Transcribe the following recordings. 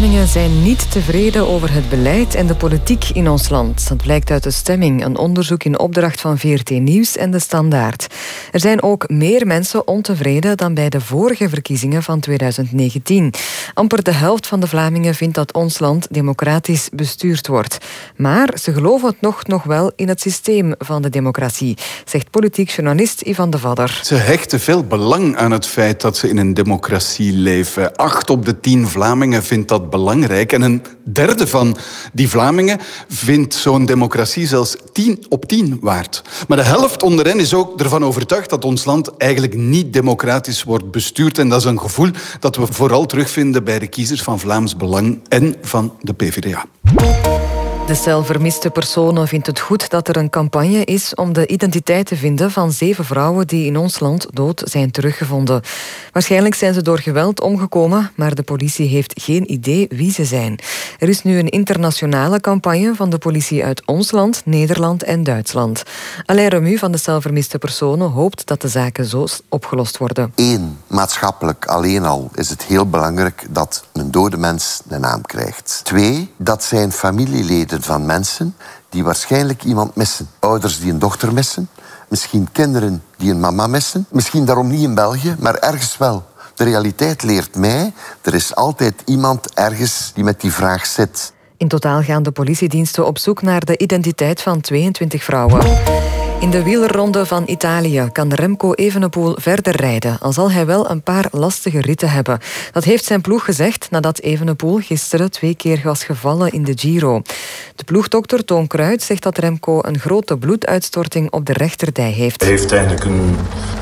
Vlamingen zijn niet tevreden over het beleid en de politiek in ons land. Dat blijkt uit de stemming, een onderzoek in opdracht van VRT Nieuws en De Standaard. Er zijn ook meer mensen ontevreden dan bij de vorige verkiezingen van 2019. Amper de helft van de Vlamingen vindt dat ons land democratisch bestuurd wordt. Maar ze geloven het nog, nog wel in het systeem van de democratie, zegt politiek journalist Ivan de Vadder. Ze hechten veel belang aan het feit dat ze in een democratie leven. Acht op de tien Vlamingen vindt dat belangrijk. En een derde van die Vlamingen vindt zo'n democratie zelfs tien op tien waard. Maar de helft onder hen is ook ervan overtuigd dat ons land eigenlijk niet democratisch wordt bestuurd. En dat is een gevoel dat we vooral terugvinden bij de kiezers van Vlaams Belang en van de PvdA. De cel vermiste personen vindt het goed dat er een campagne is om de identiteit te vinden van zeven vrouwen die in ons land dood zijn teruggevonden. Waarschijnlijk zijn ze door geweld omgekomen, maar de politie heeft geen idee wie ze zijn. Er is nu een internationale campagne van de politie uit ons land, Nederland en Duitsland. Alain Remu van de cel vermiste personen hoopt dat de zaken zo opgelost worden. Eén, maatschappelijk alleen al is het heel belangrijk dat een dode mens een naam krijgt. Twee, dat zijn familieleden van mensen die waarschijnlijk iemand missen. Ouders die een dochter missen, misschien kinderen die een mama missen. Misschien daarom niet in België, maar ergens wel. De realiteit leert mij, er is altijd iemand ergens die met die vraag zit. In totaal gaan de politiediensten op zoek naar de identiteit van 22 vrouwen. In de wielerronde van Italië kan Remco Evenepoel verder rijden, al zal hij wel een paar lastige ritten hebben. Dat heeft zijn ploeg gezegd nadat Evenepoel gisteren twee keer was gevallen in de Giro. De ploegdokter Toon Kruid zegt dat Remco een grote bloeduitstorting op de rechterdij heeft. Hij heeft eigenlijk een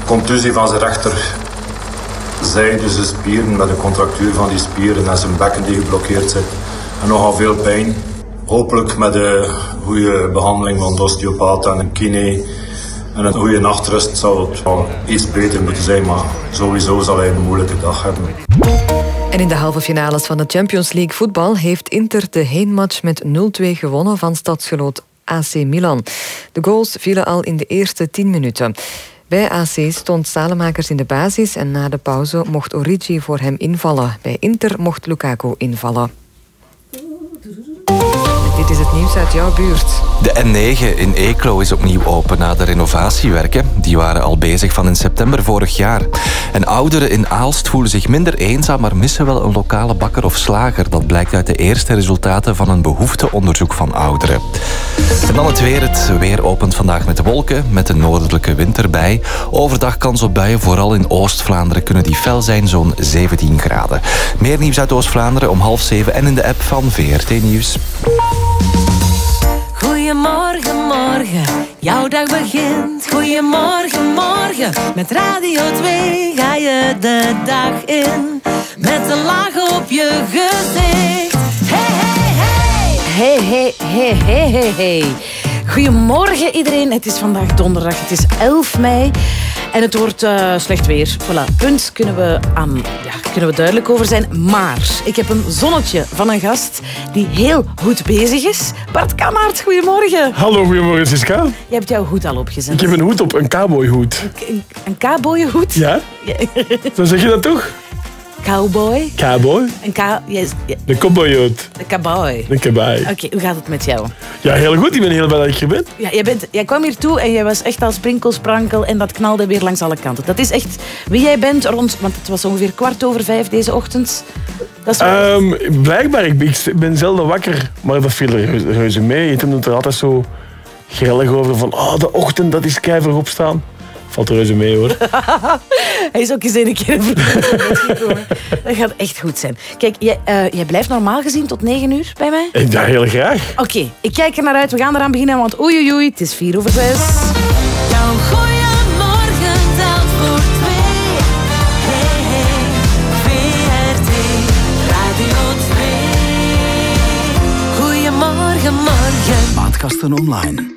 contusie van zijn rechter zij, dus de spieren met een contractuur van die spieren en zijn bekken die geblokkeerd zit. En nogal veel pijn. Hopelijk met een goede behandeling van de osteopaat en een kine en een goede nachtrust zal het wel iets beter moeten zijn. Maar sowieso zal hij een moeilijke dag hebben. En in de halve finales van de Champions League voetbal heeft Inter de heenmatch met 0-2 gewonnen van stadsgenoot AC Milan. De goals vielen al in de eerste 10 minuten. Bij AC stond Salemakers in de basis en na de pauze mocht Origi voor hem invallen. Bij Inter mocht Lukaku invallen. Dit is het nieuws uit jouw buurt. De N9 in Eeklo is opnieuw open na de renovatiewerken. Die waren al bezig van in september vorig jaar. En ouderen in Aalst voelen zich minder eenzaam, maar missen wel een lokale bakker of slager. Dat blijkt uit de eerste resultaten van een behoefteonderzoek van ouderen. En dan het weer. Het weer opent vandaag met wolken, met de noordelijke wind erbij. Overdag kans op buien, vooral in Oost-Vlaanderen kunnen die fel zijn, zo'n 17 graden. Meer nieuws uit Oost-Vlaanderen om half zeven en in de app van VRT Nieuws. Goedemorgen, morgen, jouw dag begint. Goedemorgen, morgen, met Radio 2 ga je de dag in. Met een laag op je gezicht. Hey, hey, hey. Hey, hey, hey, hey, hey, hey. Goedemorgen iedereen. Het is vandaag donderdag, het is 11 mei. En het wordt uh, slecht weer. Voilà, punt kunnen we, aan, ja, kunnen we duidelijk over zijn. Maar ik heb een zonnetje van een gast die heel goed bezig is. Bart Kamaert, goedemorgen. Hallo, goedemorgen Siska. Je hebt jouw hoed al opgezet. Ik heb een hoed op, een cowboyhoed. Een, een cowboyhoed? Ja? Zo zeg je dat toch? Cowboy. Cowboy? Een ka yes. De cowboyhoed. De cowboy. De cowboy. Oké, hoe gaat het met jou? Ja, heel goed. Ik ben heel blij dat ik hier ben. Ja, jij, bent, jij kwam hier toe en jij was echt als sprinkelsprankel en dat knalde weer langs alle kanten. Dat is echt wie jij bent rond, want het was ongeveer kwart over vijf deze ochtend. Dat is um, blijkbaar, ik ben, ik ben zelden wakker, maar dat viel er reuze mee. Je hebt er altijd zo grillig over van, oh, de ochtend, dat is keihard opstaan. Valt reuze mee hoor. Hij is ook eens een keer gekomen. Dat gaat echt goed zijn. Kijk, jij, uh, jij blijft normaal gezien tot 9 uur bij mij? Ja, heel graag. Oké, okay, ik kijk er naar uit. We gaan eraan beginnen, want oei oei oei, het is 4 over 6. Jouw goeiemorgen telt voor twee. Hey, hey, VRT, Radio 2. Goeiemorgen, morgen. Maatkasten online.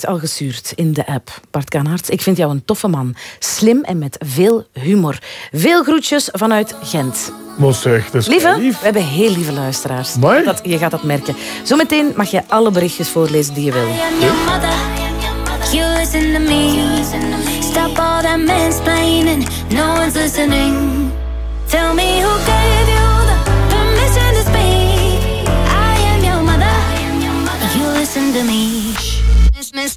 werd al gestuurd in de app. Bart Kanaerts, ik vind jou een toffe man. Slim en met veel humor. Veel groetjes vanuit Gent. Zeg, dus lieve, lief. we hebben heel lieve luisteraars. Mooi. Dat, je gaat dat merken. Zometeen mag je alle berichtjes voorlezen die je wil. Tell me who gave you the permission to speak. I am your mother. You listen to me.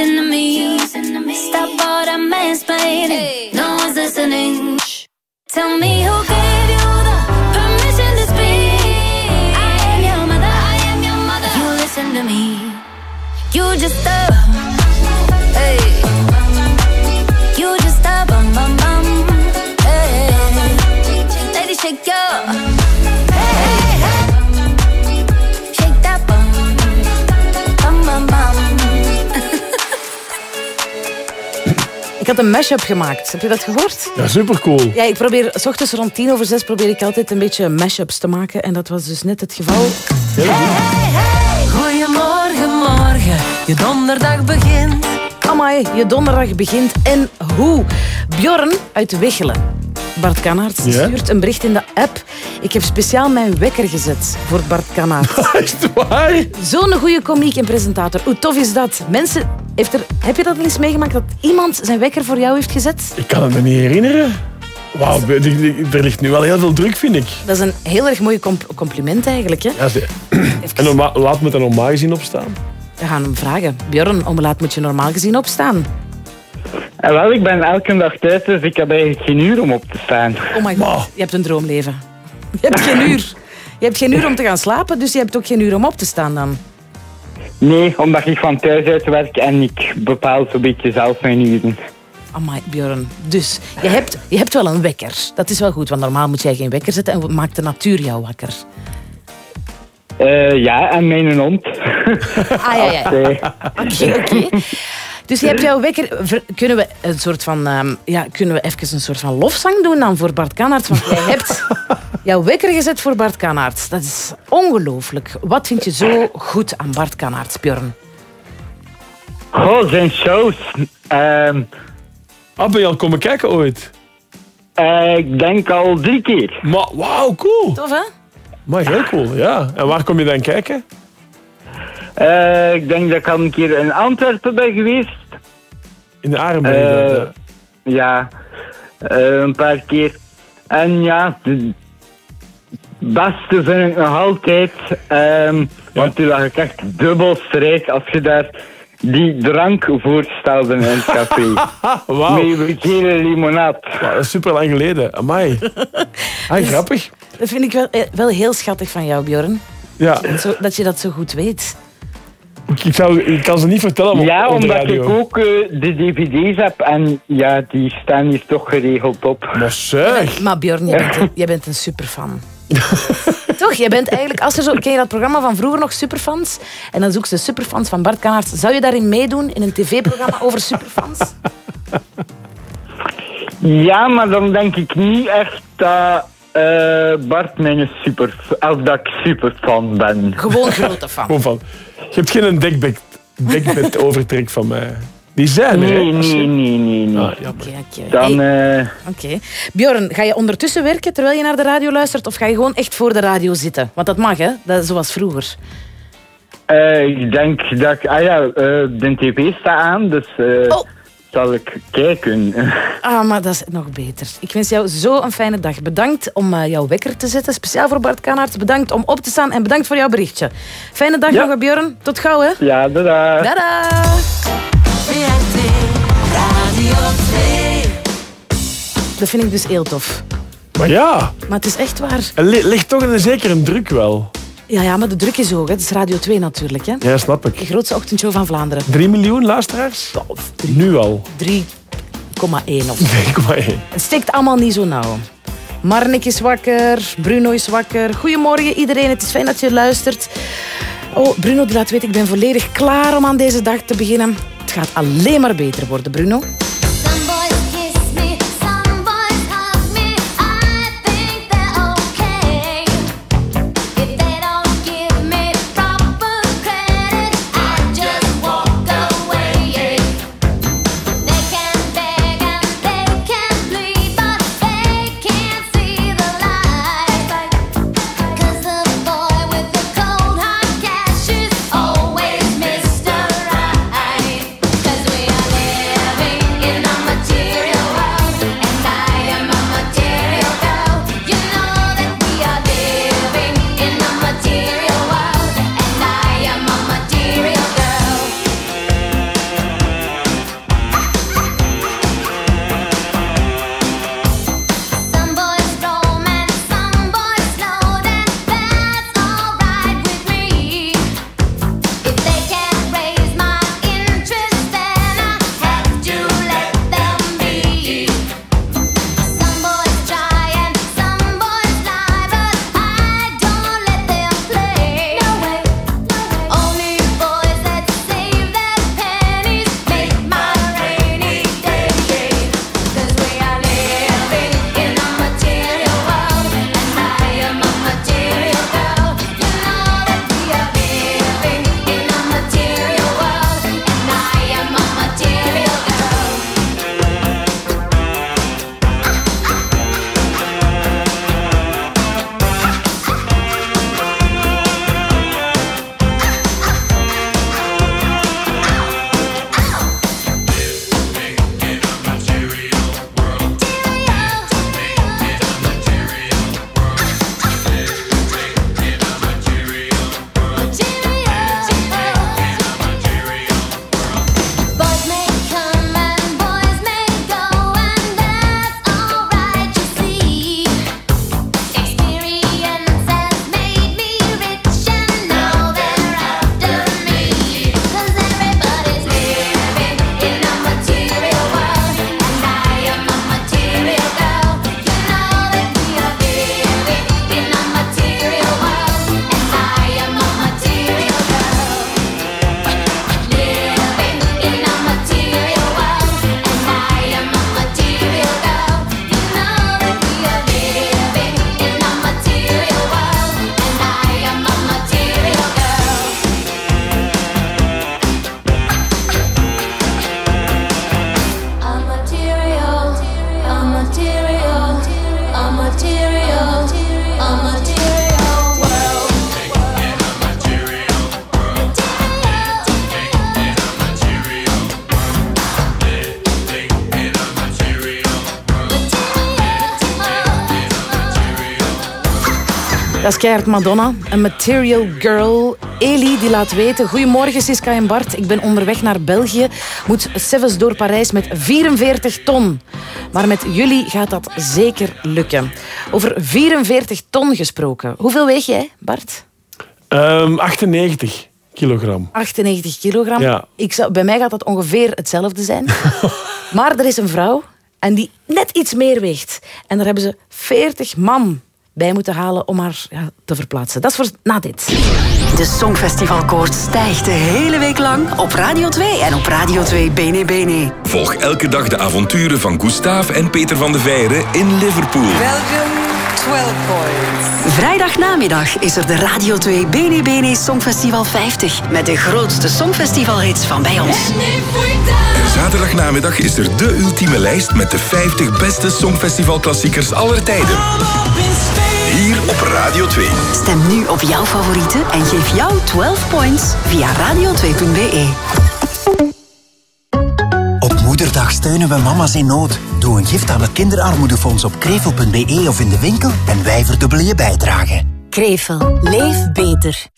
listen to me. Stop all that mansplaining. No one's listening. Had een mashup gemaakt. Heb je dat gehoord? Ja, supercool. Ja, ik probeer, s ochtends rond tien over zes probeer ik altijd een beetje mashups te maken. En dat was dus net het geval. Goedemorgen, morgen, je donderdag begint. Amai, je donderdag begint en hoe? Bjorn uit Wechelen. Bart Kanaerts Ja? stuurt een bericht in de app. Ik heb speciaal mijn wekker gezet voor Bart Kanaerts. Is het waar? Zo'n goede komiek en presentator. Hoe tof is dat? Mensen, heeft er, heb je dat al eens meegemaakt dat iemand zijn wekker voor jou heeft gezet? Ik kan het me niet herinneren. Wauw, er ligt- nu wel heel veel druk, vind ik. Dat is een heel erg mooi comp- compliment eigenlijk. Hè? Ja, ze- en normaal, laat me er normaal gezien op staan. We gaan hem vragen. Bjorn, om laat moet je normaal gezien opstaan? En wel, ik ben elke dag thuis, dus ik heb eigenlijk geen uur om op te staan. Oh my god, je hebt een droomleven. Je hebt geen uur. Je hebt geen uur om te gaan slapen, dus je hebt ook geen uur om op te staan dan. Nee, omdat ik van thuis uit werk en ik bepaal zo'n beetje zelf mijn uren. Amai, Bjorn. Dus, je hebt, je hebt wel een wekker. Dat is wel goed, want normaal moet jij geen wekker zetten en maakt de natuur jou wakker. Eh, ja, en mijn hond. Ah, ja, ja. Oké, oké. Dus je hebt jouw wekker... Kunnen we een soort van... ehm, ja, kunnen we even een soort van lofzang doen dan voor Bart Kanaerts? Want jij hebt jouw wekker gezet voor Bart Kanaerts. Dat is ongelooflijk. Wat vind je zo goed aan Bart Kanaerts, Bjorn? Goh, zijn shows. Ehm, Ah, ben je al komen kijken ooit? eh, ik denk al drie keer. Maar wauw, cool. Tof, hè? Maar heel cool, ja. En waar kom je dan kijken? Eh, ik denk dat ik al een keer in Antwerpen ben geweest. In de Arenberg. Eh, ja, eh, een paar keer. En ja, de beste vind ik nog altijd. ehm, Want toen lag ik echt dubbel strijd als je daar die drank voorstelde in het café. Wauw. Met gele limonade. Wauw, dat is super lang geleden. Amai. Ah, grappig. Dat vind ik wel, eh, wel heel schattig van jou, Bjorn. Ja, Zo, dat je dat zo goed weet. Ik, ik zou, ik kan ze niet vertellen op, Ja, op de omdat radio. ik ook eh, de dvd's heb en ja, die staan hier toch geregeld op. Maar zeg. Maar Bjorn, jij bent een, jij bent een superfan. Toch? Jij bent eigenlijk, als er zo, ken je dat programma van vroeger nog, Superfans? En dan zoek ze superfans van Bart Kanaerts. Zou je daarin meedoen, in een tv-programma over superfans? Ja, maar dan denk ik niet echt dat eh, Bart mijn super, of dat ik superfan ben. Gewoon grote fan. Gewoon van. Je hebt geen dekbed, dekbed overtrek van mij. Die zijn er, hè? Nee, Als je- nee, nee, nee. nee. Ah, jammer. Oké, oké. Dan, Hey, eh, oké. Bjorn, ga je ondertussen werken terwijl je naar de radio luistert? Of ga je gewoon echt voor de radio zitten? Want dat mag, hè? Dat, zoals vroeger. eh, ik denk dat ik... Ah ja, eh, de tv staat aan, dus eh, Oh. Zal ik kijken. Ah, maar dat is nog beter. Ik wens jou zo een fijne dag. Bedankt om eh, jouw wekker te zetten. Speciaal voor Bart Kanaerts. Bedankt om op te staan en bedankt voor jouw berichtje. Fijne dag Ja. nog, hè, Bjorn. Tot gauw, hè. Ja, dada. Dada. VRT Radio 2. Dat vind ik dus heel tof. Maar ja, Maar het is echt waar. er li- ligt toch een zekere druk wel. Ja, ja, maar de druk is hoog. Hè. Het is Radio 2 natuurlijk. Hè. Ja, snap ik. De grootste ochtendshow van Vlaanderen. 3 miljoen luisteraars? Nu al. 3,1 of zo. 3,1. Het steekt allemaal niet zo nauw. Marnik is wakker, Bruno is wakker. Goedemorgen iedereen, het is fijn dat je luistert. Oh, Bruno laat weten, ik ben volledig klaar om aan deze dag te beginnen. Het gaat alleen maar beter worden, Bruno. Dat is keihard Madonna, een material girl. Eli die laat weten, goedemorgen Siska en Bart, ik ben onderweg naar België. Moet Sevens door Parijs met 44 ton. Maar met jullie gaat dat zeker lukken. Over 44 ton gesproken. Hoeveel weeg jij, Bart? Ehm, 98 kilogram. 98 kilogram. Ja. Ik zou, bij mij gaat dat ongeveer hetzelfde zijn. maar er is een vrouw en die net iets meer weegt. En daar hebben ze 40 man bij moeten halen om haar ja, te verplaatsen. Dat is voor na dit. De Songfestivalkoorts stijgt de hele week lang op Radio 2 en op Radio 2 Bene Bene. Volg elke dag de avonturen van Gustave en Peter van de Veire in Liverpool. Belgium 12 points. Vrijdag namiddag is er de Radio 2 Bene Bene Songfestival 50 met de grootste songfestivalhits van bij ons. En zaterdagnamiddag is er de ultieme lijst met de 50 beste Songfestivalklassiekers aller tijden. Op Radio 2. Stem nu op jouw favorieten en geef jou 12 points via radio2.be. Op Moederdag steunen we mama's in nood. Doe een gift aan het kinderarmoedefonds op krevel.be of in de winkel en wij verdubbelen je bijdrage. Krevel. Leef beter.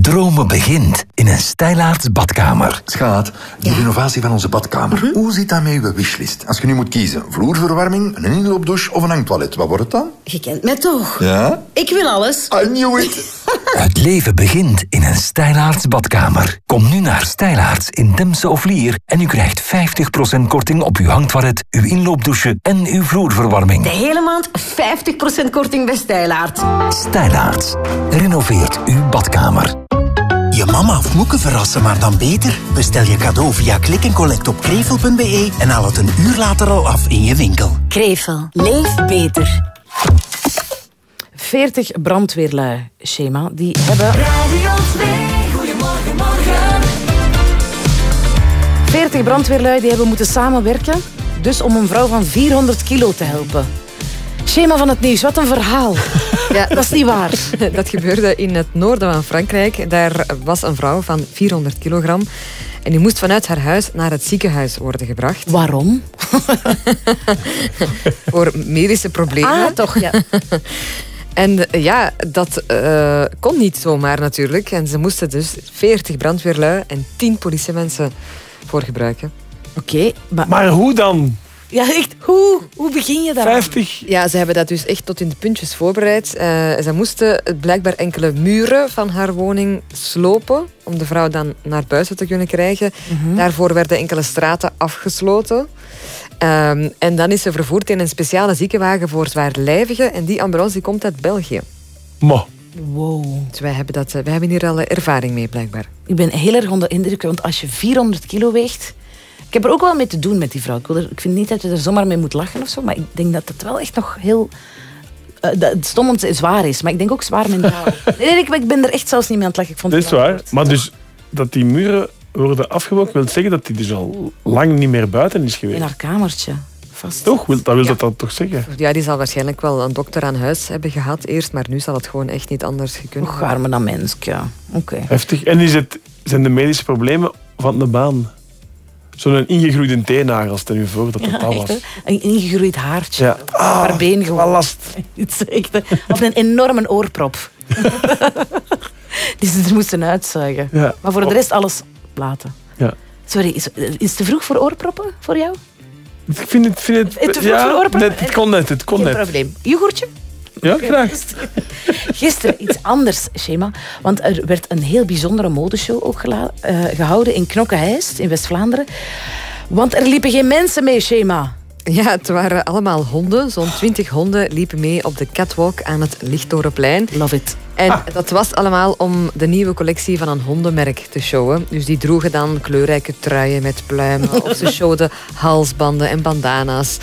Dromen begint in een stijlaarts badkamer. Schaat, die renovatie van onze badkamer. Mhm. Hoe zit dat met uw wishlist? Als je nu moet kiezen, vloerverwarming, een inloopdouche of een hangtoilet, wat wordt het dan? Je kent mij toch? Ja? Ik wil alles. I knew it. Het leven begint in een stijlaarts badkamer. Kom nu naar Stijlaarts in Demse of Lier en u krijgt 50% korting op uw hangtoilet, uw inloopdouche en uw vloerverwarming. De hele maand 50% korting bij Stijlaard. Stijlaarts. Renoveert uw badkamer. Je mama of moeken verrassen, maar dan beter? Bestel je cadeau via klik en collect op krevel.be en haal het een uur later al af in je winkel. Krevel. Leef beter. 40 brandweerlui, schema, die hebben... Radio 2, goedemorgen, morgen. 40 brandweerlui die hebben moeten samenwerken, dus om een vrouw van 400 kilo te helpen. Schema van het nieuws, wat een verhaal. Ja, dat is niet waar. Dat gebeurde in het noorden van Frankrijk. Daar was een vrouw van 400 kilogram. En die moest vanuit haar huis naar het ziekenhuis worden gebracht. Waarom? Voor medische problemen. Ah, toch, ja. En eh, ja, dat eh, kon niet zomaar natuurlijk. En ze moesten dus 40 brandweerlui en 10 politiemensen voor gebruiken. Oké, maar... Maar hoe dan? Ja, echt, hoe, hoe begin je daar? 50? Ja, ze hebben dat dus echt tot in de puntjes voorbereid. Eh, ze moesten blijkbaar enkele muren van haar woning slopen om de vrouw dan naar buiten te kunnen krijgen. Mhm. Daarvoor werden enkele straten afgesloten. Ehm, en dan is ze vervoerd in een speciale ziekenwagen voor zwaarlijvigen. En die ambulance die komt uit België. Ma. Wow. Dus wij hebben, dat, eh, wij hebben hier al eh, ervaring mee, blijkbaar. Ik ben heel erg onder de indruk, want als je 400 kilo weegt... Ik heb er ook wel mee te doen met die vrouw. Ik, wil er- ik vind niet dat je er zomaar mee moet lachen of zo, maar ik denk dat het wel echt nog heel... eh, dat het stom om te zwaar is, maar ik denk ook zwaar mentaal. nee, nee, ik, ik ben er echt zelfs niet mee aan het lachen. Ik vond Dat het is waar. Maar dus dat die muren worden afgebroken, wil zeggen dat hij dus al lang niet meer buiten is geweest. In haar kamertje. Vast. Toch? Wil, dat wil dat dan toch zeggen? Ja, die zal waarschijnlijk wel een dokter aan huis hebben gehad eerst, maar nu zal het gewoon echt niet anders gekund Och, arme dat mens, ja. Oké. Heftig. En is het, zijn de medische problemen van de baan? Zo'n ingegroeide teennagel, stel je voor dat dat Ja, dat was. Een ingegroeid haartje. Ja. Op haar been gewoon. last. Echt. Of een enorme oorprop. Die ze er moesten uitzuigen. Ja. Maar voor de rest alles laten. Ja. Sorry, is, is het te vroeg voor oorproppen voor jou? Ik vind het... Vind het Te vroeg ja, voor oorproppen? net, het kon net, het kon Geen net. probleem. Yoghurtje? Ja, graag. Gisteren iets anders, Schema. Want er werd een heel bijzondere modeshow ook eh, gehouden in Knokke-Heist in West-Vlaanderen. Want er liepen geen mensen mee, Schema. Ja, het waren allemaal honden. Zo'n twintig honden liepen mee op de catwalk aan het Lichtorenplein. Love it. En dat was allemaal om de nieuwe collectie van een hondenmerk te showen. Dus die droegen dan kleurrijke truien met pluimen. of ze showden halsbanden en bandana's.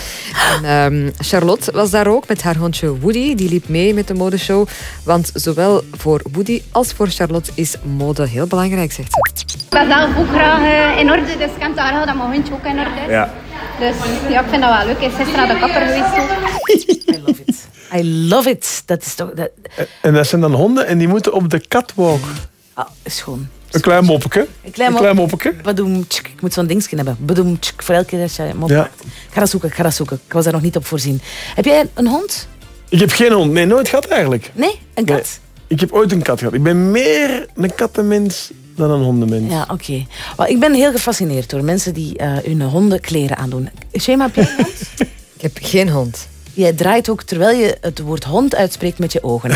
En, ehm, Charlotte was daar ook met haar hondje Woody. Die liep mee met de modeshow. Want zowel voor Woody als voor Charlotte is mode heel belangrijk, zegt ze. Ik ben zelf ook graag eh, in orde, dus ik kan het dat mijn hondje ook in orde is. Ja. Dus ja, ik vind dat wel leuk. Ik is gisteren naar de kapper geweest ook. I love it. Dat is toch... Dat, En dat zijn dan honden en die moeten op de catwalk. ah, schoon. Een klein moppeke. Een klein, Een klein tsk. Ik moet zo'n dingetje hebben. Badoem, tsk. Voor elke keer als je een mop Ja. maakt. Ga dat zoeken, ik ga dat zoeken. Ik was daar nog niet op voorzien. Heb jij een hond, Ik heb geen hond. Nee, nooit gehad eigenlijk. Nee, een kat? Nee. Ik heb ooit een kat gehad. Ik ben meer een kattenmens dan een hondenmens. Ja, oké. Wel, ik ben heel gefascineerd door mensen die eh, hun honden kleren aandoen. Shema, heb jij een hond? Ik heb geen hond. Jij draait ook terwijl je het woord hond uitspreekt met je ogen.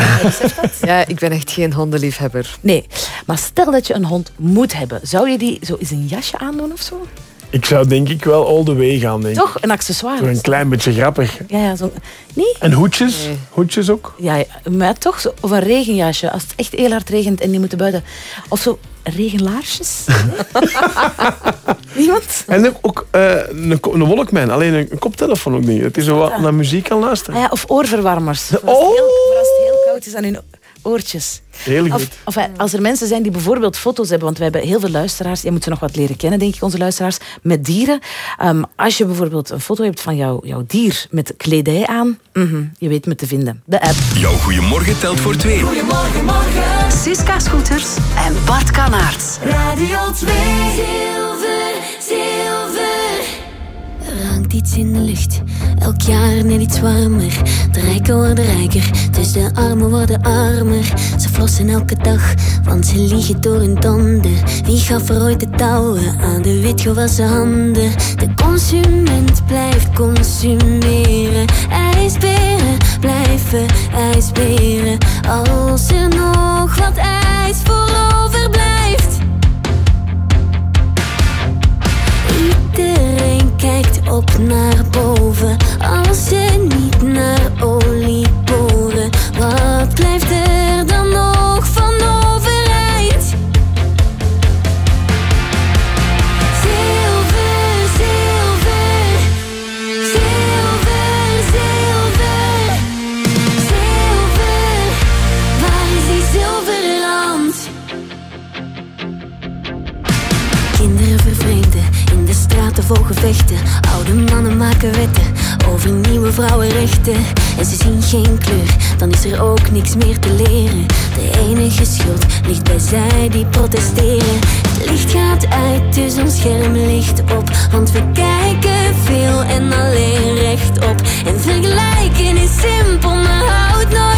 Ja, ik ben echt geen hondenliefhebber. Nee, maar stel dat je een hond moet hebben. Zou je die zo eens een jasje aandoen of zo? Ik zou denk ik wel all the way gaan, denk ik. Toch? Een accessoire. Zo een klein beetje grappig. Ja, ja, zo. Nee? En hoedjes? Hoedjes ook? Ja, ja, maar toch zo. Of een regenjasje. Als het echt heel hard regent en die moeten buiten. Of zo regenlaarsjes. Niemand? En ook- eh, een, een wolkman, alleen een, een koptelefoon ook niet. Het is zo wat naar muziek kan luisteren. Ah ja, of oorverwarmers. Voor als, het heel, voor als het heel koud is aan hun oortjes. Heel goed. Of, of eh, als er mensen zijn die bijvoorbeeld foto's hebben, want we hebben heel veel luisteraars, je moet ze nog wat leren kennen, denk ik, onze luisteraars, met dieren. Ehm, als je bijvoorbeeld een foto hebt van jouw, jouw dier met kledij aan, mhm, je weet me te vinden. De app. Jouw goeiemorgen telt voor twee. Goedemorgen, morgen. Siska Scooters en Bart Kanaerts. Radio 2. Zilver, zilver. In de lucht, elk jaar net iets warmer. De rijken worden rijker, dus de armen worden armer. Ze flossen elke dag, want ze liegen door hun tanden. Wie gaf er ooit de touwen aan de witgewassen handen? De consument blijft consumeren. IJsberen blijven ijsberen. Als er nog wat ijs voor kijkt op naar boven als ze niet naar olie boren. Wat blijft er dan vol gevechten. Oude mannen maken wetten over nieuwe vrouwenrechten. En ze zien geen kleur, dan is er ook niks meer te leren. De enige schuld ligt bij zij die protesteren. Het licht gaat uit, dus ons scherm ligt op. Want we kijken veel en alleen rechtop. En vergelijken is simpel, maar houdt nooit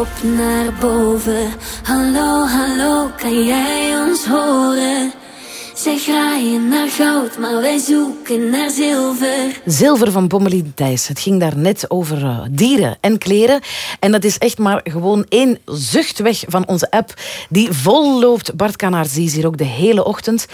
op naar boven. Hallo, hallo, kan jij ons horen? Zij graaien naar goud, maar wij zoeken naar zilver. Zilver van Bommelien Thijs. Het ging daar net over eh, dieren en kleren. En dat is echt maar gewoon één zucht weg van onze app die vol loopt. Bart Kanaerts die is hier ook de hele ochtend.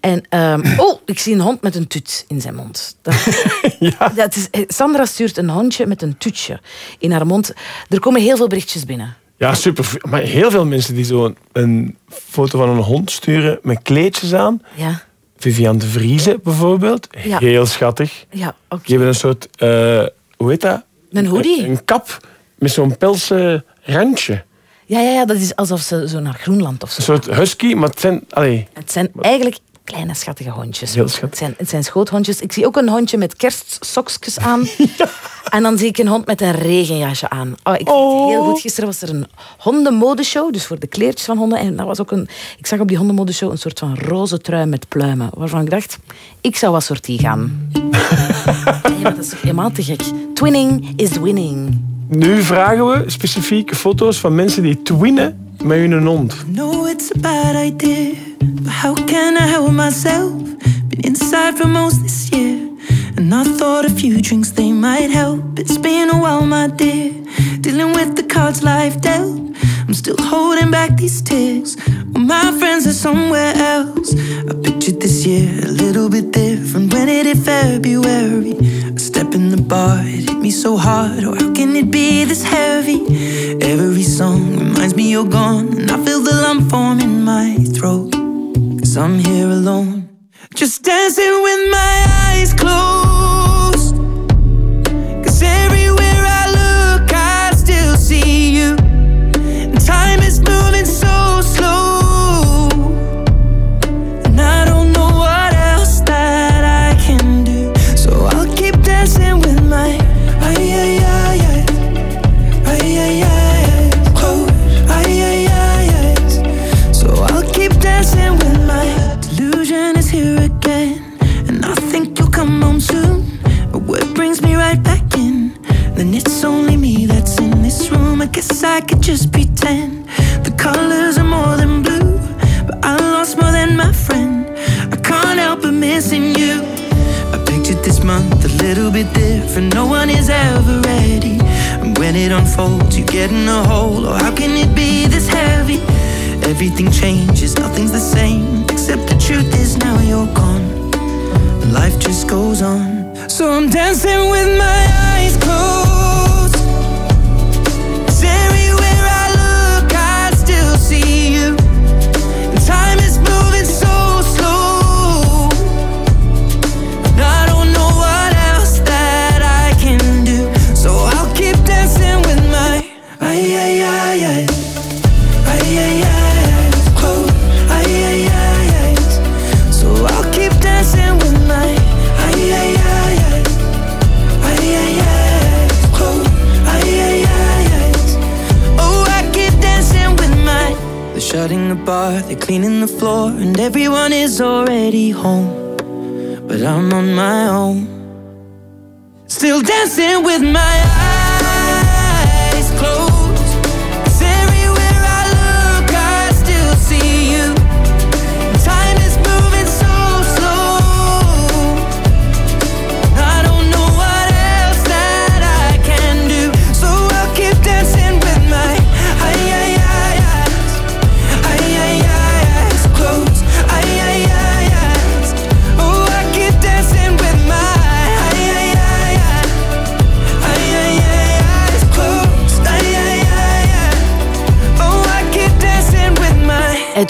En, ehm, oh, ik zie een hond met een tut in zijn mond. Dat, ja. dat is, eh, Sandra stuurt een hondje met een tutje in haar mond. Er komen heel veel berichtjes binnen. Ja, super. Maar heel veel mensen die zo een, foto van een hond sturen met kleedjes aan. Ja, Viviane de Vrieze bijvoorbeeld. Ja. Heel schattig. ja oké. Die hebben een soort, eh, hoe heet dat? Een hoodie? Een, een kap met zo'n pelsen randje. Ja, ja, ja, dat is alsof ze zo naar Groenland of zo. Een soort husky, maar het zijn... Allee, Het zijn eigenlijk kleine schattige hondjes. Heel schattig. Het zijn, het zijn schoothondjes. Ik zie ook een hondje met kerstsokjes aan. En dan zie ik een hond met een regenjasje aan. Oh, ik vind het heel goed. Gisteren was er een hondenmodeshow, dus voor de kleertjes van honden. En dat was ook een, ik zag op die hondenmodeshow een soort van roze trui met pluimen. Waarvan ik dacht, ik zou wat soort die gaan. nee, maar dat is toch helemaal te gek. Twinning is winning. Nu vragen we specifiek foto's van mensen die twinnen hond. know it's a bad idea, but how can I help myself? Been inside for most this year, and I thought a few drinks they might help. It's been a while, my dear, dealing with the cards life dealt. I'm still holding back these tears. Well, my friends are somewhere else. I pictured this year a little bit different when it hit February. Step in the bar, it hit me so hard. Or how can it be this heavy? Every song reminds me you're gone, and I feel the lump form in my throat. Cause I'm here alone, just dancing with my eyes closed.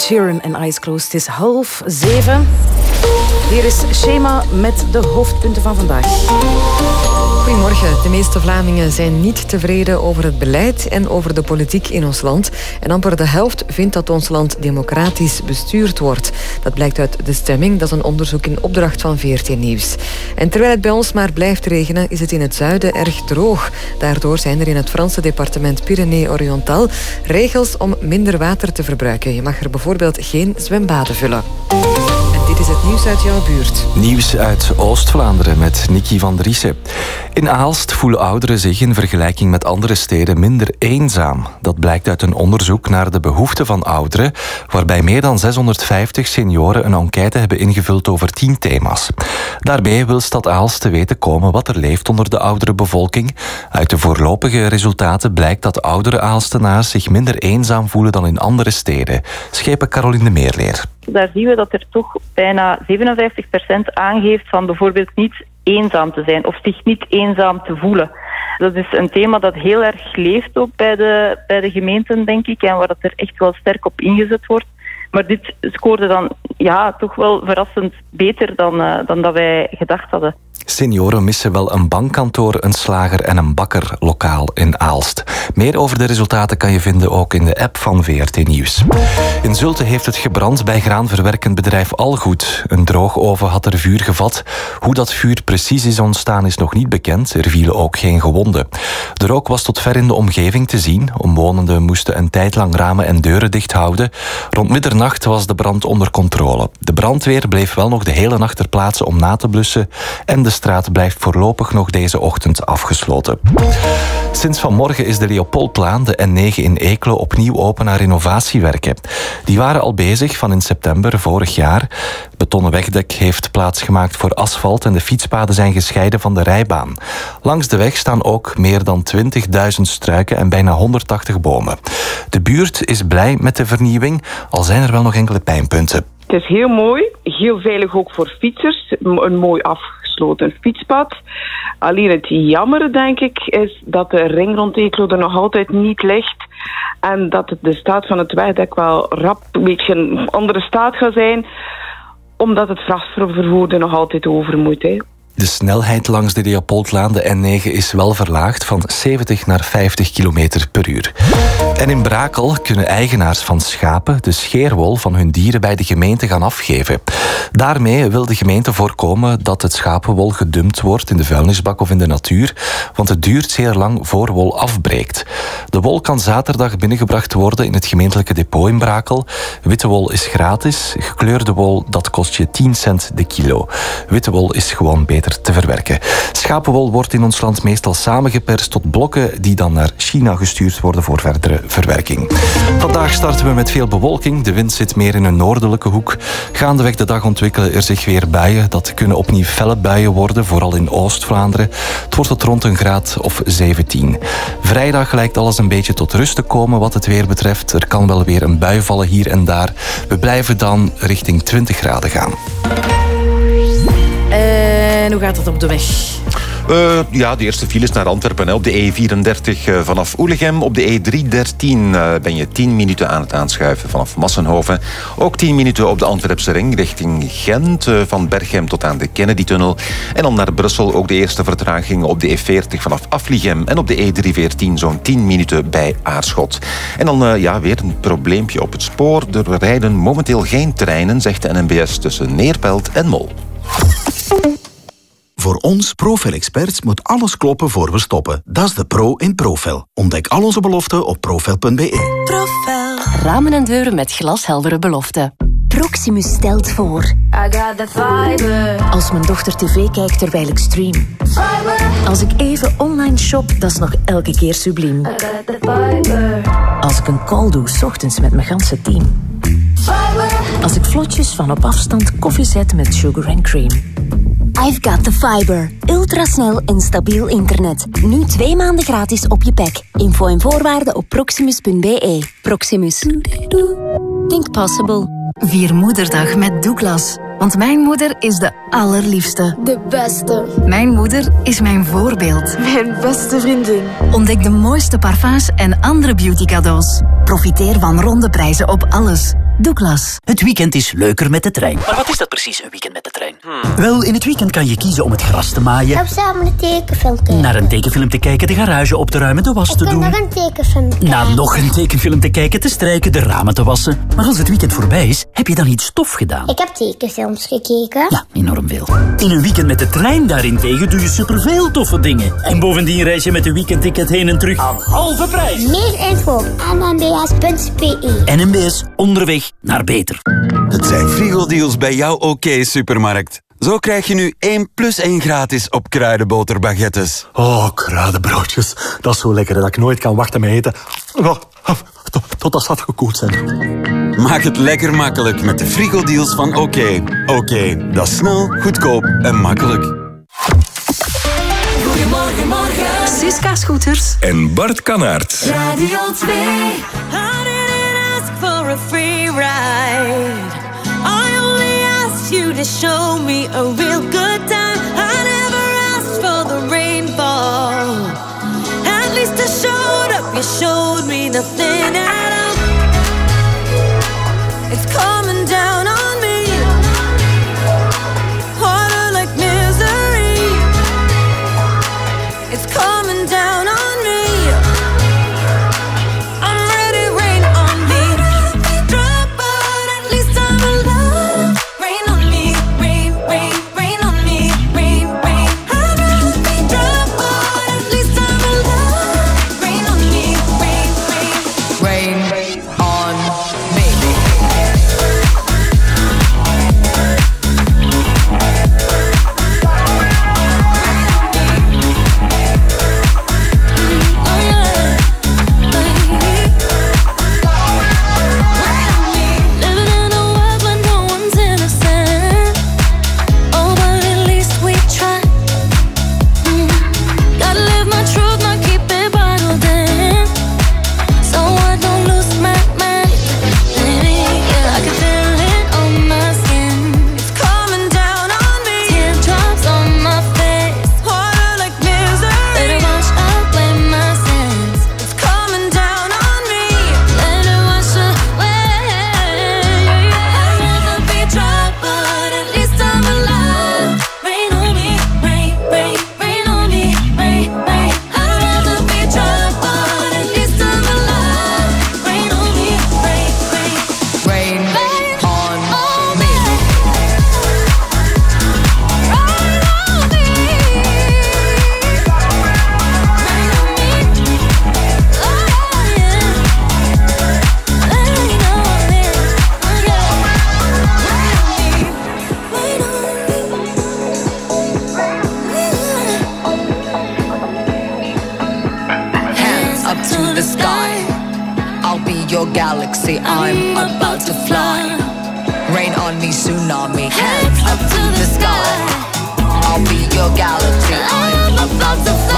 Sheeran en Eyes Closed. Het is half zeven. Hier is Schema met de hoofdpunten van vandaag. Goedemorgen. De meeste Vlamingen zijn niet tevreden over het beleid en over de politiek in ons land. En amper de helft vindt dat ons land democratisch bestuurd wordt. Dat blijkt uit de stemming. Dat is een onderzoek in opdracht van VRT Nieuws. En terwijl het bij ons maar blijft regenen, is het in het zuiden erg droog. Daardoor zijn er in het Franse departement Pyrénées-Oriental regels om minder water te verbruiken. Je mag er bijvoorbeeld geen zwembaden vullen. En dit is het nieuws uit jouw buurt. Nieuws uit Oost-Vlaanderen met Nicky van Driessen. In Aalst voelen ouderen zich in vergelijking met andere steden minder eenzaam. Dat blijkt uit een onderzoek naar de behoeften van ouderen, waarbij meer dan 650 senioren een enquête hebben ingevuld over 10 thema's. Daarbij wil Stad Aalst te weten komen wat er leeft onder de oudere bevolking. Uit de voorlopige resultaten blijkt dat oudere Aalstenaars zich minder eenzaam voelen dan in andere steden. Schepen Caroline Meerleer. Daar zien we dat er toch bijna 57% aangeeft van bijvoorbeeld niet eenzaam te zijn of zich niet eenzaam te voelen. Dat is een thema dat heel erg leeft ook bij de, bij de gemeenten, denk ik, en waar dat er echt wel sterk op ingezet wordt. Maar dit scoorde dan ja, toch wel verrassend beter dan, eh, dan dat wij gedacht hadden. Senioren missen wel een bankkantoor, een slager en een bakker lokaal in Aalst. Meer over de resultaten kan je vinden ook in de app van VRT Nieuws. In Zulte heeft het gebrand bij graanverwerkend bedrijf Algoed. Een droogoven had er vuur gevat. Hoe dat vuur precies is ontstaan is nog niet bekend. Er vielen ook geen gewonden. De rook was tot ver in de omgeving te zien. Omwonenden moesten een tijd lang ramen en deuren dicht houden. Rond middernacht was de brand onder controle. De brandweer bleef wel nog de hele nacht ter plaatse om na te blussen en de straat blijft voorlopig nog deze ochtend afgesloten. Sinds vanmorgen is de Leopoldplaan, de N9 in Eeklo, opnieuw open naar renovatiewerken. Die waren al bezig van in september vorig jaar. Betonnen wegdek heeft plaatsgemaakt voor asfalt en de fietspaden zijn gescheiden van de rijbaan. Langs de weg staan ook meer dan 20.000 struiken en bijna 180 bomen. De buurt is blij met de vernieuwing, al zijn er wel nog enkele pijnpunten. Het is heel mooi, heel veilig ook voor fietsers. Een mooi afgesloten fietspad. Alleen het jammer, denk ik, is dat de ring rond er nog altijd niet ligt. En dat de staat van het wegdek wel rap een beetje een andere staat gaat zijn. Omdat het vrachtvervoer er nog altijd over moet. Hè. De snelheid langs de Leopoldlaan, de N9, is wel verlaagd van 70 naar 50 km per uur. En in Brakel kunnen eigenaars van schapen de scheerwol van hun dieren bij de gemeente gaan afgeven. Daarmee wil de gemeente voorkomen dat het schapenwol gedumpt wordt in de vuilnisbak of in de natuur, want het duurt zeer lang voor wol afbreekt. De wol kan zaterdag binnengebracht worden in het gemeentelijke depot in Brakel. Witte wol is gratis, gekleurde wol dat kost je 10 cent de kilo. Witte wol is gewoon beter te verwerken. Schapenwol wordt in ons land meestal samengeperst tot blokken die dan naar China gestuurd worden voor verdere verwerking. Vandaag starten we met veel bewolking. De wind zit meer in een noordelijke hoek. Gaandeweg de dag ontwikkelen er zich weer buien. Dat kunnen opnieuw felle buien worden, vooral in Oost-Vlaanderen. Het wordt tot rond een graad of 17. Vrijdag lijkt alles een beetje tot rust te komen wat het weer betreft. Er kan wel weer een bui vallen hier en daar. We blijven dan richting 20 graden gaan. En hoe gaat het op de weg? Uh, ja, de eerste files naar Antwerpen. Op de E34 uh, vanaf Oelegem. Op de E313 uh, ben je 10 minuten aan het aanschuiven vanaf Massenhoven. Ook 10 minuten op de Antwerpse ring richting Gent. van Berghem tot aan de Kennedy-tunnel. En dan naar Brussel ook de eerste vertraging op de E40 vanaf Afligem. En op de E314 zo'n 10 minuten bij Aarschot. En dan ja, weer een probleempje op het spoor. Er rijden momenteel geen treinen, zegt de NMBS, tussen Neerpelt en Mol. Voor ons, Profel-experts, moet alles kloppen voor we stoppen. Dat is de pro in Profel. Ontdek al onze beloften op profel.be. Profel. Ramen en deuren met glasheldere beloften. Proximus stelt voor. I got the fiber. Als mijn dochter tv kijkt terwijl ik stream. Fiber. Als ik even online shop, dat is nog elke keer subliem. I got the fiber. Als ik een call doe, s ochtends met mijn ganse team. Fiber. Als ik vlotjes van op afstand koffie zet met sugar and cream. I've got the fiber. Ultrasnel en stabiel internet. Nu twee maanden gratis op je pack. Info en voorwaarden op proximus.be. Proximus. Think possible. Vier Moederdag met Douglas. Want mijn moeder is de allerliefste. De beste. Mijn moeder is mijn voorbeeld. Mijn beste vriendin. Ontdek de mooiste parfums en andere beauty cadeaus. Profiteer van ronde prijzen op alles. Douglas. Het weekend is leuker met de trein. Maar wat is dat precies, een weekend met de trein? Wel, in het weekend kan je kiezen om het gras te maaien, Op samen een tekenfilm kijken. naar een tekenfilm te kijken, de garage op te ruimen, de was Ik te doen, nog een tekenfilm kijken. naar nog een tekenfilm te kijken, te strijken, de ramen te wassen. Maar als het weekend voorbij is, heb je dan iets stof gedaan? Ik heb tekenfilms gekeken. Ja, enorm veel. In een weekend met de trein daarentegen doe je superveel toffe dingen. En bovendien reis je met een weekendticket heen en terug aan halve prijs. Meer info op nmbs.be. NMBS, onderweg naar beter. Het zijn frigo-deals bij jouw OK Supermarkt. Zo krijg je nu 1 plus 1 gratis op kruidenboterbaguettes. Oh, kruidenbroodjes. Dat is zo lekker dat ik nooit kan wachten met eten. Oh, Totdat ze gekoeld zijn. Maak het lekker makkelijk met de frigo-deals van OK. OK, dat is snel, goedkoop en makkelijk. Goedemorgen, morgen. Siska Scooters. En Bart Kanaert. Radio 2. I didn't ask for a free ride. I only asked you to show me a real good time. nothing else. I'm about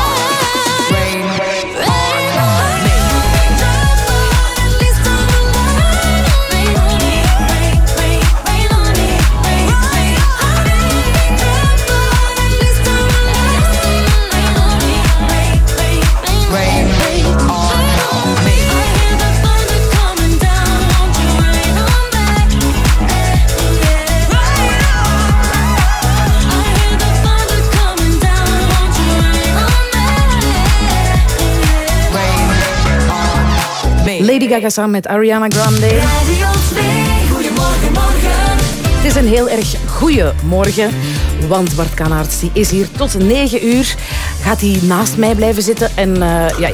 Lady Gaga samen met Ariana Grande. Goedemorgen, morgen. Het is een heel erg goede morgen, want Bart Kanaerts is hier tot 9 uur. Gaat hij naast mij blijven zitten en, eh, ja,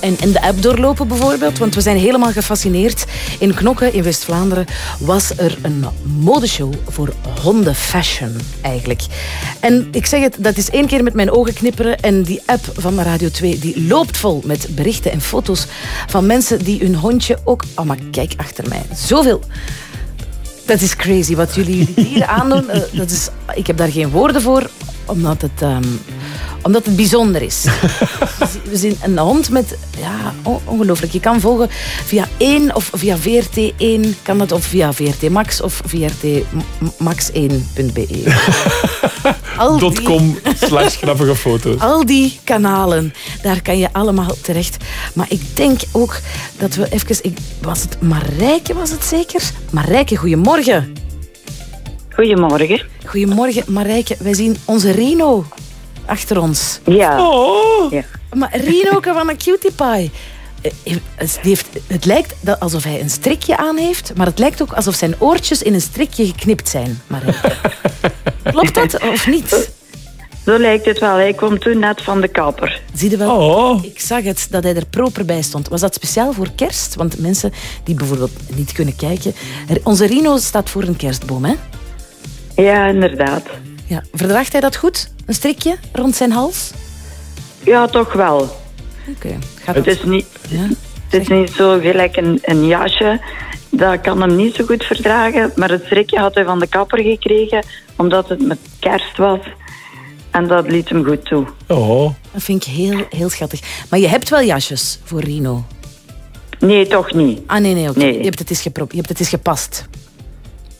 en, en de app doorlopen bijvoorbeeld? Want we zijn helemaal gefascineerd. In Knokke in West-Vlaanderen was er een modeshow voor hondenfashion eigenlijk. En ik zeg het, dat is één keer met mijn ogen knipperen en die app van Radio 2 die loopt vol met berichten en foto's van mensen die hun hondje ook... Oh, maar kijk achter mij. Zoveel dat is crazy wat jullie jullie dieren aandoen. Eh, dat is, ik heb daar geen woorden voor, omdat het, ehm, omdat het bijzonder is. We zien een hond met, ja, on- ongelooflijk. Je kan volgen via 1 of via VRT1, kan dat of via VRT Max of VRTmax1.be. Al die- .com slash grappige foto's. al die kanalen, daar kan je allemaal terecht. Maar ik denk ook dat we even... Ik, was het Marijke, was het zeker? Marijke, goedemorgen. Goedemorgen. Goedemorgen, Marijke. Wij zien onze Rino achter ons. Ja. Oh. Ja. Maar Rino van een cutie pie. Eh, het heeft, het lijkt dat alsof hij een strikje aan heeft, maar het lijkt ook alsof zijn oortjes in een strikje geknipt zijn. Marijke. Klopt dat of niet? Zo lijkt het wel. Hij kwam toen net van de kapper. Zie je wel? Ik zag het, dat hij er proper bij stond. Was dat speciaal voor kerst? Want mensen die bijvoorbeeld niet kunnen kijken... Onze Rino staat voor een kerstboom, hè? Ja, inderdaad. Ja. Verdraagt hij dat goed? Een strikje rond zijn hals? Ja, toch wel. Oké. Het is niet, het is niet zo gelijk een, een jasje. Dat kan hem niet zo goed verdragen. Maar het strikje had hij van de kapper gekregen, omdat het met kerst was. En dat liet hem goed toe. Oh. Dat vind ik heel, heel schattig. Maar je hebt wel jasjes voor Rino? Nee, toch niet. Ah, nee, nee, oké. Nee. Je, hebt het eens je hebt het eens gepast.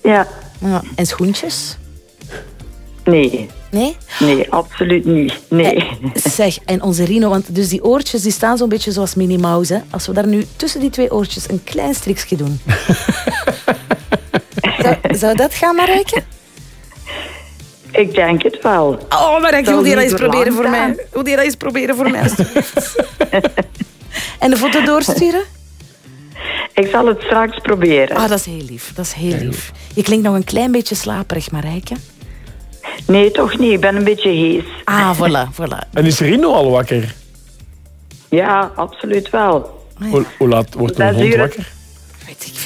Ja. Ja. En schoentjes? Nee. Nee? Nee, absoluut niet. Nee. Zeg, en onze Rino, want dus die oortjes die staan zo'n beetje zoals Minnie Mouse. Hè? Als we daar nu tussen die twee oortjes een klein strikje doen. zou, zou dat gaan, Marijke? Ik denk het wel. Oh, Marijke, wil je dat eens proberen voor mij? Wil je dat eens proberen voor mij? en de foto doorsturen? Ik zal het straks proberen. Ah, dat is heel lief. Dat is heel lief. Je klinkt nog een klein beetje slaperig, Marijke. Nee, toch niet. Ik ben een beetje hees. Ah, voilà, voilà. En is Rino al wakker? Ja, absoluut wel. Hoe, hoe laat wordt een Zes hond uur. wakker?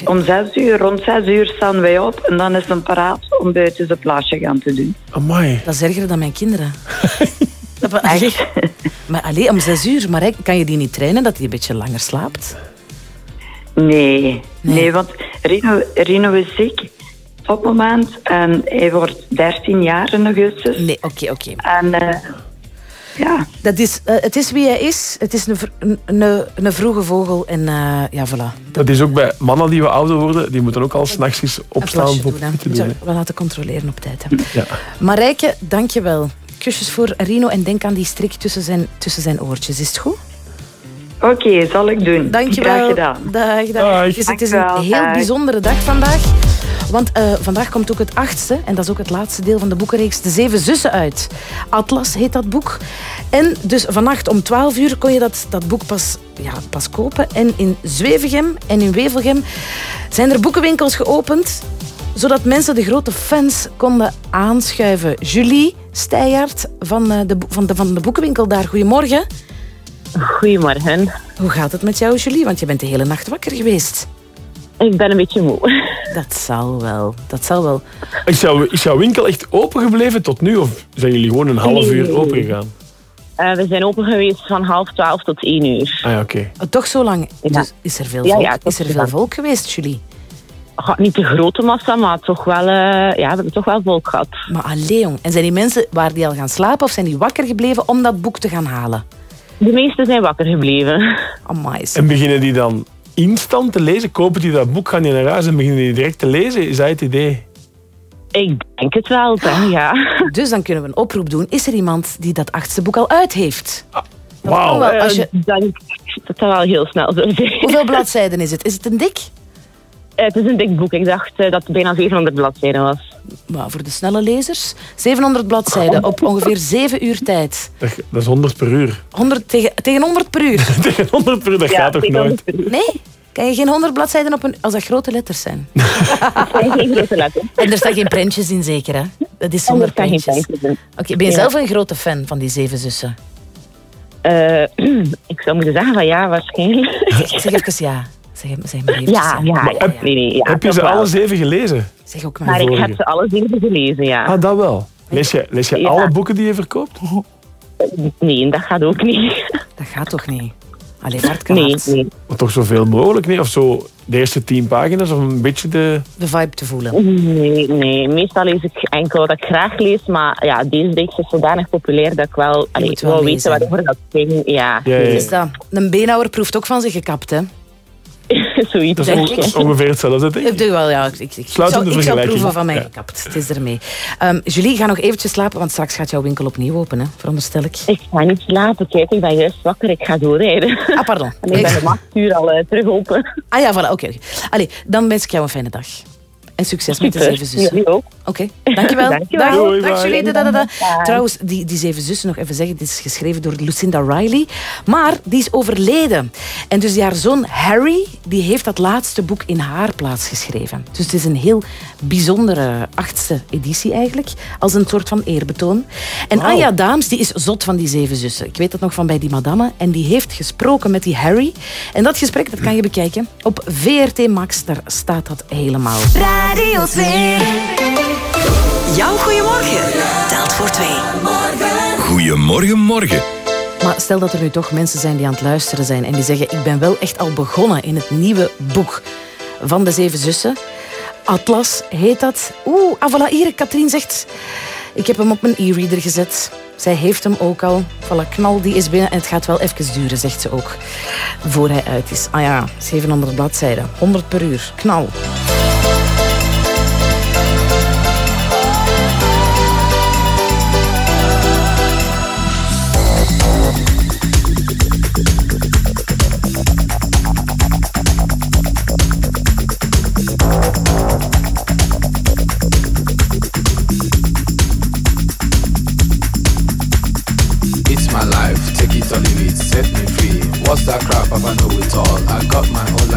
Om zes uur, rond zes uur staan wij op en dan is een paraat om buiten zijn plasje gaan te doen. Amai. Dat is erger dan mijn kinderen. Dat- Allee, maar alleen om zes uur, Marijke, kan je die niet trainen dat hij een beetje langer slaapt? Nee, nee, want Rino, Rino is ziek op het moment en hij wordt 13 jaar in augustus. Nee, oké, oké. En eh, ja. Dat is, eh, het is wie hij is. Het is een, vr- een, een, vroege vogel. En eh, ja, voilà. Dat is ook bij mannen die we ouder worden, die moeten ook al s'nachts opstaan plasje voor doen, te doen. wel laten controleren op tijd. Hè. Ja. Marijke, dank je wel. Kusjes voor Rino en denk aan die strik tussen zijn, tussen zijn oortjes. Is het goed? Oké, zal ik doen. Dank je Graag wel. gedaan. Dag, dag. Dus het is een heel dag. bijzondere dag vandaag. Want eh, vandaag komt ook het achtste, en dat is ook het laatste deel van de boekenreeks, De Zeven Zussen uit. Atlas heet dat boek. En dus vannacht om 12 uur kon je dat, dat boek pas, ja, pas kopen. En in Zwevegem en in Wevelgem zijn er boekenwinkels geopend, zodat mensen de grote fans konden aanschuiven. Julie Steijaert van, eh, de, van, de, van de boekenwinkel daar, goedemorgen. Goedemorgen. Hoe gaat het met jou, Julie? Want je bent de hele nacht wakker geweest. Ik ben een beetje moe. Dat zal wel, dat zal wel. Is jouw, is jouw winkel echt open gebleven tot nu? Of zijn jullie gewoon een half uur open gegaan? Eh, we zijn open geweest van half twaalf tot één uur. Ah ja, oké. Oh, toch zo lang? Dus is er veel Ja, volk, ja, is er veel volk geweest, Julie? Gaat niet de grote massa, maar toch wel, eh, ja, we hebben toch wel volk gehad. Maar allee, jong. En zijn die mensen, waar die al gaan slapen of zijn die wakker gebleven om dat boek te gaan halen? De meesten zijn wakker gebleven. Amai. En beginnen die dan instant te lezen? Kopen die dat boek, gaan die naar huis en beginnen die direct te lezen? Is dat het idee? Ik denk het wel, hè, ja. Dus dan kunnen we een oproep doen. Is er iemand die dat achtste boek al uit heeft? Dat Wauw. je... Eh, denk dat dat wel heel snel zijn. Hoeveel bladzijden is het? Is het een dik? Eh, het is een dik boek. Ik dacht eh, dat het bijna 700 bladzijden was. Maar voor de snelle lezers, 700 bladzijden op ongeveer 7 uur tijd. Dat, dat is 100 per uur. 100 tegen, tegen 100 per uur. Tegen 100 per uur, dat Ja, gaat toch nooit? 100 per uur. Nee? Kan je geen 100 bladzijden op een... Als dat grote letters zijn. Dat zijn geen grote letters. En er staan geen prentjes in zeker, hè? Dat is zonder Er in. Oké, ben je Ja. zelf een grote fan van die zeven zussen? Eh, ik zou moeten zeggen van ja, waarschijnlijk. Zeg even ja. Zeg, zeg maar even Ja, ja, ja. Nee, nee, ja, Heb je ze wel. alle zeven gelezen? Zeg ook maar. Maar ik heb ze alle zeven gelezen, ja. Ah, dat wel. Lees je, lees je Ja. alle boeken die je verkoopt? Nee, dat gaat ook niet. Dat gaat toch niet? Allee, Vartka Nee, hart. nee. Maar toch zoveel mogelijk, nee? Of zo de eerste tien pagina's, of een beetje de... De vibe te voelen. Nee, nee. Meestal lees ik enkel wat ik graag lees, maar ja, deze reeks is zodanig populair dat ik wel, allee, moet wel wil lezen. weten waarover dat ging. Ja, Ja, ja, ja. Is dat? Een beenhouwer proeft ook van zich gekapt, hè? zoiets Dat is denk on- ik. ongeveer hetzelfde, denk ik. Wel, ja. Ik, ik, ik, zou, ik zou proeven van mij Ja. gekapt. Het is ermee. Ehm Julie, ga nog eventjes slapen, want straks gaat jouw winkel opnieuw open, hè? Veronderstel ik. Ik ga niet slapen. Kijk, ik ben juist wakker. Ik ga doorrijden. Ah, pardon. En ik ben om acht uur al eh, terug open. Ah ja, voilà, oké. oké. Allee, dan wens ik jou een fijne dag. En succes met de zeven zussen. Jullie ook. Oké, dankjewel. Dankjewel. Dag, Doei, dag bye. Julie. Da, da, da. Dag. Trouwens, die, die zeven zussen, nog even zeggen, dit is geschreven door Lucinda Riley. Maar die is overleden. En dus haar zoon Harry, die heeft dat laatste boek in haar plaats geschreven. Dus het is een heel bijzondere achtste editie eigenlijk. Als een soort van eerbetoon. En Wauw. Anja Daams, die is zot van die zeven zussen. Ik weet dat nog van bij die madame. En die heeft gesproken met die Harry. En dat gesprek, dat kan je bekijken. Op VRT Max, daar staat dat helemaal. Radio 2. Jouw goeiemorgen telt voor twee. Goedemorgen, morgen. Maar stel dat er nu toch mensen zijn die aan het luisteren zijn en die zeggen: Ik ben wel echt al begonnen in het nieuwe boek van de Zeven Zussen. Atlas heet dat. Oeh, ah, voilà, hier, Katrien zegt: Ik heb hem op mijn e-reader gezet. Zij heeft hem ook al. Voilà, knal, die is binnen. En het gaat wel even duren, zegt ze ook. Voor hij uit is. Ah ja, 700 bladzijden. 100 per uur. Knal.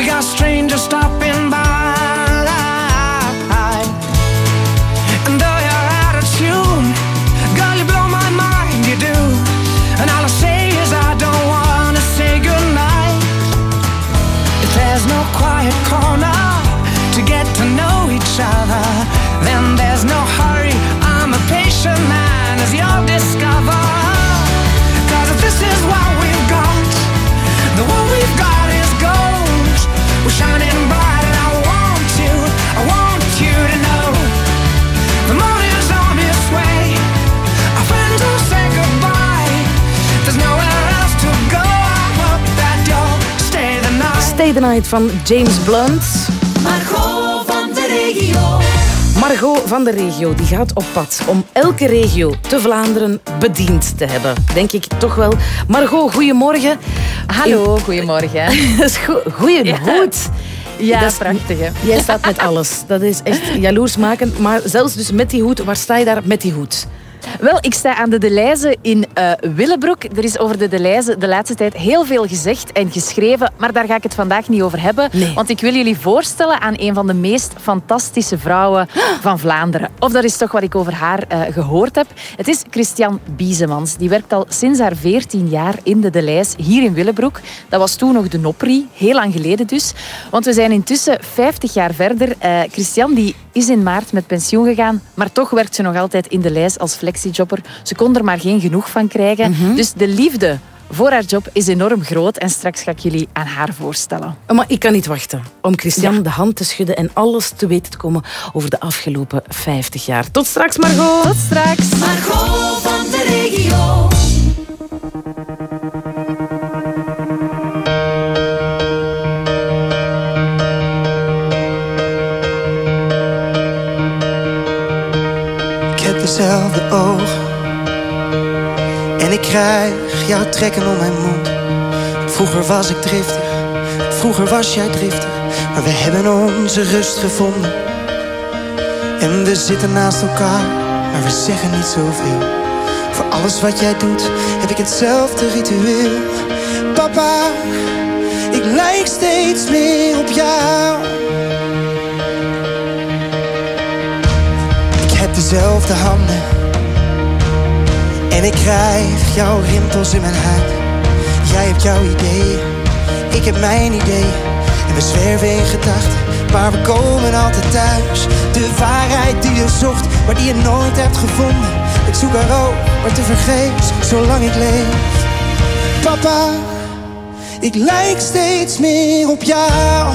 We got strangers stopping night. Stay the Night van James Blunt. Margot van de regio. Margot van de regio die gaat op pad om elke regio te Vlaanderen bediend te hebben. Denk ik toch wel. Margot, goedemorgen. Hallo, goedemorgen. Dat is go- Goeie Ja. hoed. Ja, Dat is- prachtig hè. Jij staat met alles. Dat is echt jaloersmakend. Maar zelfs dus met die hoed, waar sta je daar met die hoed? Wel, ik sta aan de Deleuze in eh Willebroek. Er is over de Deleuze de laatste tijd heel veel gezegd en geschreven, maar daar ga ik het vandaag niet over hebben. Want ik wil jullie voorstellen aan een van de meest fantastische vrouwen van Vlaanderen. Of dat is toch wat ik over haar eh, gehoord heb. Het is Christian Biesemans. Die werkt al sinds haar 14 jaar in de Deleuze hier in Willebroek. Dat was toen nog de Nopri, heel lang geleden dus. Want we zijn intussen 50 jaar verder. Eh, Christian die is in maart met pensioen gegaan, maar toch werkt ze nog altijd in de lijst als flexijobber. Ze kon er maar geen genoeg van krijgen. Dus de liefde voor haar job is enorm groot en straks ga ik jullie aan haar voorstellen. Oh, Maar ik kan niet wachten om Christian de hand te schudden en alles te weten te komen over de afgelopen 50 jaar. Tot straks, Margot. Tot straks. Margot van de regio. Dezelfde ogen. En ik krijg jouw trekken om mijn mond. Vroeger was ik driftig Vroeger was jij driftig. Maar we hebben onze rust gevonden. En we zitten naast elkaar Maar we zeggen niet zoveel. Voor alles wat jij doet Heb ik hetzelfde ritueel. Papa Ik lijk steeds meer op jou dezelfde handen. En ik krijg jouw rimpels in mijn huid Jij hebt jouw ideeën Ik heb mijn idee En we zwerven in gedachten Maar we komen altijd thuis. De waarheid die je zocht Maar die je nooit hebt gevonden. Ik zoek haar ook Maar te vergeefs Zolang ik leef. Papa Ik lijk steeds meer op jou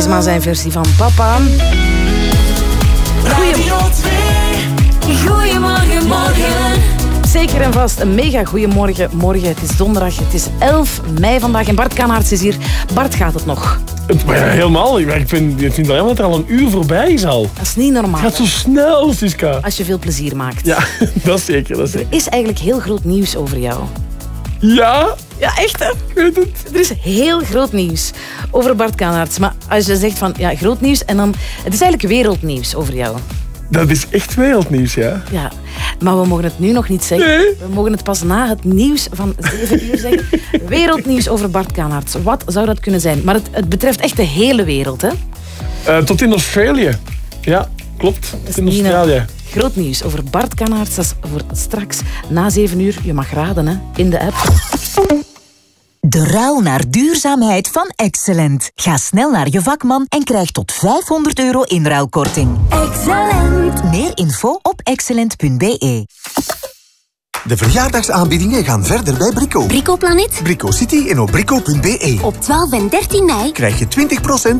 Preesma zijn versie van Papa. Goedemorgen, morgen. Zeker en vast een mega goeiemorgen. Morgen, het is donderdag, het is 11 mei vandaag en Bart Kanaerts is hier. Bart, gaat het nog? Ja, helemaal. Ik ik vind, ik vind alleen dat er al een uur voorbij is al. Dat is niet normaal. Het gaat zo snel, Siska. Als je veel plezier maakt. Ja, dat zeker. Dat is zeker. Er is eigenlijk heel groot nieuws over jou. Ja? Ja, echt hè? Ik weet het. Er is heel groot nieuws over Bart Kanaerts. Maar als je zegt van, ja, groot nieuws en dan... Het is eigenlijk wereldnieuws over jou. Dat is echt wereldnieuws, ja. Ja, maar we mogen het nu nog niet zeggen. We mogen het pas na het nieuws van 7 uur zeggen. Wereldnieuws over Bart Kanaerts. Wat zou dat kunnen zijn? Maar het, het betreft echt de hele wereld, hè? Eh, tot in Australië. Ja, klopt. Tot in Australië. Groot nieuws over Bart Kanaerts. Dat is voor straks na 7 uur. Je mag raden, hè? In de app. De ruil naar duurzaamheid van Excellent. Ga snel naar je vakman en krijg tot 500 euro inruilkorting. Excellent. Meer info op excellent.be. De verjaardagsaanbiedingen gaan verder bij Brico. Brico Planet. Brico City en op brico.be. Op 12 en 13 mei. Krijg je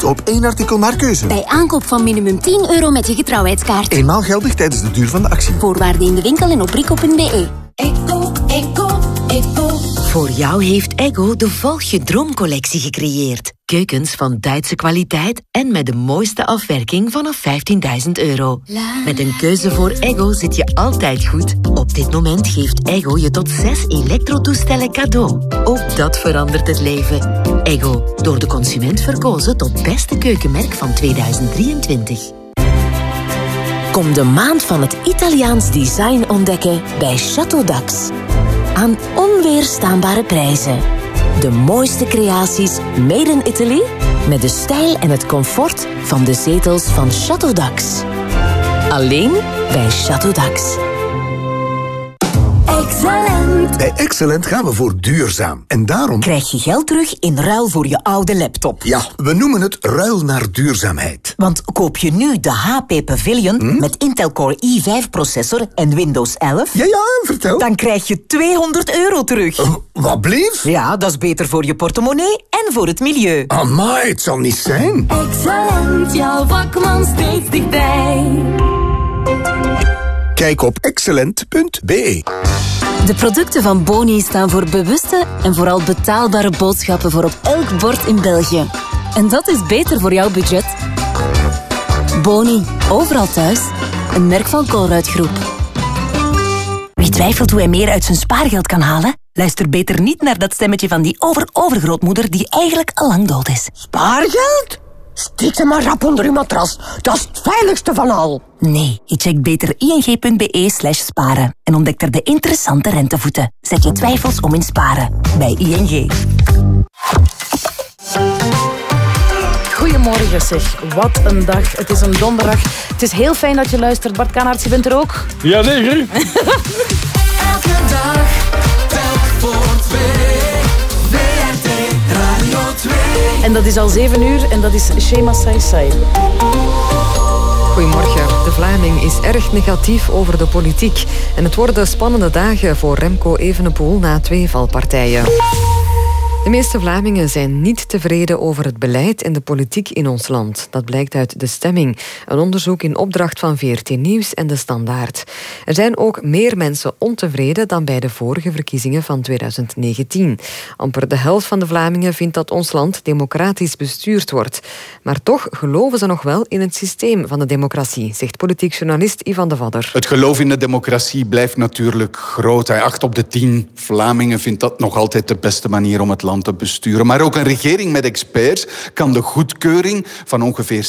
20% op één artikel naar keuze. Bij aankoop van minimum 10 euro met je getrouwheidskaart. Eenmaal geldig tijdens de duur van de actie. Voorwaarden in de winkel en op brico.be. Eco, eco, eco. Voor jou heeft Ego de Volg je Droomcollectie gecreëerd. Keukens van Duitse kwaliteit en met de mooiste afwerking vanaf 15.000 euro. Met een keuze voor Ego zit je altijd goed. Op dit moment geeft Ego je tot 6 elektrotoestellen cadeau. Ook dat verandert het leven. Ego, door de consument verkozen tot beste keukenmerk van 2023. Kom de maand van het Italiaans design ontdekken bij Chateau Dax. Aan onweerstaanbare prijzen. De mooiste creaties made in Italy met de stijl en het comfort van de zetels van Chateau Dax. Alleen bij Chateau Dax. Excellent. Bij Excellent gaan we voor duurzaam. En daarom... Krijg je geld terug in ruil voor je oude laptop. Ja, we noemen het ruil naar duurzaamheid. Want koop je nu de HP Pavilion met Intel Core i5-processor en Windows 11... Ja, ja, vertel. Dan krijg je 200 euro terug. wat blief? Ja, dat is beter voor je portemonnee en voor het milieu. Amai, het zal niet zijn. Excellent, jouw vakman steeds dichtbij. Kijk op excellent.be. De producten van Boni staan voor bewuste en vooral betaalbare boodschappen voor op elk bord in België. En dat is beter voor jouw budget. Boni, overal thuis. Een merk van Colruyt Groep. Wie twijfelt hoe hij meer uit zijn spaargeld kan halen? Luister beter niet naar dat stemmetje van die over-overgrootmoeder die eigenlijk al lang dood is. Spaargeld? Steek ze maar rap onder uw matras. Dat is het veiligste van al. Nee, je checkt beter ing.be slash sparen en ontdekt er de interessante rentevoeten. Zet je twijfels om in sparen bij ING. Goedemorgen zeg, wat een dag. Het is een donderdag. Het is heel fijn dat je luistert. Bart Kanaerts, je bent er ook. Jazeker. Elke dag, telk voor twee. En dat is al 7 uur en dat is Shema Sai Sai. Goedemorgen. De Vlaming is erg negatief over de politiek. En het worden spannende dagen voor Remco Evenepoel na twee valpartijen. De meeste Vlamingen zijn niet tevreden over het beleid en de politiek in ons land. Dat blijkt uit de stemming. Een onderzoek in opdracht van VRT Nieuws en De Standaard. Er zijn ook meer mensen ontevreden dan bij de vorige verkiezingen van 2019. Amper de helft van de Vlamingen vindt dat ons land democratisch bestuurd wordt. Maar toch geloven ze nog wel in het systeem van de democratie, zegt politiek journalist Ivan de Vadder. Het geloof in de democratie blijft natuurlijk groot. Acht op de tien Vlamingen vindt dat nog altijd de beste manier om het land te besturen. Maar ook een regering met experts kan de goedkeuring van ongeveer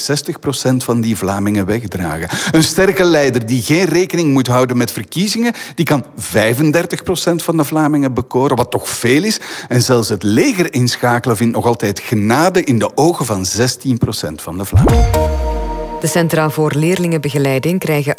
60% van die Vlamingen wegdragen. Een sterke leider die geen rekening moet houden met verkiezingen, die kan 35% van de Vlamingen bekoren, wat toch veel is. En zelfs het leger inschakelen vindt nog altijd genade in de ogen van 16% van de Vlamingen. De Centra voor Leerlingenbegeleiding krijgen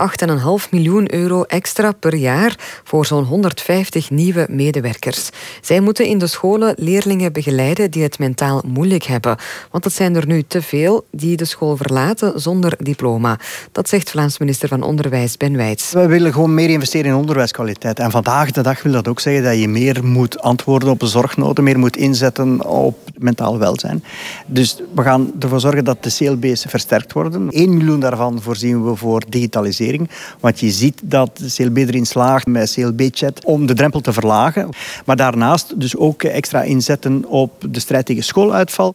8,5 miljoen euro extra per jaar voor zo'n 150 nieuwe medewerkers. Zij moeten in de scholen leerlingen begeleiden die het mentaal moeilijk hebben. Want het zijn er nu te veel die de school verlaten zonder diploma. Dat zegt Vlaams minister van Onderwijs Ben Wijts. We willen gewoon meer investeren in onderwijskwaliteit. En vandaag de dag wil dat ook zeggen dat je meer moet antwoorden op zorgnoden, meer moet inzetten op mentaal welzijn. Dus we gaan ervoor zorgen dat de CLB's versterkt worden. 1 miljoen daarvan voorzien we voor digitalisering. Want je ziet dat CLB erin slaagt met CLB-chat om de drempel te verlagen. Maar daarnaast dus ook extra inzetten op de strijd tegen schooluitval.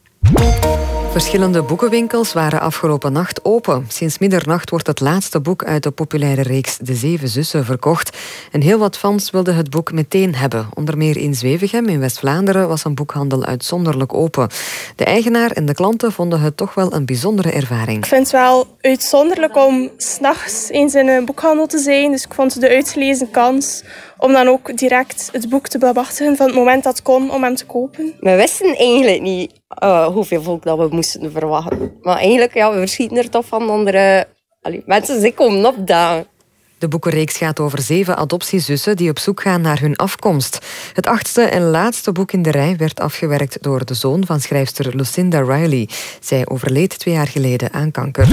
Verschillende boekenwinkels waren afgelopen nacht open. Sinds middernacht wordt het laatste boek uit de populaire reeks De Zeven Zussen verkocht. En heel wat fans wilden het boek meteen hebben. Onder meer in Zwevegem in West-Vlaanderen was een boekhandel uitzonderlijk open. De eigenaar en de klanten vonden het toch wel een bijzondere ervaring. Ik vind het wel uitzonderlijk om s'nachts eens in een boekhandel te zijn. Dus ik vond de uitgelezen kans om dan ook direct het boek te bemachtigen van het moment dat het kon om hem te kopen. We wisten eigenlijk niet uh, hoeveel volk dat we moesten verwachten. Maar eigenlijk, ja, we verschieten er toch van andere allee, mensen zich komen opdagen. De boekenreeks gaat over zeven adoptiezussen die op zoek gaan naar hun afkomst. Het achtste en laatste boek in de rij werd afgewerkt door de zoon van schrijfster Lucinda Riley. Zij overleed twee jaar geleden aan kanker.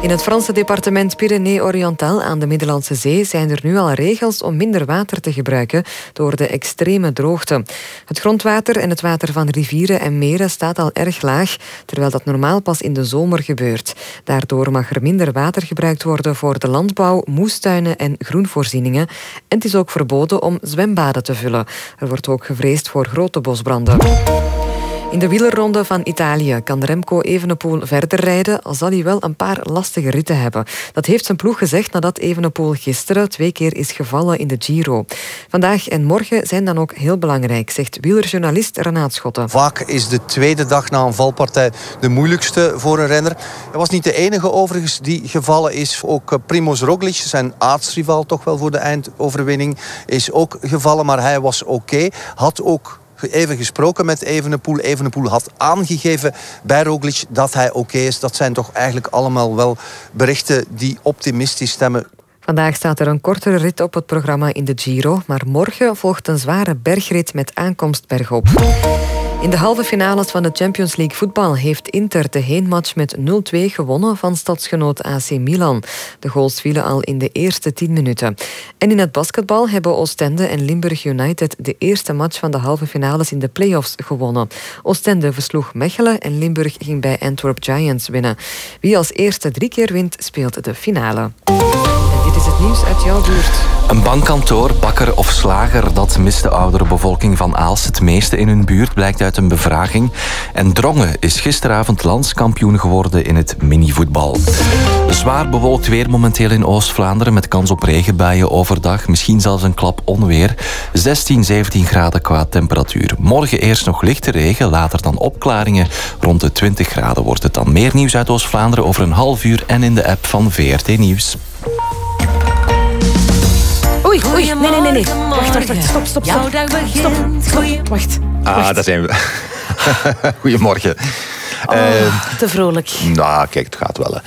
In het Franse departement Pyrénées-Oriental aan de Middellandse Zee zijn er nu al regels om minder water te gebruiken door de extreme droogte. Het grondwater en het water van rivieren en meren staat al erg laag, terwijl dat normaal pas in de zomer gebeurt. Daardoor mag er minder water gebruikt worden voor de landbouw, moestuinen en groenvoorzieningen. En het is ook verboden om zwembaden te vullen. Er wordt ook gevreesd voor grote bosbranden. In de wielerronde van Italië kan Remco Evenepoel verder rijden, al zal hij wel een paar lastige ritten hebben. Dat heeft zijn ploeg gezegd nadat Evenepoel gisteren twee keer is gevallen in de Giro. Vandaag en morgen zijn dan ook heel belangrijk, zegt wielerjournalist Renaat Schotten. Vaak is de tweede dag na een valpartij de moeilijkste voor een renner. Hij was niet de enige overigens die gevallen is. Ook eh, Primoz Roglic, zijn aartsrivaal toch wel voor de eindoverwinning, is ook gevallen, maar hij was oké. Had ook even gesproken met Evenepoel. Evenepoel had aangegeven bij Roglic dat hij oké is. Dat zijn toch eigenlijk allemaal wel berichten die optimistisch stemmen. Vandaag staat er een kortere rit op het programma in de Giro, maar morgen volgt een zware bergrit met aankomst bergop. In de halve finales van de Champions League voetbal heeft Inter de heenmatch met 0-2 gewonnen van stadsgenoot AC Milan. De goals vielen al in de eerste 10 minuten. En in het basketbal hebben Oostende en Limburg United de eerste match van de halve finales in de play-offs gewonnen. Oostende versloeg Mechelen en Limburg ging bij Antwerp Giants winnen. Wie als eerste drie keer wint, speelt de finale. Is het nieuws uit jouw buurt. Een bankkantoor, bakker of slager, dat mist de oudere bevolking van Aals het meeste in hun buurt, blijkt uit een bevraging. En Drongen is gisteravond landskampioen geworden in het minivoetbal. Zwaar bewolkt weer momenteel in Oost-Vlaanderen met kans op regenbuien overdag, misschien zelfs een klap onweer. 16, 17 graden qua temperatuur. Morgen eerst nog lichte regen, later dan opklaringen. Rond de 20 graden wordt het dan meer nieuws uit Oost-Vlaanderen over een half uur en in de app van VRT Nieuws. Oei, oei, nee, nee, nee, nee. Wacht, wacht, wacht. Stop, stop, stop. Stop, stop. Wacht. Ah, daar zijn we. Goedemorgen. Oh, te vrolijk. Nou, kijk, het gaat wel. Eh,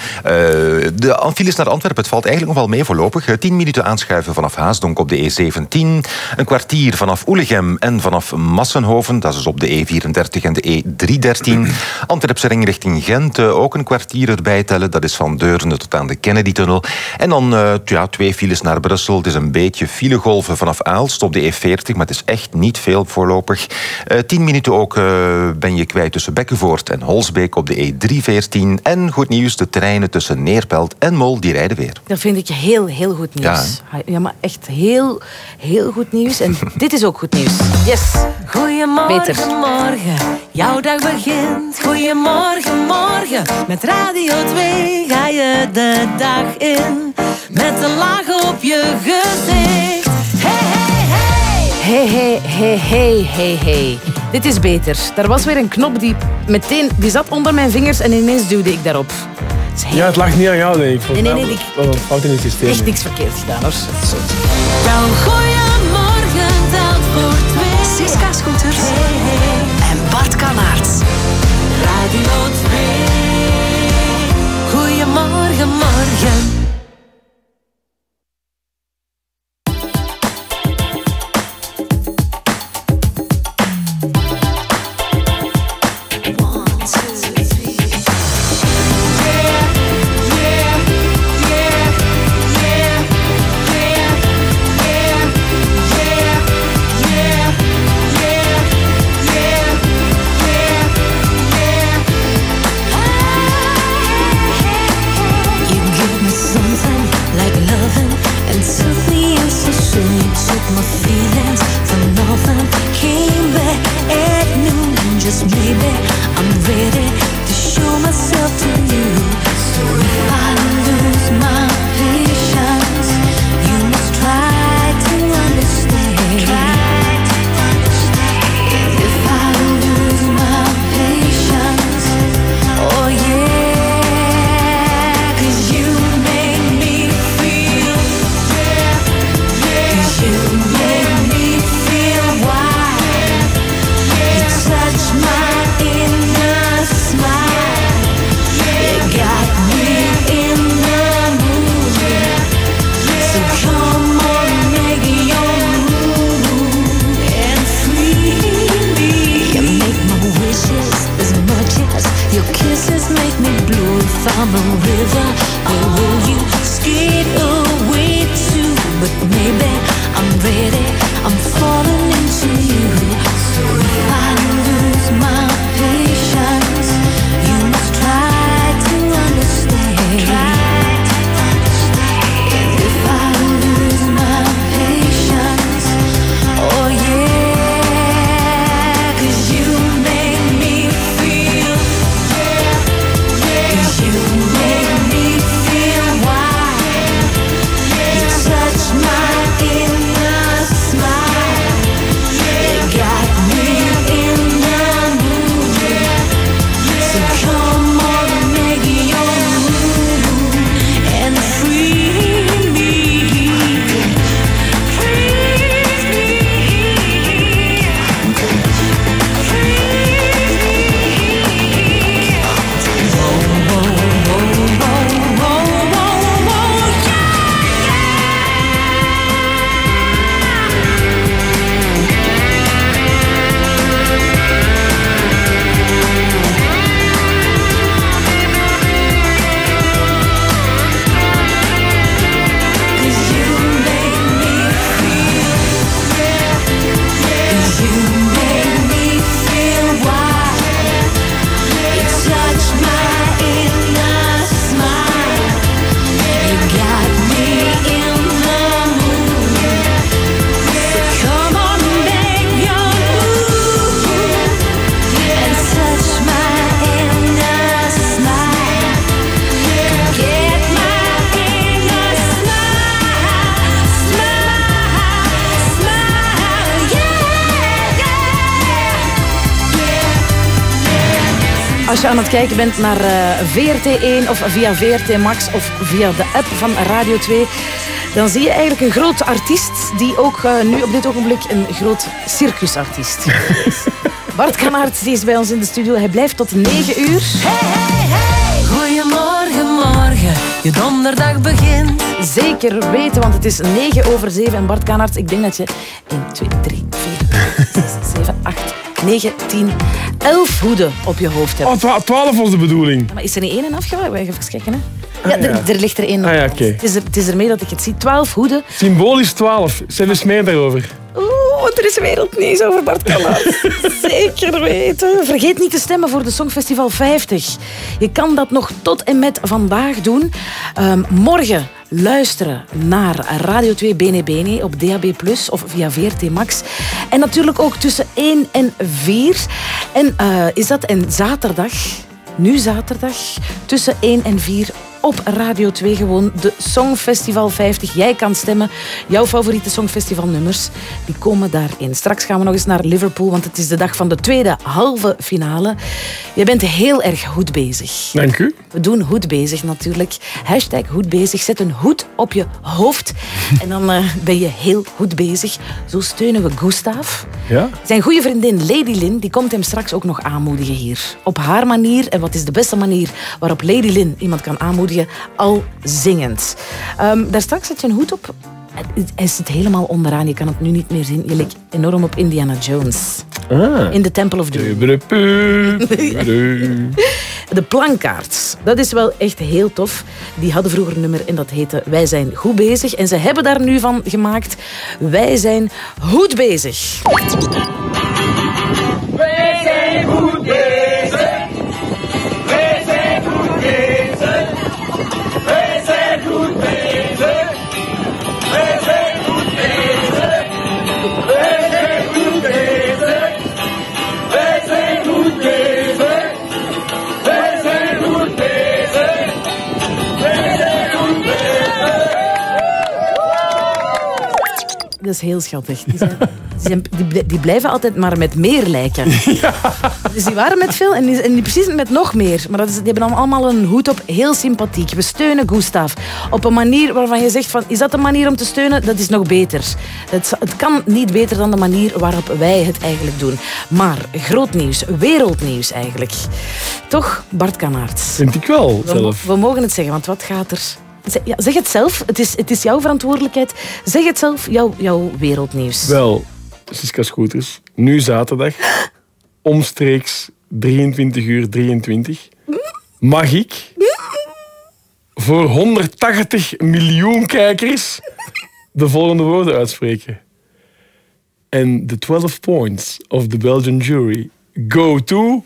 de files naar Antwerpen, het valt eigenlijk nog wel mee voorlopig. Eh, 10 minuten aanschuiven vanaf Haasdonk op de E17. Een kwartier vanaf Oelegem en vanaf Massenhoven. Dat is op de E34 en de E313. Antwerpse ring richting Gent. eh, ook een kwartier erbij tellen. Dat is van Deurne tot aan de Kennedy-tunnel. En dan eh, ja, twee files naar Brussel. Het is een beetje filegolven vanaf Aalst op de E40. Maar het is echt niet veel voorlopig. Eh 10 minuten ook eh, ben je kwijt tussen Bekkenvoort en Holsbeek op de E314. En goed nieuws, de treinen tussen Neerpelt en Mol, die rijden weer. Dat vind ik heel, heel goed nieuws. Ja, maar echt heel, heel goed nieuws. En dit is ook goed nieuws. Yes. Goedemorgen, Beter. morgen. Jouw dag begint. Goedemorgen, morgen. Met Radio 2 ga je de dag in. Met een laag op je gezicht. Hey, hey, hey. Hey, hey, hey, hey, hey, hey. Dit is beter. Daar was weer een knop die meteen... Die zat onder mijn vingers en ineens duwde ik daarop. Ja, het lag niet aan jou, denk ik. Nee, nee, nee, ik- een fout in het systeem. Echt niks verkeerd gedaan, hoor. Jouw goeiemorgen telt voor twee. Siska Scooters het kijken bent naar eh, VRT1 of via VRT Max of via de app van Radio 2, dan zie je eigenlijk een grote artiest die ook eh, nu op dit ogenblik een groot circusartiest is. Bart Kanaerts die is bij ons in de studio. Hij blijft tot 9 uur. Goeiemorgen, morgen. Je donderdag begint. Zeker weten, want het is 9 over 7. En Bart Kanaerts, ik denk dat je 1, 2, 3, 4, 5, 6, 7, 8, 9, 10, 11 hoeden op je hoofd hebt. Oh, twa- 12 was de bedoeling. Maar is er niet één en afgewaagd? Even kijken, hè. Ja, Ah, ja. Er, er ligt er één op. Ah, ja, oké. het, is er, het is ermee dat ik het zie. 12 hoeden. Symbolisch 12. Zijn we meer daarover? Oeh, want er is wereldnieuws over Bart Kanaerts. Zeker weten. Vergeet niet te stemmen voor de Songfestival 50. Je kan dat nog tot en met vandaag doen. Ehm, morgen luisteren naar Radio 2 Bene Bene op DAB+, of via VRT Max. En natuurlijk ook tussen 1 en 4. En eh, is dat en zaterdag... Nu zaterdag tussen 1 en 4 op Radio 2 gewoon de Songfestival 50. Jij kan stemmen. Jouw favoriete Songfestivalnummers, die komen daarin. Straks gaan we nog eens naar Liverpool, want het is de dag van de tweede halve finale. Je bent heel erg goed bezig. Dank u. We doen goed bezig natuurlijk. Hashtag goed bezig. Zet een hoed op je hoofd. En dan eh, ben je heel goed bezig. Zo steunen we Gustav. Ja? Zijn goede vriendin Lady Lynn die komt hem straks ook nog aanmoedigen hier. Op haar manier. En wat is de beste manier waarop Lady Lynn iemand kan aanmoedigen? Al zingend. Ehm, daar straks zet je een hoed op. Hij zit helemaal onderaan. Je kan het nu niet meer zien. Je lijkt enorm op Indiana Jones. Ah. In de Temple of Doom. De plankaart. Dat is wel echt heel tof. Die hadden vroeger een nummer en dat heette Wij zijn goed bezig. En ze hebben daar nu van gemaakt Wij zijn goed bezig. Wij zijn goed Dat is heel schattig. Die, zijn, die, zijn- die, bl- die blijven altijd maar met meer lijken. Dus die waren met veel en die, en die precies met nog meer. Maar dat is, die hebben dan allemaal een hoed op. Heel sympathiek. We steunen Gustav. Op een manier waarvan je zegt van... Is dat de manier om te steunen? Dat is nog beter. Het, het kan niet beter dan de manier waarop wij het eigenlijk doen. Maar groot nieuws. Wereldnieuws eigenlijk. Toch, Bart Kanaert? Vind ik wel, We, zelf. we mogen het zeggen, want wat gaat er... Zeg, het zelf. Het is, het is jouw verantwoordelijkheid. Zeg het zelf, jouw, jouw wereldnieuws. Wel, Siska Scooters. Nu zaterdag, omstreeks 23 uur 23, mag ik voor 180 miljoen kijkers de volgende woorden uitspreken. En de 12 points of the Belgian jury go to...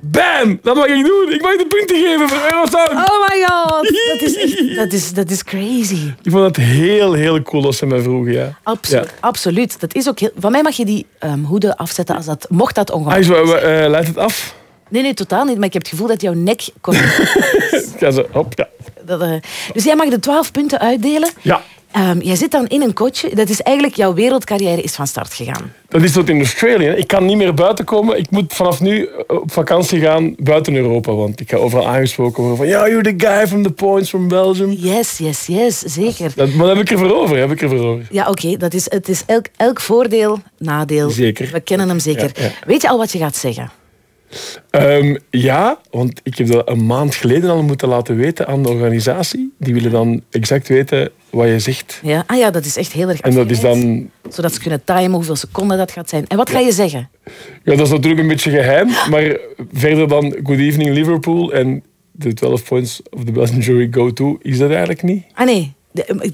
Bam! Dat mag ik doen. Ik mag de punten geven voor Eurosong. Oh my god, dat is, echt, dat is, dat is crazy. Ik vond dat heel, heel cool als ze mij vroegen, ja. Absoluut. Ja. absoluut. Dat is ook heel, van mij mag je die ehm, hoeden afzetten als dat, mocht dat Ah, is, wa- wa- eh, leidt het af? Nee, nee, totaal niet. Maar ik heb het gevoel dat jouw nek... Komt. Zo, hop, ja. dat, eh, dus jij mag de 12 punten uitdelen. Ja. Ehm, jij zit dan in een coachje. Dat is eigenlijk jouw wereldcarrière is van start gegaan. Dat is tot in Australië. Ik kan niet meer buiten komen. Ik moet vanaf nu eh, op vakantie gaan buiten Europa. Want ik ga overal aangesproken worden van... Ja, you're the guy from the points from Belgium. Yes, yes, yes. Zeker. Dat, maar dat heb ik ervoor over. Heb ik ervoor over. Ja, oké. dat is Het is elk, elk voordeel, nadeel. Zeker. We kennen hem zeker. Ja, ja. Weet je al wat je gaat zeggen? Ehm, ja, want ik heb dat een maand geleden al moeten laten weten aan de organisatie. Die willen dan exact weten wat je zegt. Ja? Ah ja, dat is echt heel erg En dat is dan... Zodat ze kunnen timen hoeveel seconden dat gaat zijn. En wat ga je zeggen? Ja, dat is natuurlijk een beetje geheim. Maar verder dan Good Evening Liverpool en de 12 points of the Belgian jury go to, is dat eigenlijk niet. Ah nee,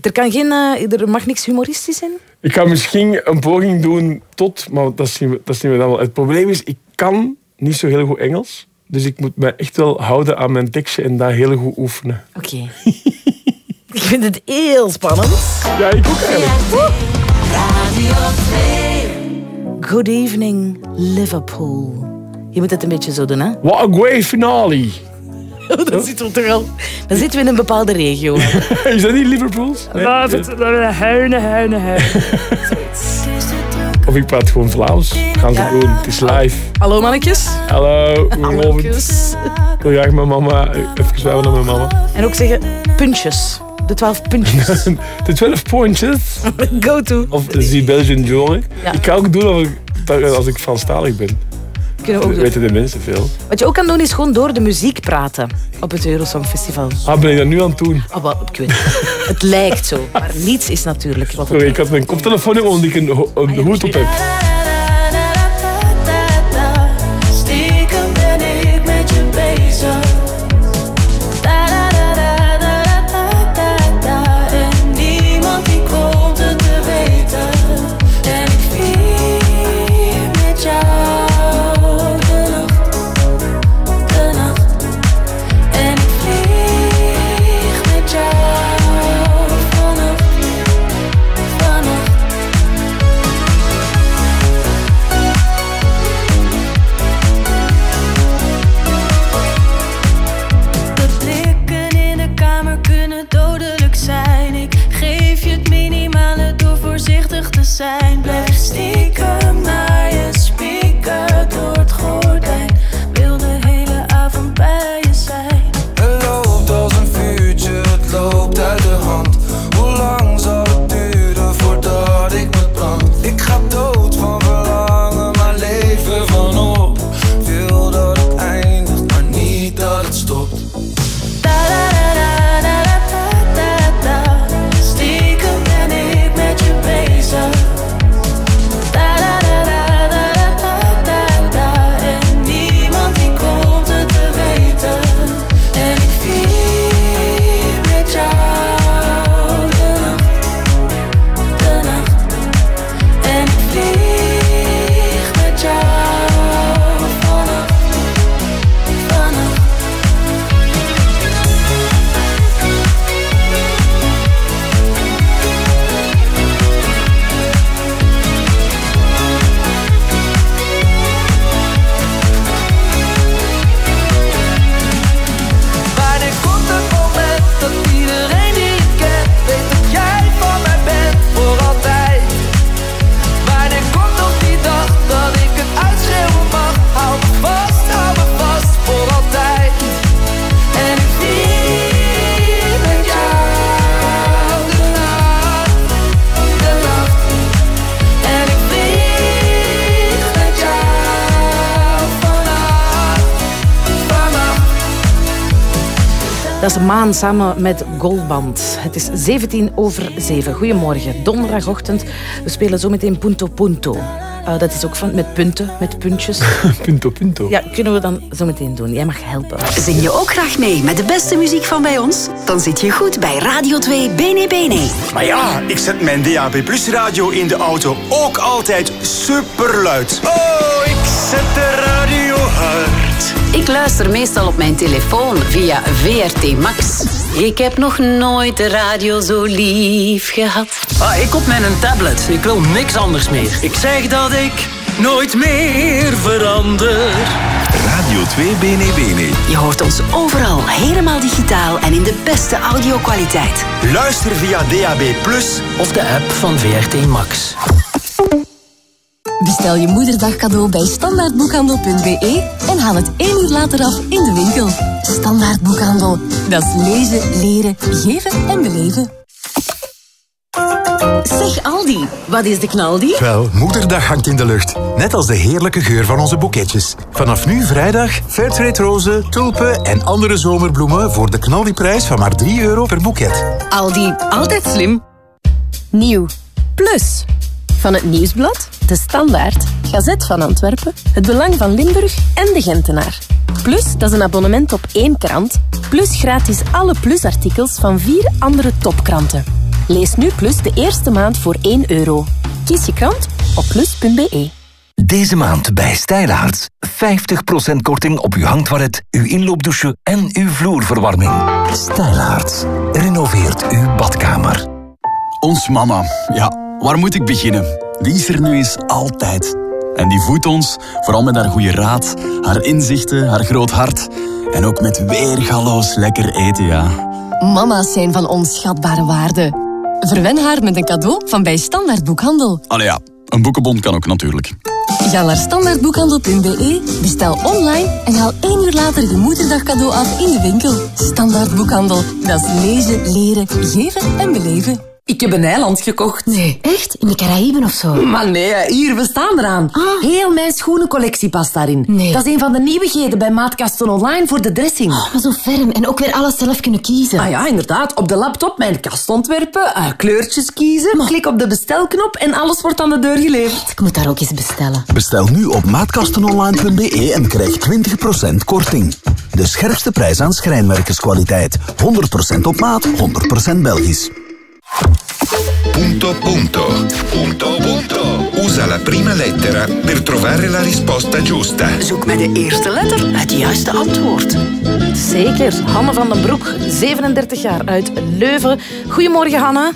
er, kan geen, eh, er mag niks humoristisch in? Ik ga misschien een poging doen tot, maar dat zien we, dat zien we dan wel. Het probleem is, ik kan niet zo heel goed Engels. Dus ik moet me echt wel houden aan mijn tekstje en dat heel goed oefenen. Oké. ik vind het heel spannend. Ja, ik ook eigenlijk. Good evening, Liverpool. Je moet het een beetje zo doen, hè? What a great finale. Dan zitten we toch al... Dan zitten we in een bepaalde regio. is dat niet Liverpools? Nee? Huine, huine, huine. Of ik praat gewoon Vlaams. Gaan ze doen. Het is live. Hallo mannetjes. Hallo. Mannetjes. Ik wil graag mijn mama, even zwijgen naar mijn mama. En ook zeggen puntjes. De twaalf puntjes. De 12 pointjes. Go to. Of de Belgian Jury. Ja. Ik kan ook doen als ik, als ik Franstalig ben. Kunnen we ook Dat doen. weten de mensen veel. Wat je ook kan doen is gewoon door de muziek praten op het Eurosongfestival. Ah, ben ik dat nu aan het doen? Oh, wel, ik weet het. Het lijkt zo, maar niets is natuurlijk wat het Sorry, ik had mijn koptelefoon in omdat ik een, een hoed op heb. Zijn. Blijf stiekem Dat is een maan samen met Goldband. Het is 17 over 7. Goedemorgen, donderdagochtend. We spelen zo meteen Punto Punto. Eh, dat is ook van, met punten, met puntjes. punto, punto. Ja, kunnen we dan zo meteen doen. Jij mag helpen. Zing je ook graag mee met de beste muziek van bij ons? Dan zit je goed bij Radio 2 Bene Bene. Maar ja, ik zet mijn DAB Plus radio in de auto ook altijd superluid. Oh, ik zet de radio hard. Ik luister meestal op mijn telefoon via VRT Max. Ik heb nog nooit de radio zo lief gehad. Ah, ik op mijn tablet. Ik wil niks anders meer. Ik zeg dat ik nooit meer verander. Radio 2 Bene Bene. Je hoort ons overal, helemaal digitaal en in de beste audio-kwaliteit. Luister via DAB Plus of de app van VRT Max. Bestel je moederdag cadeau bij standaardboekhandel.be en haal het één uur later af in de winkel. Standaard Boekhandel. Dat is lezen, leren, geven en beleven. Zeg Aldi, wat is de knaldi? Wel, moederdag hangt in de lucht. Net als de heerlijke geur van onze boeketjes. Vanaf nu vrijdag Fairtrade rozen, tulpen en andere zomerbloemen voor de knaldiprijs van maar 3 euro per boeket. Aldi, altijd slim. Nieuw. Plus. Van het Nieuwsblad, De Standaard, Gazet van Antwerpen, Het Belang van Limburg en De Gentenaar. Plus, dat is een abonnement op één krant. Plus gratis alle Plus-artikels van vier andere topkranten. Lees nu Plus de eerste maand voor 1 euro. Kies je krant op plus.be. Deze maand bij Stijlaarts. 50% korting op uw hangtoilet, uw inloopdouche en uw vloerverwarming. Stijlaarts. Renoveert uw badkamer. Ons mama, ja, waar moet ik beginnen? Die is er nu eens altijd. En die voedt ons, vooral met haar goede raad, haar inzichten, haar groot hart. En ook met weergaloos lekker eten, ja. Mama's zijn van onschatbare waarde. Verwen haar met een cadeau van bij Standaard Boekhandel. Allee ja, een boekenbon kan ook natuurlijk. Ga naar standaardboekhandel.be, bestel online en haal één uur later je moederdag cadeau af in de winkel. Standaard Boekhandel, dat is lezen, leren, geven en beleven. Ik heb een eiland gekocht. Nee, echt? In de Caraïben of zo? Maar nee, hier, we staan eraan. Heel mijn schoenencollectie past daarin. Nee. Dat is een van de nieuwigheden bij Maatkasten Online voor de dressing. Maar zo ferm en ook weer alles zelf kunnen kiezen. Ah ja, inderdaad. Op de laptop mijn kast ontwerpen, eh, kleurtjes kiezen, klik op de bestelknop en alles wordt aan de deur geleverd. Ik moet daar ook eens bestellen. Bestel nu op maatkastenonline.be en krijg 20% korting. De scherpste prijs aan schrijnwerkerskwaliteit. 100% op maat, 100% Belgisch. Punto punto. Punto punto. Usa la prima lettera per trovare la risposta giusta. Zoek met de eerste letter het juiste antwoord. Zeker. Hanne van den Broek, 37 jaar, uit Leuven. Goedemorgen, Hanne.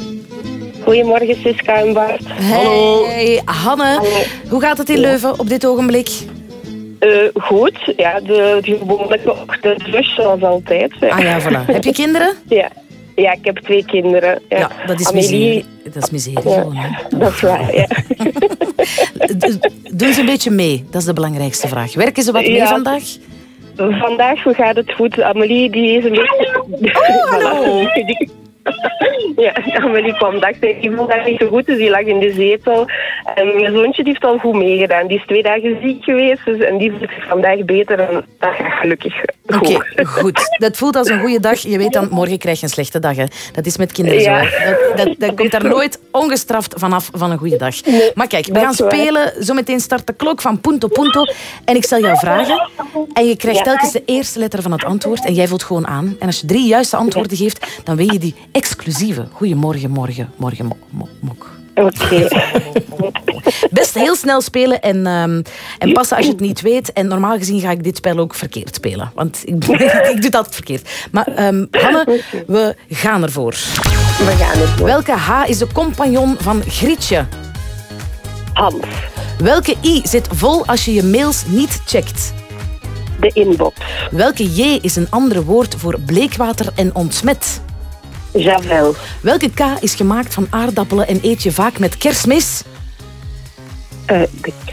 Goedemorgen, Siska en Bart. Hallo. Hey, Hanne. Hoe gaat het in Leuven op dit ogenblik? Eh, goed, ja, de, de gewone ochtendrush zoals altijd. Ah ja, voilà. Heb je kinderen? Ja. Ja, ik heb twee kinderen. Ja, Ja, dat is Amélie- miserie. Dat is miserie gewoon. Dat is waar, ja. Doen ze een beetje mee? Dat is de belangrijkste vraag. Werken ze wat mee vandaag? Vandaag hoe gaat het goed. Amelie die is een beetje... Oh, hallo. ja, Amelie kwam dag. Die voelde haar niet zo goed, dus die lag in de zetel. En mijn zoontje die heeft al goed meegedaan. Die is twee dagen ziek geweest dus, en die voelt zich vandaag beter. En dat gaat gelukkig goed. Oké, goed. Dat voelt als een goede dag. Je weet dan, morgen krijg je een slechte dag. Hè. Dat is met kinderen Ja. zo. Dat, dat, dat komt daar nooit ongestraft vanaf van een goede dag. maar kijk, we gaan spelen. Zometeen start de klok van punto punto. En ik stel jou vragen. En je krijgt telkens de eerste letter van het antwoord. En jij vult gewoon aan. En als je drie juiste antwoorden geeft, dan win je die exclusieve Goedemorgen, morgen, morgen, mo- mo- mok. Oké. Best heel snel spelen en, ehm, en passen als je het niet weet. En normaal gezien ga ik dit spel ook verkeerd spelen. Want ik, ik doe het altijd verkeerd. Maar ehm, Hanne, we gaan ervoor. We gaan ervoor. Welke H is de compagnon van Grietje? Hans. Welke I zit vol als je je mails niet checkt? De inbox. Welke J is een ander woord voor bleekwater en ontsmet? Javel. Welke K is gemaakt van aardappelen en eet je vaak met kerstmis? Eh, de K.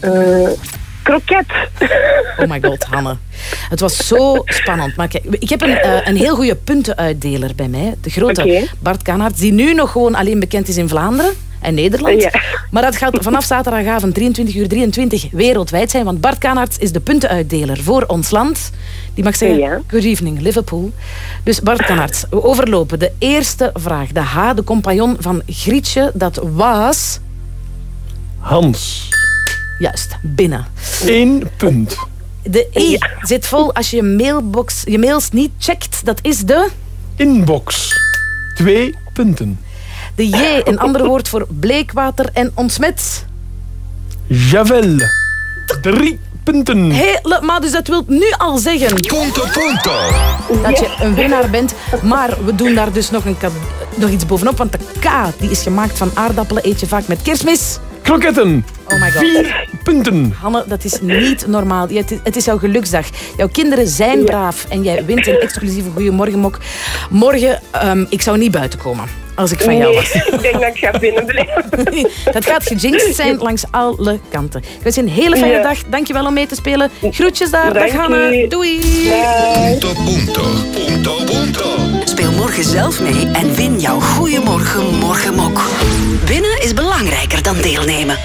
Eh, kroket. Oh my god, Hanne. Het was zo spannend. Maar kijk, ik heb een, eh, een heel goede puntenuitdeler bij mij. De grote. Bart Kanaert, die nu nog gewoon alleen bekend is in Vlaanderen en Nederland. Ja. Maar dat gaat vanaf zaterdagavond 23 uur 23 wereldwijd zijn. Want Bart Kanaert is de puntenuitdeler voor ons land. Die mag zeggen, Ja. good evening, Liverpool. Dus Bart Kanaert, we overlopen de eerste vraag. De H, de compagnon van Grietje, dat was... Hans. Juist, binnen. Eén punt. De I zit vol als je je, mailbox, je mails niet checkt. Dat is de... Inbox. Twee punten. De J, een ander woord voor bleekwater en ontsmet. Javel. Drie punten. Helemaal, dus dat wil nu al zeggen... Punto, punto. Dat je een winnaar bent. Maar we doen daar dus nog, een, nog iets bovenop. Want de K die is gemaakt van aardappelen eet je vaak met kerstmis. Kroketten. Oh my god. Vier punten. Hanne, dat is niet normaal. Ja, Het is, het is jouw geluksdag. Jouw kinderen zijn braaf en jij wint een exclusieve Goeiemorgenmok. Morgen, ehm, ik zou niet buiten komen. Als ik van jou Nee, was. ik denk dat ik ga binnenblijven. Dat gaat gejinxed zijn langs alle kanten. Ik wens je een hele fijne Ja. dag. Dankjewel om mee te spelen. Groetjes daar. Dank dag Hanne. u. Doei. Punto, punto. Punto, punto. Speel morgen zelf mee en win jouw Goeiemorgen Morgenmok. Winnen is belangrijker dan deelnemen.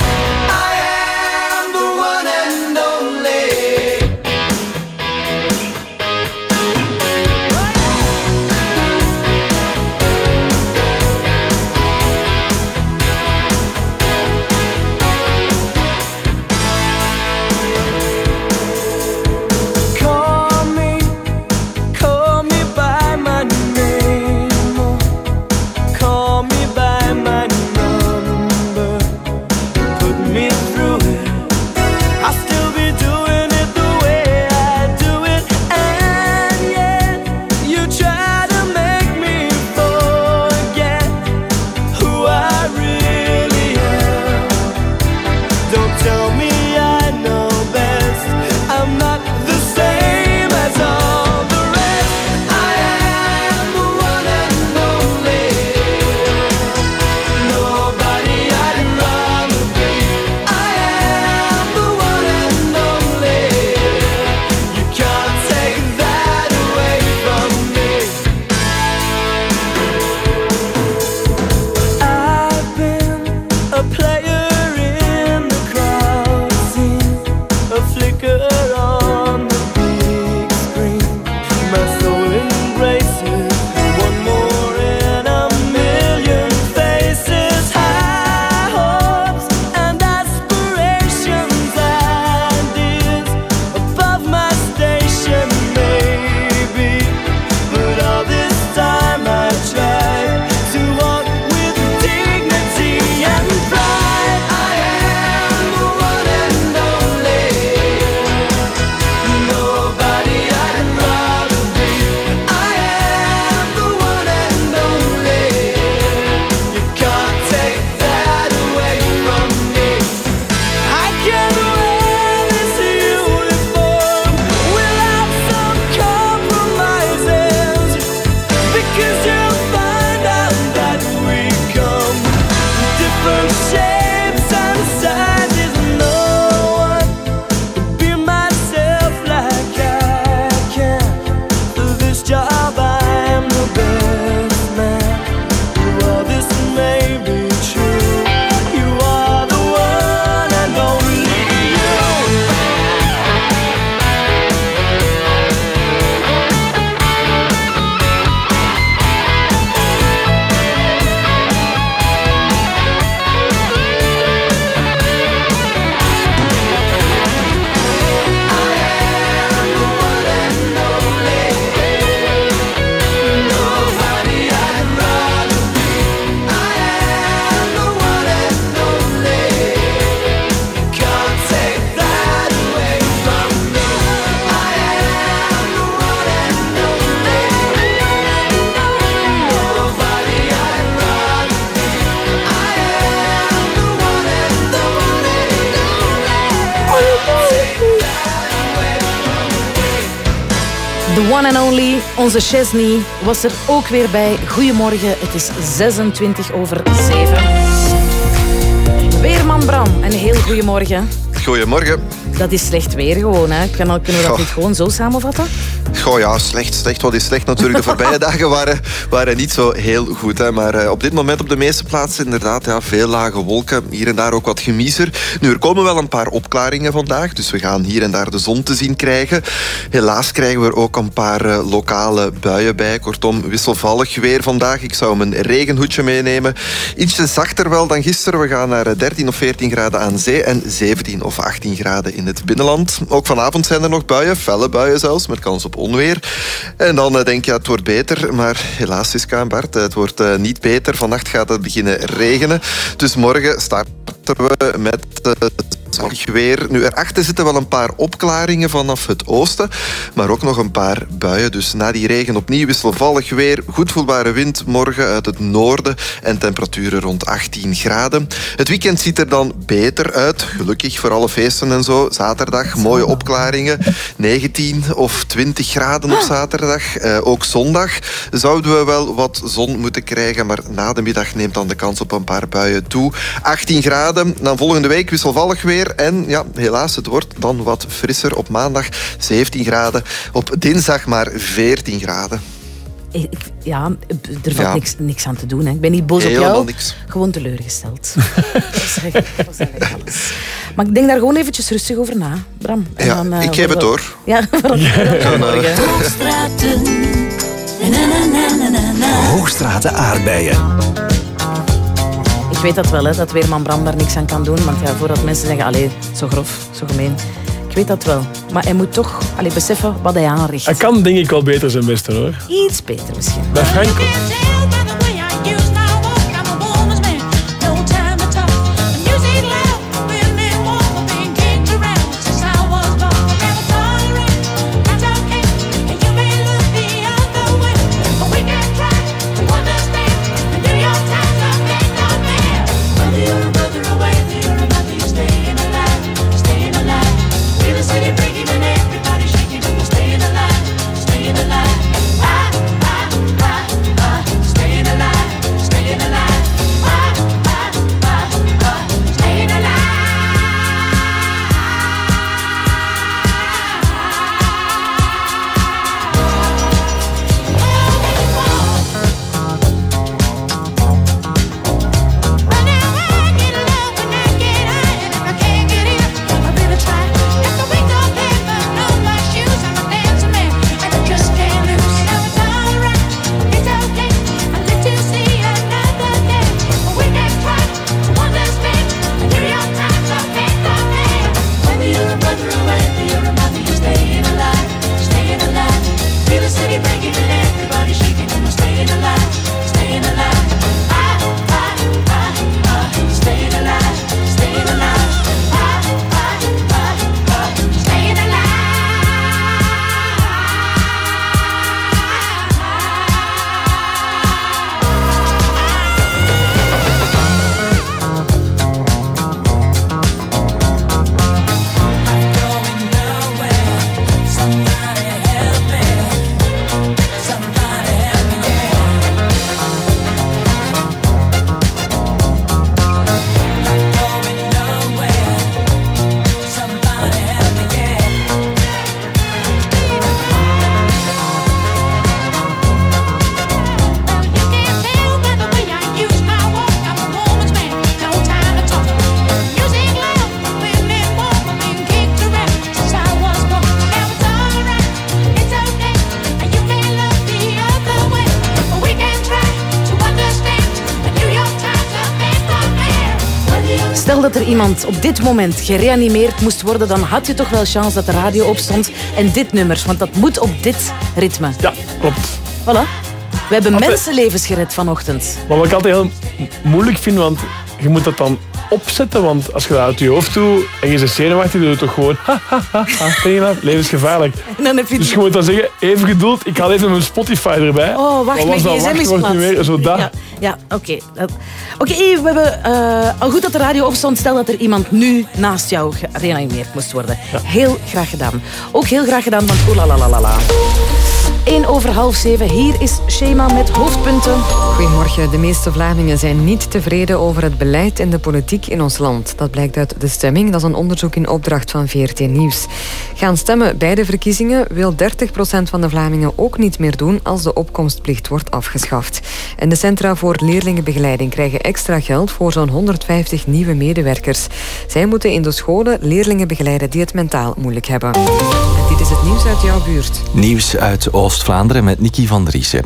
Onze Chesney, was er ook weer bij. Goedemorgen, het is 26 over 7. Weerman Bram, een heel goedemorgen. Goedemorgen. Dat is slecht weer gewoon, hè? Kan- Kunnen we dat niet gewoon zo samenvatten? Goh ja, slecht, slecht. Wat is slecht natuurlijk. De voorbije dagen waren, waren niet zo heel goed. Hè. Maar eh, op dit moment op de meeste plaatsen inderdaad ja, veel lage wolken. Hier en daar ook wat gemiezer. Nu, er komen wel een paar opklaringen vandaag. Dus we gaan hier en daar de zon te zien krijgen. Helaas krijgen we er ook een paar eh, lokale buien bij. Kortom, wisselvallig weer vandaag. Ik zou mijn regenhoedje meenemen. Ietsje zachter wel dan gisteren. We gaan naar eh, 13 of 14 graden aan zee en 17 of 18 graden in het binnenland. Ook vanavond zijn er nog buien, felle buien zelfs, met kans op onweer. En dan eh, denk je, ja, het wordt beter. Maar helaas, Siska en Bart, eh, het wordt eh, niet beter. Vannacht gaat het beginnen regenen. Dus morgen starten we met weer. Nu, erachter zitten wel een paar opklaringen vanaf het oosten, maar ook nog een paar buien. Dus na die regen opnieuw wisselvallig weer, goed voelbare wind morgen uit het noorden en temperaturen rond 18 graden. Het weekend ziet er dan beter uit, gelukkig voor alle feesten en zo. Zaterdag mooie opklaringen, 19 of 20 graden op zaterdag. Eh, ook zondag zouden we wel wat zon moeten krijgen, maar na de middag neemt dan de kans op een paar buien toe. 18 graden, dan volgende week wisselvallig weer. En ja, helaas, het wordt dan wat frisser op maandag 17 graden. Op dinsdag maar 14 graden. Ik- ja, er valt Ja. niks, niks aan te doen. Hè. Ik ben niet boos op Helemaal jou. niks. Gewoon teleurgesteld. dat is eigenlijk, dat is eigenlijk alles. Maar ik denk daar gewoon eventjes rustig over na, Bram. En Ja, dan, eh, ik geef het door. Ja, Ja. Hoogstraten. Na, na, na. Hoogstraten aardbeien. Ik weet dat wel, hè, dat Weerman Bram daar niks aan kan doen. Want ja, voordat mensen zeggen, allee, zo grof, zo gemeen. Ik weet dat wel. Maar hij moet toch allee, beseffen wat hij aanricht. Hij kan denk ik wel beter zijn beste hoor. Iets beter misschien. Bij Stel dat er iemand op dit moment gereanimeerd moest worden, dan had je toch wel kans dat de radio opstond en dit nummers, want dat moet op dit ritme. Ja, klopt. Voilà. We hebben mensenlevens gered vanochtend. Maar wat ik altijd heel moeilijk vind, want je moet dat dan opzetten, want als je dat uit je hoofd doet en je bent zenuwachtig, doe je toch gewoon ha, ha, ha, ha, tegen dat, levensgevaarlijk. En dan heb je Dus je moet dan zeggen, even geduld, ik haal even mijn Spotify erbij. Oh, wacht, mijn gsm is plat. meer, zo dat. Ja, ja oké. Oké, we hebben eh, al goed dat de radio opstond. Stel dat er iemand nu naast jou gereanimeerd moest worden. Heel graag gedaan. Ook heel graag gedaan, want oeh la la la la la. 1 over half 7. Hier is Shema met hoofdpunten. Goedemorgen. De meeste Vlamingen zijn niet tevreden over het beleid en de politiek in ons land. Dat blijkt uit de stemming. Dat is een onderzoek in opdracht van VRT Nieuws. Gaan stemmen bij de verkiezingen wil 30% van de Vlamingen ook niet meer doen als de opkomstplicht wordt afgeschaft. En de Centra voor Leerlingenbegeleiding krijgen extra geld voor zo'n 150 nieuwe medewerkers. Zij moeten in de scholen leerlingen begeleiden die het mentaal moeilijk hebben. En dit is het nieuws uit jouw buurt. Nieuws uit Oost-Vlaanderen met Nicky van Driessen.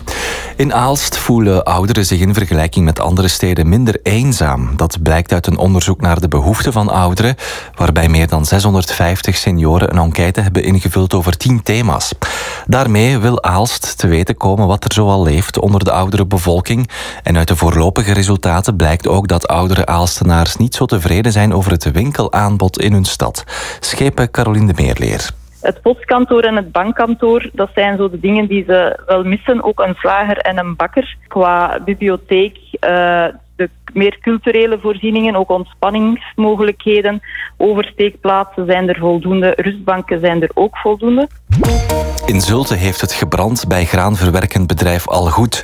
In Aalst voelen ouderen zich in vergelijking met andere steden minder eenzaam. Dat blijkt uit een onderzoek naar de behoeften van ouderen, waarbij meer dan 650 senioren een enquête hebben ingevuld over 10 thema's. Daarmee wil Aalst te weten komen wat er zoal leeft onder de oudere bevolking. En uit de voorlopige resultaten blijkt ook dat oudere Aalstenaars niet zo tevreden zijn over het winkelaanbod in hun stad. Schepen Caroline de Meerleer. Het postkantoor en het bankkantoor, dat zijn zo de dingen die ze wel missen. Ook een slager en een bakker. Qua bibliotheek, eh, de meer culturele voorzieningen, ook ontspanningsmogelijkheden. Oversteekplaatsen zijn er voldoende, rustbanken zijn er ook voldoende. In Zulte heeft het gebrand bij graanverwerkend bedrijf Al Goed.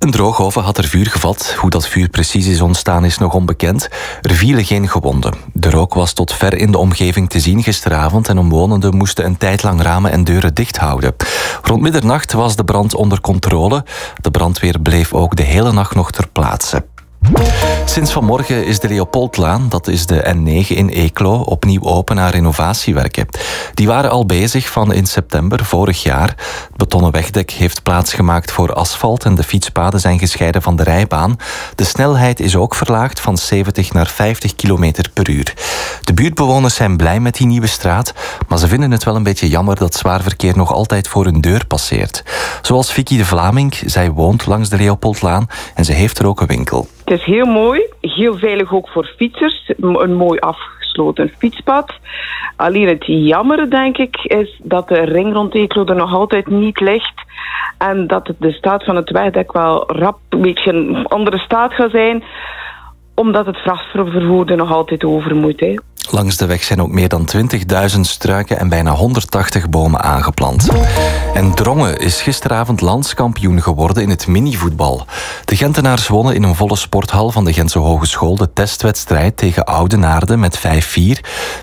Een droogoven had er vuur gevat. Hoe dat vuur precies is ontstaan is nog onbekend. Er vielen geen gewonden. De rook was tot ver in de omgeving te zien gisteravond en omwonenden moesten een tijd lang ramen en deuren dicht houden. Rond middernacht was de brand onder controle. De brandweer bleef ook de hele nacht nog ter plaatse. Sinds vanmorgen is de Leopoldlaan, dat is de N9 in Eeklo, opnieuw open na renovatiewerken. Die waren al bezig van in september vorig jaar. Het betonnen wegdek heeft plaatsgemaakt voor asfalt en de fietspaden zijn gescheiden van de rijbaan. De snelheid is ook verlaagd van 70 naar 50 km per uur. De buurtbewoners zijn blij met die nieuwe straat, maar ze vinden het wel een beetje jammer dat zwaar verkeer nog altijd voor hun deur passeert. Zoals Vicky de Vlaming, zij woont langs de Leopoldlaan en ze heeft er ook een winkel. Het is heel mooi, heel veilig ook voor fietsers. Een mooi afgesloten fietspad. Alleen het jammere, denk ik, is dat de ring rond er nog altijd niet ligt. En dat de staat van het wegdek wel rap een beetje een andere staat gaat zijn. Omdat het vrachtvervoer er nog altijd over moet. Langs de weg zijn ook meer dan 20.000 struiken en bijna 180 bomen aangeplant. En Drongen is gisteravond landskampioen geworden in het minivoetbal. De Gentenaars wonnen in een volle sporthal van de Gentse Hogeschool de testwedstrijd tegen Oudenaarde met 5-4.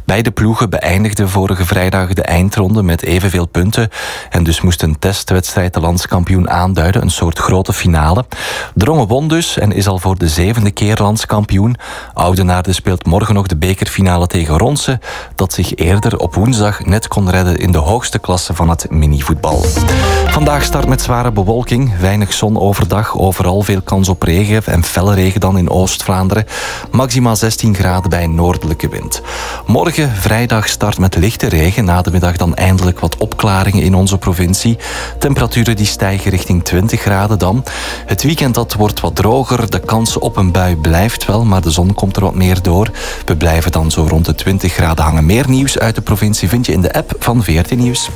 Beide ploegen beëindigden vorige vrijdag de eindronde met evenveel punten. En dus moest een testwedstrijd de landskampioen aanduiden, een soort grote finale. Drongen won dus en is al voor de zevende keer landskampioen. Oudenaarde speelt morgen nog de bekerfinale tegen Ronse, dat zich eerder op woensdag net kon redden in de hoogste klasse van het minivoetbal. Vandaag start met zware bewolking, weinig zon overdag, overal veel kans op regen en felle regen dan in Oost-Vlaanderen. Maximaal 16 graden bij noordelijke wind. Morgen, vrijdag, start met lichte regen, na de middag dan eindelijk wat opklaringen in onze provincie. Temperaturen die stijgen richting 20 graden dan. Het weekend dat wordt wat droger, de kans op een bui blijft wel, maar de zon komt er wat meer door. We blijven dan zo rond de 20 graden hangen. Meer nieuws uit de provincie vind je in de app van VRT Nieuws.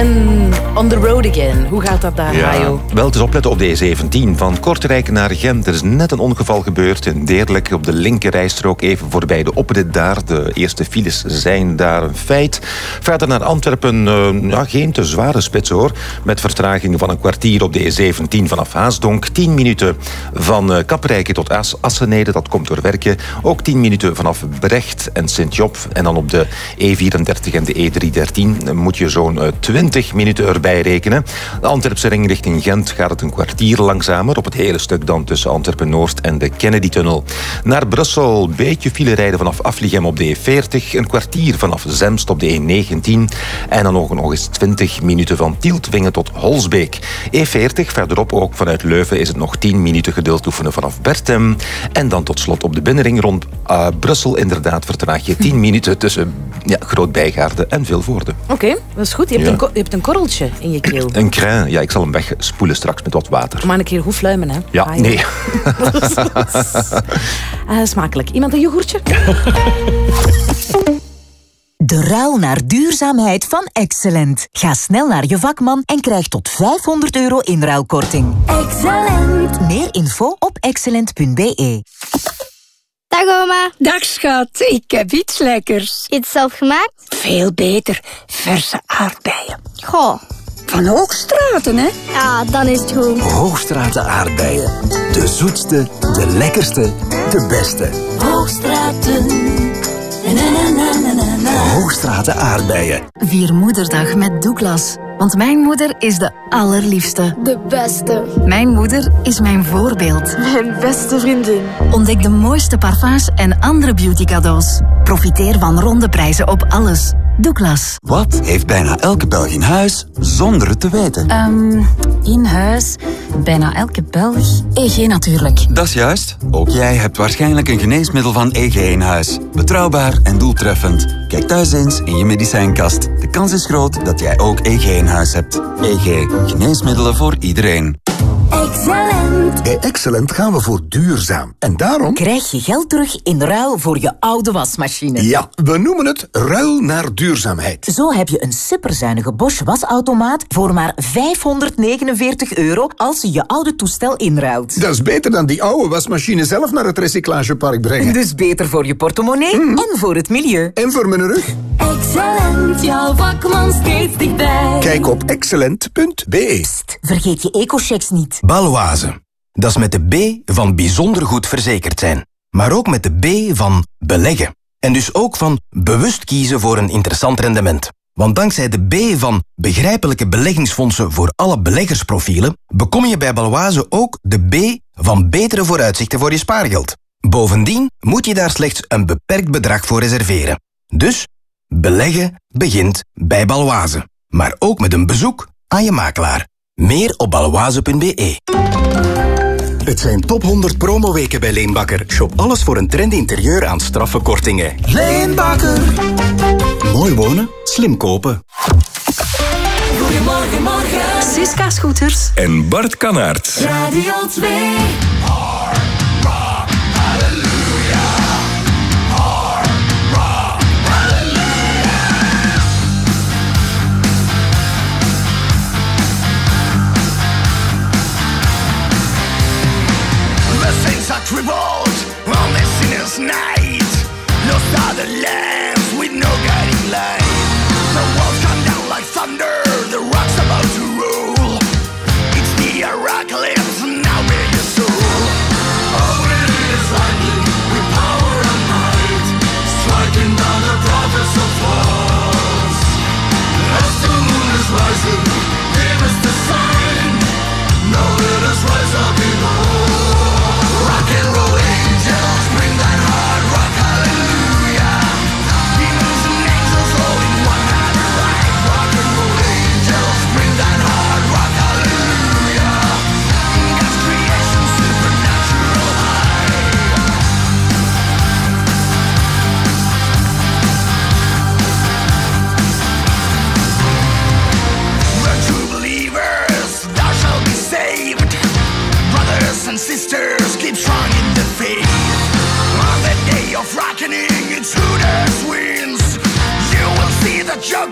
En on the road again. Hoe gaat dat daar, Hajo? wel het is opletten op de E17 van Kortrijk naar Gent. Er is net een ongeval gebeurd in Deerlijk op de linkerrijstrook even voorbij de oprit daar. De eerste files zijn daar een feit. Verder naar Antwerpen, eh, ja, geen te zware spits hoor. Met vertragingen van een kwartier op de E17 vanaf Haasdonk. 10 minuten van eh, Kaprijke tot As Assenede, dat komt door werken. Ook 10 minuten vanaf Brecht en Sint-Job. En dan op de E34 en de E313 moet je zo'n eh, 20 minuten erbij rekenen. De Antwerpse ring richting Gent gaat het een kwartier langzamer. Op het hele stuk dan tussen Antwerpen-Noord en de Kennedy-tunnel. Naar Brussel, beetje file rijden vanaf Afligem op de E40. Een kwartier vanaf Zemst op de E19. En dan nog, nog eens 20 minuten van Tieltwingen tot Holsbeek. E40, verderop ook vanuit Leuven is het nog 10 minuten geduld oefenen vanaf Bertem. En dan tot slot op de binnenring rond eh, Brussel inderdaad vertraag je 10 minuten tussen ja, Groot Bijgaarde en Vilvoorde. Oké, dat is goed. Je hebt, Ja. een, je hebt een korreltje in je keel. Een crin, ja, ik zal hem wegspoelen straks met wat water. Maar een keer goed fluimen, hè? Ja, nee. Eh, smakelijk. Iemand een yoghurtje? De ruil naar duurzaamheid van Excellent. Ga snel naar je vakman en krijg tot 500 euro inruilkorting. Excellent. Meer info op excellent.be. Dag oma. Dag schat, ik heb iets lekkers. Iets zelf gemaakt? Veel beter, verse aardbeien. Goh, Van Hoogstraten, hè? Ja, dan is het goed. Hoogstraten aardbeien. De zoetste, de lekkerste, de beste. Hoogstraten. Na, na, na, na, na, na. Hoogstraten aardbeien. Vier Moederdag met Douglas. Want mijn moeder is de allerliefste. De beste. Mijn moeder is mijn voorbeeld. Mijn beste vriendin. Ontdek de mooiste parfums en andere beauty cadeaus. Profiteer van ronde prijzen op alles. Douglas. Wat heeft bijna elke Belg in huis zonder het te weten? Ehm, in huis, bijna elke Belg. EG natuurlijk. Dat is juist. Ook jij hebt waarschijnlijk een geneesmiddel van EG in huis. Betrouwbaar en doeltreffend. Kijk thuis eens in je medicijnkast. De kans is groot dat jij ook EG in huis hebt. EG. Geneesmiddelen voor iedereen. Excellent. Bij Excellent gaan we voor duurzaam. En daarom... Krijg je geld terug in ruil voor je oude wasmachine. Ja, we noemen het ruil naar duurzaamheid. Zo heb je een superzuinige Bosch wasautomaat voor maar 549 euro als je je oude toestel inruilt. Dat is beter dan die oude wasmachine zelf naar het recyclagepark brengen. Dus beter voor je portemonnee en voor het milieu. En voor mijn rug. Excellent, jouw vakman steeds dichtbij. Kijk op excellent.be. Vergeet je ecochecks niet. Baloise. Dat is met de B van bijzonder goed verzekerd zijn. Maar ook met de B van beleggen. En dus ook van bewust kiezen voor een interessant rendement. Want dankzij de B van begrijpelijke beleggingsfondsen voor alle beleggersprofielen, bekom je bij Baloise ook de B van betere vooruitzichten voor je spaargeld. Bovendien moet je daar slechts een beperkt bedrag voor reserveren. Dus beleggen begint bij Baloise. Maar ook met een bezoek aan je makelaar. Meer op baloise.be. Het zijn top 100 promoweken bij Leenbakker. Shop alles voor een trendy interieur aan straffe kortingen. Leenbakker. Mooi wonen, slim kopen. Goedemorgen, morgen. Siska Scooters. En Bart Kanaert. Radio 2.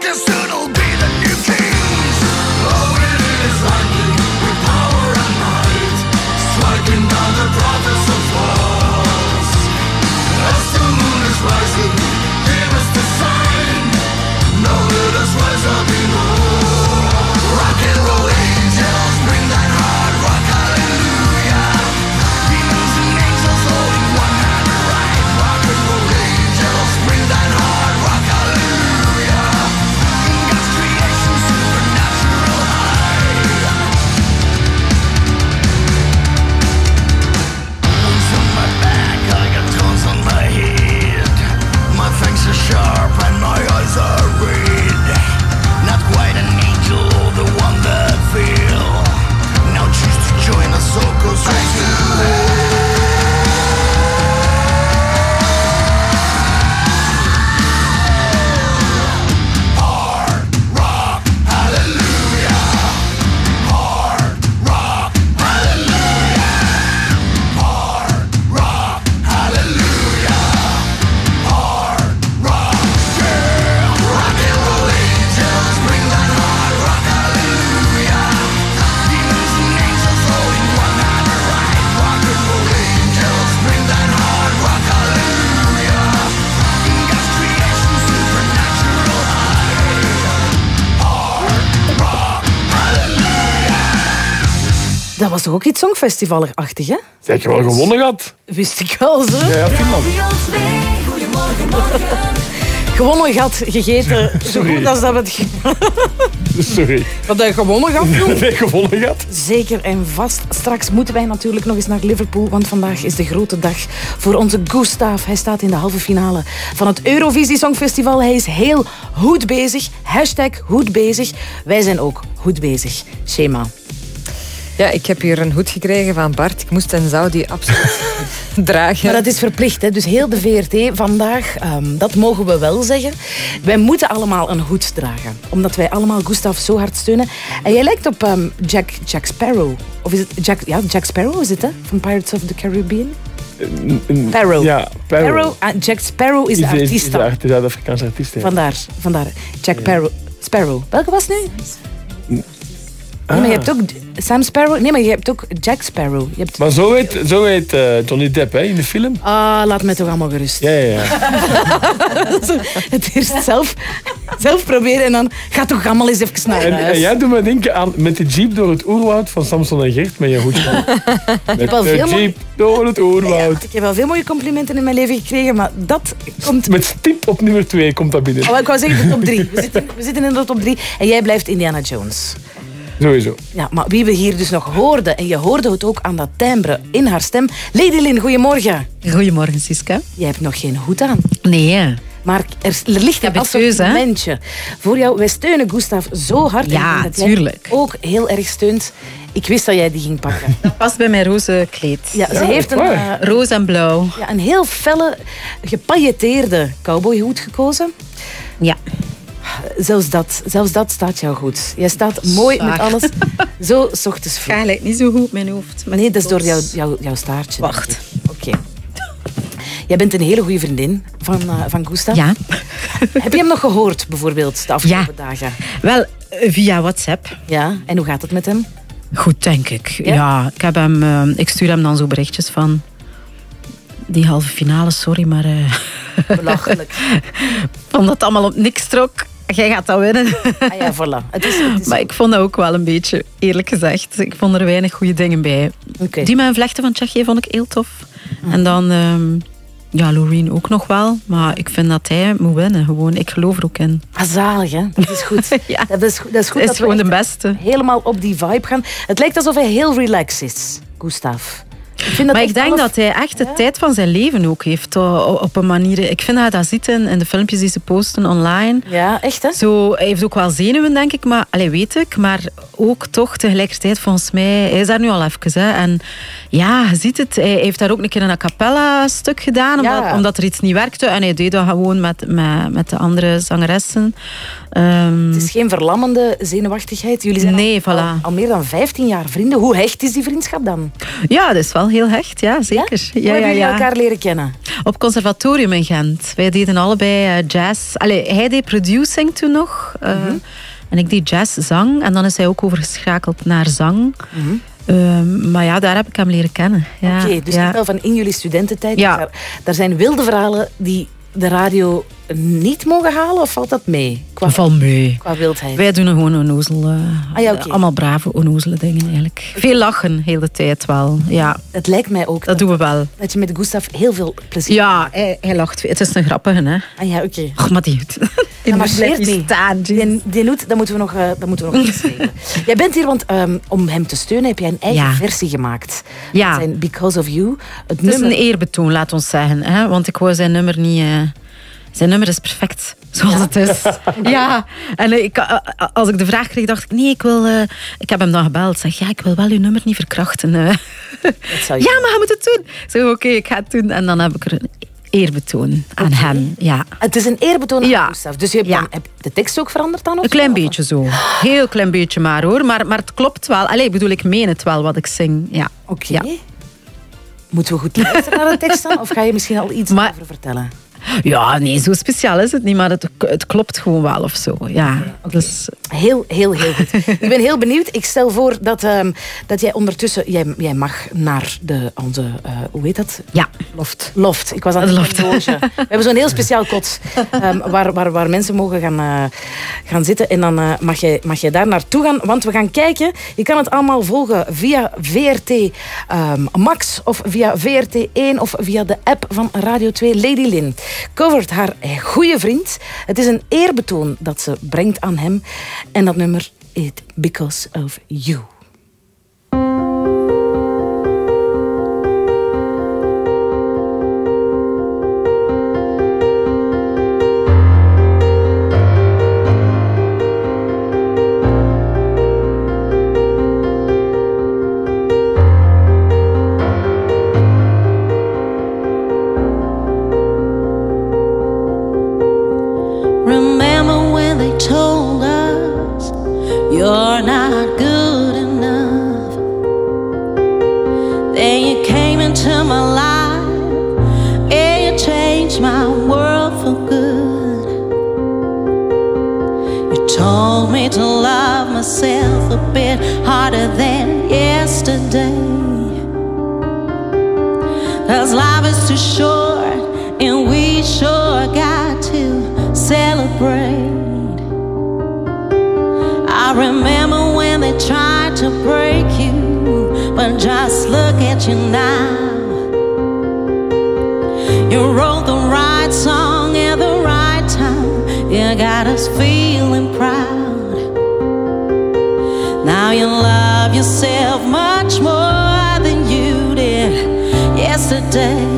See the ook iets songfestivalachtig, hè? Zeg je wel gewonnen gehad? Wist ik wel, zo. Ja, ja, Finland. Gewonnen gat, gegeten. Zo goed als dat we het... Sorry. Wat hij gewonnen gat, joh. Nee, gewonnen gehad. Zeker en vast. Straks moeten wij natuurlijk nog eens naar Liverpool, want vandaag is de grote dag voor onze Gustav. Hij staat in de halve finale van het Eurovisie Songfestival. Hij is heel goed bezig. Hashtag goed bezig. Wij zijn ook goed bezig. Schema. Ja, ik heb hier een hoed gekregen van Bart. Ik moest en zou die absoluut dragen. Maar dat is verplicht, hè? dus heel de VRT vandaag, ehm, dat mogen we wel zeggen. Wij moeten allemaal een hoed dragen, omdat wij allemaal Gustav zo hard steunen. En jij lijkt op ehm, Jack, Jack Sparrow. Of is het Jack, ja, Jack Sparrow is het, hè? Van Pirates of the Caribbean? Sparrow. Ja, Sparrow. ah, Jack Sparrow is de Is de- is artiest de art- de Zuid-Afrikaanse artiest. ja. Vandaar, vandaar. Jack Sparrow. Sparrow. Welke was het nu? Nee, maar je Ah. hebt ook Sam Sparrow. Nee, maar je hebt ook Jack Sparrow. Je hebt... Maar zo heet, zo heet eh, Johnny Depp hè, in de film. Ah, laat me toch allemaal gerust. Ja, ja, ja. Het eerst zelf, zelf proberen en dan gaat toch allemaal eens even naar En, jij doet me denken aan met de jeep door het oerwoud van Samson en Gert met je hoedje. Met de mooie- jeep door het oerwoud. Ik heb wel veel mooie complimenten in mijn leven gekregen, maar dat komt... Met stip op nummer 2 komt dat binnen. Oh, ik wou zeggen de top 3. We zitten, we zitten in de top 3 en jij blijft Indiana Jones. Sowieso. Ja, maar wie we hier dus nog hoorden, en je hoorde het ook aan dat timbre in haar stem. Lady Lynn, goedemorgen. Goedemorgen, Siska. Jij hebt nog geen hoed aan. Nee, hè. Maar er, er ligt een assortimentje voor jou. Wij steunen Gustav zo hard. Ja, en dat tuurlijk. Ook heel erg steunt. Ik wist dat jij die ging pakken. Past bij mijn roze kleed. Ja, ze heeft een, eh, Roze en blauw. ja, een heel felle, gepailleteerde cowboyhoed gekozen. Ja. Zelfs dat, zelfs dat staat jou goed. Jij staat mooi met alles. Zo, s ochtends vroeg. Ga lijkt niet zo goed op mijn hoofd. Maar nee, dat is door jouw, staartje. Wacht. Oké. Jij bent een hele goede vriendin van, eh, van Gustav. Ja. Heb je hem nog gehoord, bijvoorbeeld, de afgelopen dagen? Wel, eh, via WhatsApp. Ja, en hoe gaat het met hem? Goed, denk ik. Ja? Ja, ik, heb hem, eh, ik stuur hem dan zo berichtjes van... Die halve finale, sorry, maar... eh Belachelijk. vond dat het allemaal op niks trok. Jij gaat dat winnen. Ah ja, voilà. Het is, het is Maar ik vond dat ook wel een beetje, eerlijk gezegd. Ik vond er weinig goede dingen bij. Oké. Die een vlechten van Tsjechië vond ik heel tof. En dan, ehm, ja, Loreen ook nog wel. Maar ik vind dat hij moet winnen. Gewoon, ik geloof er ook in. Ah, zalig, hè? Dat is goed. Ja. Dat is, goed- dat is goed dat is gewoon de beste. helemaal op die vibe gaan. Het lijkt alsof hij heel relaxed is, Gustav. Ik vind dat maar ik denk dat hij echt de tijd van zijn leven ook heeft. Op een manier. Ik vind dat hij dat ziet in, in de filmpjes die ze posten online. Ja, echt hè? Zo, hij heeft ook wel zenuwen, denk ik. Maar, allee, weet ik. Maar ook toch tegelijkertijd, volgens mij... Hij is daar nu al even. Hè, en ja, je ziet het. Hij heeft daar ook een keer een a cappella stuk gedaan. Omdat, Ja. omdat er iets niet werkte. En hij deed dat gewoon met, met, met de andere zangeressen. Ehm, Het is geen verlammende zenuwachtigheid. Jullie zijn Nee, al, voilà. al, al meer dan 15 jaar vrienden. Hoe hecht is die vriendschap dan? ja, dat is wel heel hecht. Ja, zeker. Hoe Ja, hebben ja, jullie ja. elkaar leren kennen? Op conservatorium in Gent. Wij deden allebei eh, jazz. Allee, hij deed producing toen nog. eh, Mhm. En ik deed jazz, zang. En dan is hij ook overgeschakeld naar zang. Mhm. Ehm, maar ja, daar heb ik hem leren kennen. Ja, Oké, dus ja. wel van in jullie studententijd. Ja. Daar, daar zijn wilde verhalen die de radio niet mogen halen, of valt dat mee? Qua, Val mee. qua wildheid. Wij doen gewoon onnozel. eh, Ah ja. Allemaal brave, onnozele dingen eigenlijk. Veel lachen, de tijd wel. Ja, Het lijkt mij ook dat doen we wel. dat je met Gustav heel veel plezier Ja, hij, hij lacht. Het is een grappige, hè. Ah ja, oké. Maar die... Die blijft marcheert niet staan. Die, die dat moeten we nog, eh, dat moeten we nog. Jij bent hier, want ehm, om hem te steunen heb jij een eigen Ja. versie gemaakt. Ja. Dat zijn Because of You. Het Het is een eerbetoon, laat ons zeggen. Hè? Want ik wou zijn nummer niet... eh, Zijn nummer is perfect, zoals het is. Ja, en eh, ik, eh, als ik de vraag kreeg, dacht ik... Nee, ik wil... eh, ik heb hem dan gebeld. Zeg, ja, ik wil wel uw nummer niet verkrachten. eh. zou je- Ja, maar je moet het doen. Ik zeg, oké, ik ga het doen. En dan heb ik er een eerbetoon aan hem. Ja. Het is een eerbetoon aan Ja. Gustav. Dus je hebt, Ja. dan, heb de tekst ook veranderd dan? of Een zo? klein beetje zo. Heel klein beetje maar, hoor. Maar, maar het klopt wel. Allee, ik bedoel, ik meen het wel wat ik zing. Ja. Oké. Ja. Moeten we goed luisteren naar de tekst dan? Of ga je misschien al iets Maar- over vertellen? Ja, nee, zo speciaal is het niet, maar het, het klopt gewoon wel of zo. Ja, dus Heel, heel, heel goed. ik ben heel benieuwd. Ik stel voor dat, ehm, dat jij ondertussen... Jij, jij mag naar de, onze... eh, hoe heet dat? Ja. Loft. Loft. Ik was aan het loft. loge. We hebben zo'n heel speciaal kot ehm, waar, waar, waar mensen mogen gaan, eh, gaan zitten. En dan eh, mag, jij, mag jij daar naartoe gaan. Want we gaan kijken. Je kan het allemaal volgen via VRT ehm, Max of via VRT1 of via de app van Radio 2. Lady Lynn covert haar goede vriend. Het is een eerbetoon dat ze brengt aan hem. En dat nummer heet Because of You. Got us feeling proud. Now you love yourself much more than you did yesterday.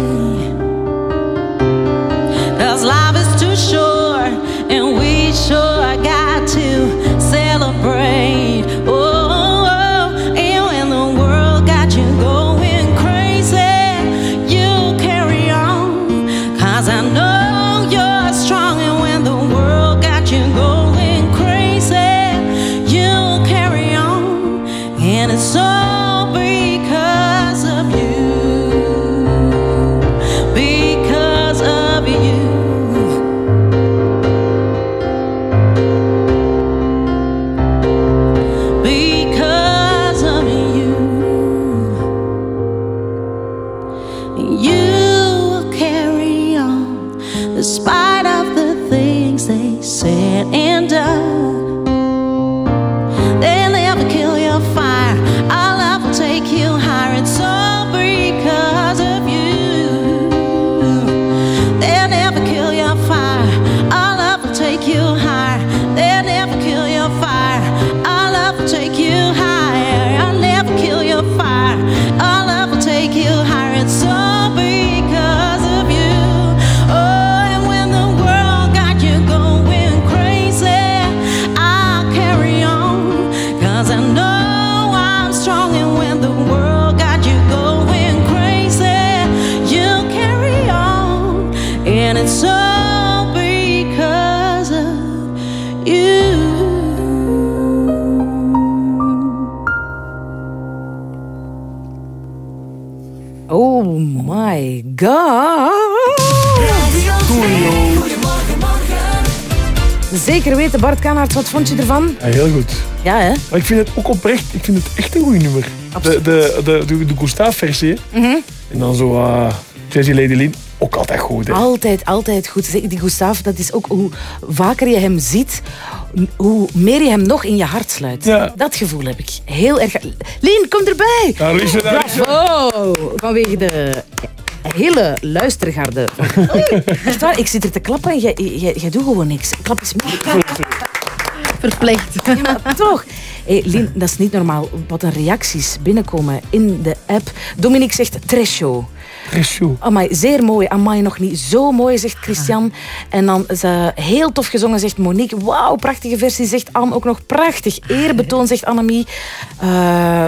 Zeker weten, Bart Kanaerts, wat vond je ervan? Ja, heel goed. Ja, hè? Maar ik vind het ook oprecht, ik vind het echt een goed nummer. De, de, de, de, hè. Mhm. En dan zo uh, Lady Lynn, ook altijd goed. Hè. Altijd, altijd goed. Zeg, Die Gustav, dat is ook hoe vaker je hem ziet, hoe meer je hem nog in je hart sluit. Dat gevoel heb ik. Heel erg. Lien, kom erbij! Daar is ze, daar is ze. Bravo! Vanwege de hele luistergarde. Oei, Echt waar, ik zit er te klappen en jij, jij, jij doet gewoon niks. Klap eens mee. Verplicht. Ja, maar toch. Hey, Lien, dat is niet normaal wat er reacties binnenkomen in de app. Dominique zegt Tresho. Amai, zeer mooi. Amai, nog niet zo mooi, zegt Christian. En dan is ze heel tof gezongen, zegt Monique. Wauw, prachtige versie, zegt Anne. Ook nog prachtig. Eerbetoon, zegt Annemie. Eh.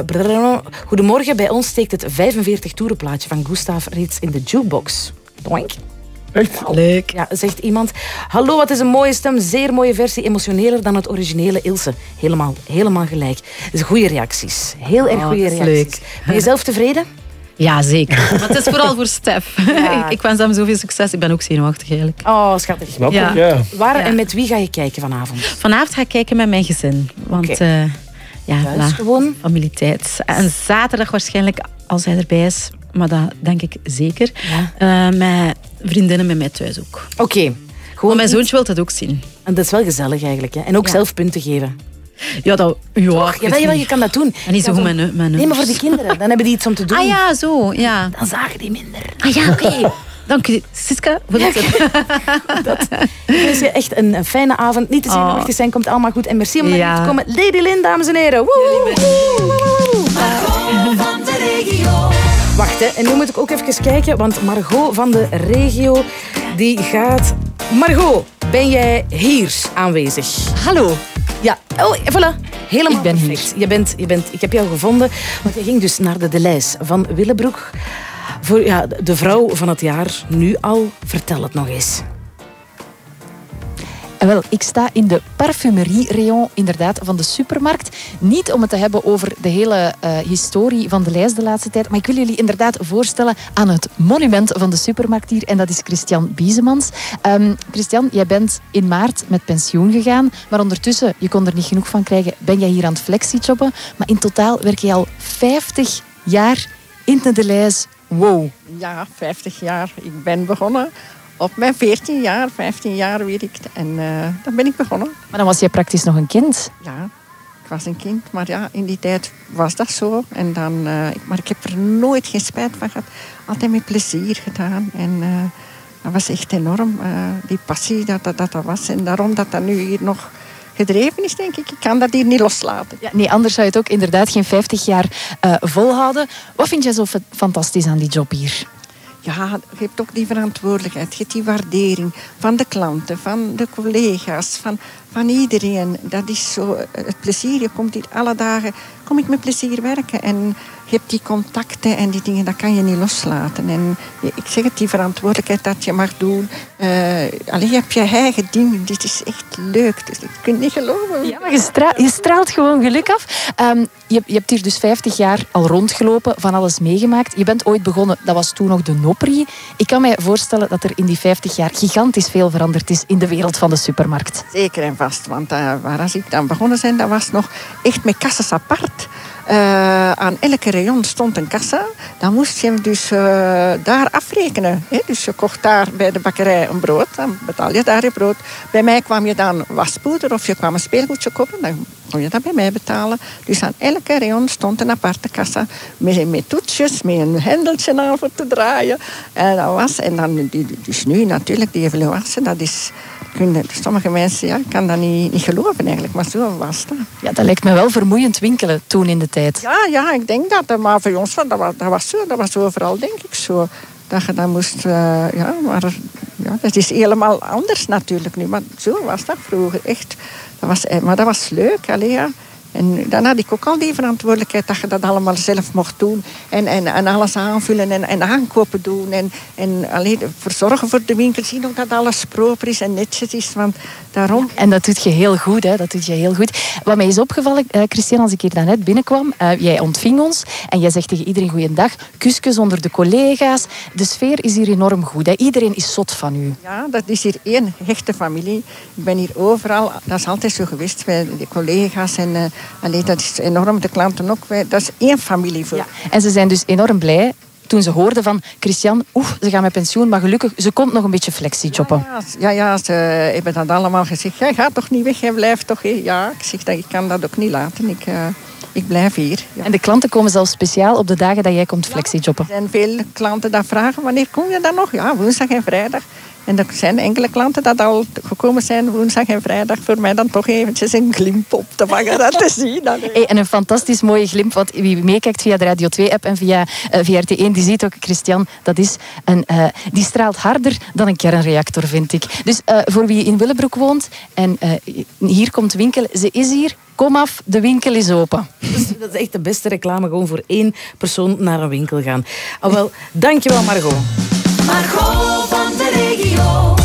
Goedemorgen, bij ons steekt het 45 toerenplaatje van Gustav reeds in de jukebox. Doink. Echt? Leuk. Ja, zegt iemand. Hallo, wat is een mooie stem. Zeer mooie versie. Emotioneler dan het originele Ilse. Helemaal, helemaal gelijk. Dus goede reacties. Heel erg goede reacties. leuk. Ben je zelf tevreden? Ja, zeker. Maar het is vooral voor Stef. Ja. ik, wens hem zoveel succes. Ik ben ook zenuwachtig eigenlijk. Oh, schattig. Snap ik, ja. Waar en met wie ga je kijken vanavond? Vanavond ga ik kijken met mijn gezin. Want Oké. eh, ja, Thuis voilà, gewoon? familietijd. En zaterdag waarschijnlijk, als hij erbij is, maar dat denk ik zeker, eh, met vriendinnen met mij thuis ook. Oké. Gewoon mijn zoontje wil dat ook zien. En dat is wel gezellig eigenlijk. Hè? En ook Ja. zelf punten geven. Ja, dat, ja, Och, jawel, jawel, je kan dat doen. En niet zo goed met, nu- met Nee, maar voor de kinderen. Dan hebben die iets om te doen. Ah ja, zo. Ja. Dan zagen die minder. Ah ja, oké. Dank u, Siska, voor dit tip. Ik wens je echt een, een fijne avond. Niet te zenuwachtig zijn, komt allemaal goed. En merci om naar Ja. te komen. Lady Lynn, dames en heren. Woe, woe, woe. van de regio. Wacht, hè. en nu moet ik ook even kijken, want Margot van de regio, die gaat... Margot, ben jij hier aanwezig? Hallo. Ja, oh, voilà. Helemaal ik ben perfect. Je bent, je bent, ik heb jou gevonden, want je ging dus naar de Deleis van Willebroek. Voor ja, de vrouw van het jaar, nu al. Vertel het nog eens. En wel, ik sta in de parfumerie-rayon inderdaad van de supermarkt. Niet om het te hebben over de hele eh, historie van de lijst de laatste tijd, maar ik wil jullie inderdaad voorstellen aan het monument van de supermarkt hier. En dat is Christian Biesemans. Ehm, Christian, jij bent in maart met pensioen gegaan, maar ondertussen, je kon er niet genoeg van krijgen, ben jij hier aan het flexi-jobben. Maar in totaal werk je al 50 jaar in de Deleis. Wow. Ja, 50 jaar. Ik ben begonnen op mijn 14 jaar, 15 jaar weet ik. En eh dan ben ik begonnen. Maar dan was jij praktisch nog een kind. Ja, ik was een kind. Maar ja, in die tijd was dat zo. En dan, eh, ik- maar ik heb er nooit geen spijt van gehad. Altijd met plezier gedaan. En eh, dat was echt enorm. die passie dat dat, dat dat was. En daarom dat dat nu hier nog gedreven is, denk ik. Ik kan dat hier niet loslaten. Ja, nee, anders zou je het ook inderdaad geen 50 jaar volhouden. Wat vind jij zo fa- fantastisch aan die job hier? Ja, je hebt ook die verantwoordelijkheid. Je hebt die waardering van de klanten, van de collega's, van, van iedereen. Dat is zo eh, het plezier. Je komt hier alle dagen, kom ik met plezier werken. En je hebt die contacten en die dingen, dat kan je niet loslaten. En ik zeg het, die verantwoordelijkheid dat je mag doen. eh alleen je hebt je eigen ding. Dit is echt leuk. Dus ik het niet geloven. Ja, maar je, stra- je straalt gewoon geluk af. Ehm, je, je hebt hier dus 50 jaar al rondgelopen, van alles meegemaakt. Je bent ooit begonnen, dat was toen nog de Nopri. Ik kan mij voorstellen dat er in die 50 jaar gigantisch veel veranderd is in de wereld van de supermarkt. Zeker en vast, want uh, waar als ik dan begonnen ben, dat was nog echt met kassas apart. Uh, aan elke rayon stond een kassa. Dan moest je hem dus uh, daar afrekenen. Hè? Dus je kocht daar bij de bakkerij een brood, dan betaal je daar je brood. Bij mij kwam je dan waspoeder of je kwam een speelgoedje kopen, dan kon je dat bij mij betalen. Dus aan elke rayon stond een aparte kassa met, met toetsjes, met een hendeltje aan voor te draaien. En dat was, en dan, dus nu natuurlijk, die evaluatie, dat is kunnen, sommige mensen, ja, kan dat niet, niet geloven eigenlijk, maar zo was dat. Ja, dat lijkt me wel vermoeiend winkelen toen in de tijd. Ja, ja, ik denk dat. Maar voor ons, dat was, dat was zo. Dat was overal, denk ik, zo. Dat je dat moest, uh, ja, maar ja, dat is helemaal anders natuurlijk nu. Maar zo was dat vroeger, echt. Dat was, maar dat was leuk, allee, ja. En dan had ik ook al die verantwoordelijkheid dat je dat allemaal zelf mocht doen. En, en, en alles aanvullen en, en aankopen doen. En, en alleen verzorgen voor de winkel. Zien ook dat alles proper is en netjes is. Want daarom... En dat doet je heel goed, hè? Dat doet je heel goed. Wat mij is opgevallen, uh, Christian, als ik hier daarnet binnenkwam. Uh, jij ontving ons en jij zegt tegen iedereen goeiedag. Kuskus onder de collega's. De sfeer is hier enorm goed. Hè? Iedereen is zot van u. Ja, dat is hier één hechte familie. Ik ben hier overal. Dat is altijd zo geweest. Bij de collega's en... Uh, Allee, dat is enorm, de klanten ook. Dat is één familie voor. Ja. En ze zijn dus enorm blij toen ze hoorden van Christian, oeh, ze gaan met pensioen, maar gelukkig, ze komt nog een beetje flexie-joppen. Ja, ja, ja, ze hebben dat allemaal gezegd. Jij gaat toch niet weg, jij blijft toch. Ja, ik zeg dat ik kan dat ook niet laten. Ik, uh, ik blijf hier. Ja. En de klanten komen zelfs speciaal op de dagen dat jij komt flexie-joppen. Er zijn veel klanten die vragen, wanneer kom je dan nog? Ja, woensdag en vrijdag. En er zijn enkele klanten dat al gekomen zijn woensdag en vrijdag voor mij dan toch eventjes een glimp op te vangen en te zien. Hey, en een fantastisch mooie glimp, want wie meekijkt via de Radio 2-app en via uh, VRT1, die ziet ook Christian, dat is een, uh, die straalt harder dan een kernreactor, vind ik. Dus uh, voor wie in Willebroek woont en hier komt winkelen, ze is hier, kom af, de winkel is open. Dus dat is echt de beste reclame, gewoon voor één persoon naar een winkel gaan. Oh, wel, dankjewel Margot. Margot van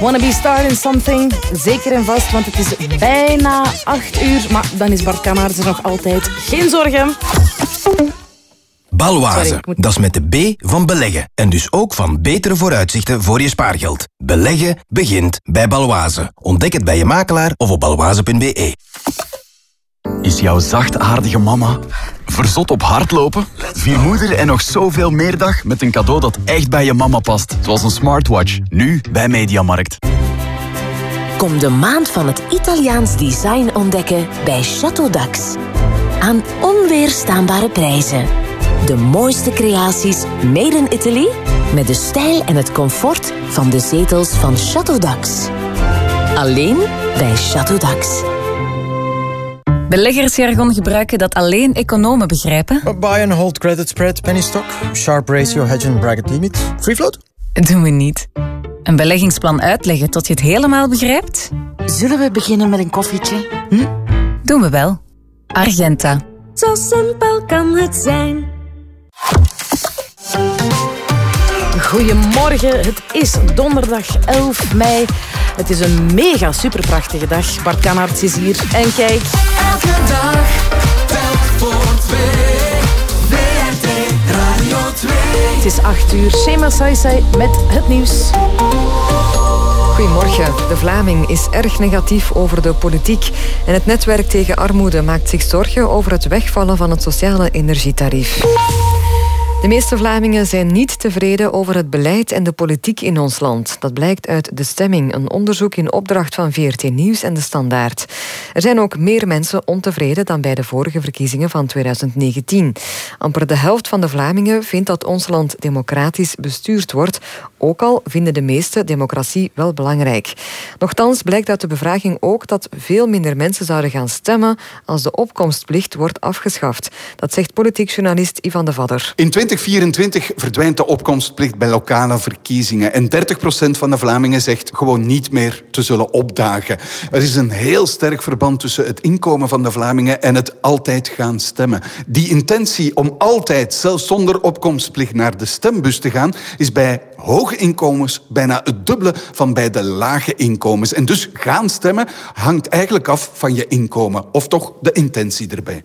Wanna Be Starting Something. Zeker en vast, want het is bijna 8 uur. Maar dan is Bart Kanaerts er nog altijd. Geen zorgen. Sorry, Balwaze, ik moet- dat is met de B van beleggen. En dus ook van betere vooruitzichten voor je spaargeld. Beleggen begint bij Balwaze. Ontdek het bij je makelaar of op balwaze.be. Is jouw zachtaardige mama verzot op hardlopen? Vier moeder en nog zoveel meer dag met een cadeau dat echt bij je mama past. Zoals een smartwatch. Nu bij Mediamarkt. Kom de maand van het Italiaans design ontdekken bij Chateau Dax. Aan onweerstaanbare prijzen. De mooiste creaties made in Italy met de stijl en het comfort van de zetels van Chateau Dax. Alleen bij Chateau Dax. Beleggersjargon gebruiken dat alleen economen begrijpen? Buy and hold credit spread, penny stock, sharp ratio, hedge and bracket limit, free float. Doen we niet. Een beleggingsplan uitleggen tot je het helemaal begrijpt? Zullen we beginnen met een koffietje? Hm? Doen we wel. Argenta. Zo simpel kan het zijn. Goedemorgen, het is donderdag 11 mei. Het is een mega superprachtige dag. Bart Kanaerts is hier. En kijk, Elke dag, telk voor twee. WRT Radio 2. het is 8 uur. Shema Saisai met het nieuws. Goedemorgen. De Vlaming is erg negatief over de politiek. En het netwerk tegen armoede maakt zich zorgen over het wegvallen van het sociale energietarief. De meeste Vlamingen zijn niet tevreden over het beleid en de politiek in ons land. Dat blijkt uit De Stemming, een onderzoek in opdracht van VRT Nieuws en De Standaard. Er zijn ook meer mensen ontevreden dan bij de vorige verkiezingen van 2019. Amper de helft van de Vlamingen vindt dat ons land democratisch bestuurd wordt, ook al vinden de meesten democratie wel belangrijk. Nochtans blijkt uit de bevraging ook dat veel minder mensen zouden gaan stemmen als de opkomstplicht wordt afgeschaft. Dat zegt politiek journalist Ivan de Vadder. In 2024 verdwijnt de opkomstplicht bij lokale verkiezingen. En 30% van de Vlamingen zegt gewoon niet meer te zullen opdagen. Er is een heel sterk verband tussen het inkomen van de Vlamingen en het altijd gaan stemmen. Die intentie om altijd, zelfs zonder opkomstplicht, naar de stembus te gaan, is bij hoge inkomens bijna het dubbele van bij de lage inkomens. En dus gaan stemmen hangt eigenlijk af van je inkomen, of toch de intentie erbij.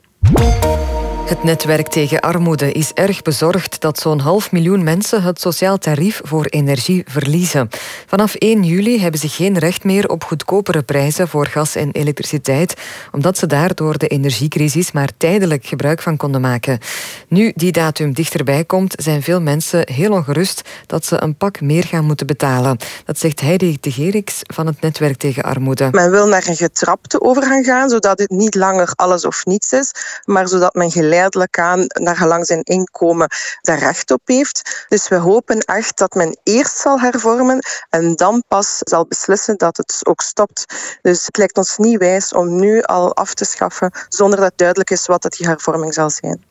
Het netwerk tegen armoede is erg bezorgd dat zo'n half miljoen mensen het sociaal tarief voor energie verliezen. Vanaf 1 juli hebben ze geen recht meer op goedkopere prijzen voor gas en elektriciteit, omdat ze daar door de energiecrisis maar tijdelijk gebruik van konden maken. Nu die datum dichterbij komt, zijn veel mensen heel ongerust dat ze een pak meer gaan moeten betalen. Dat zegt Heidi de Gerix van het netwerk tegen armoede. Men wil naar een getrapte overgang gaan, zodat het niet langer alles of niets is, maar zodat men geleidelijk aan, naar gelang zijn inkomen, daar recht op heeft. Dus we hopen echt dat men eerst zal hervormen en dan pas zal beslissen dat het ook stopt. Dus het lijkt ons niet wijs om nu al af te schaffen zonder dat duidelijk is wat dat die hervorming zal zijn.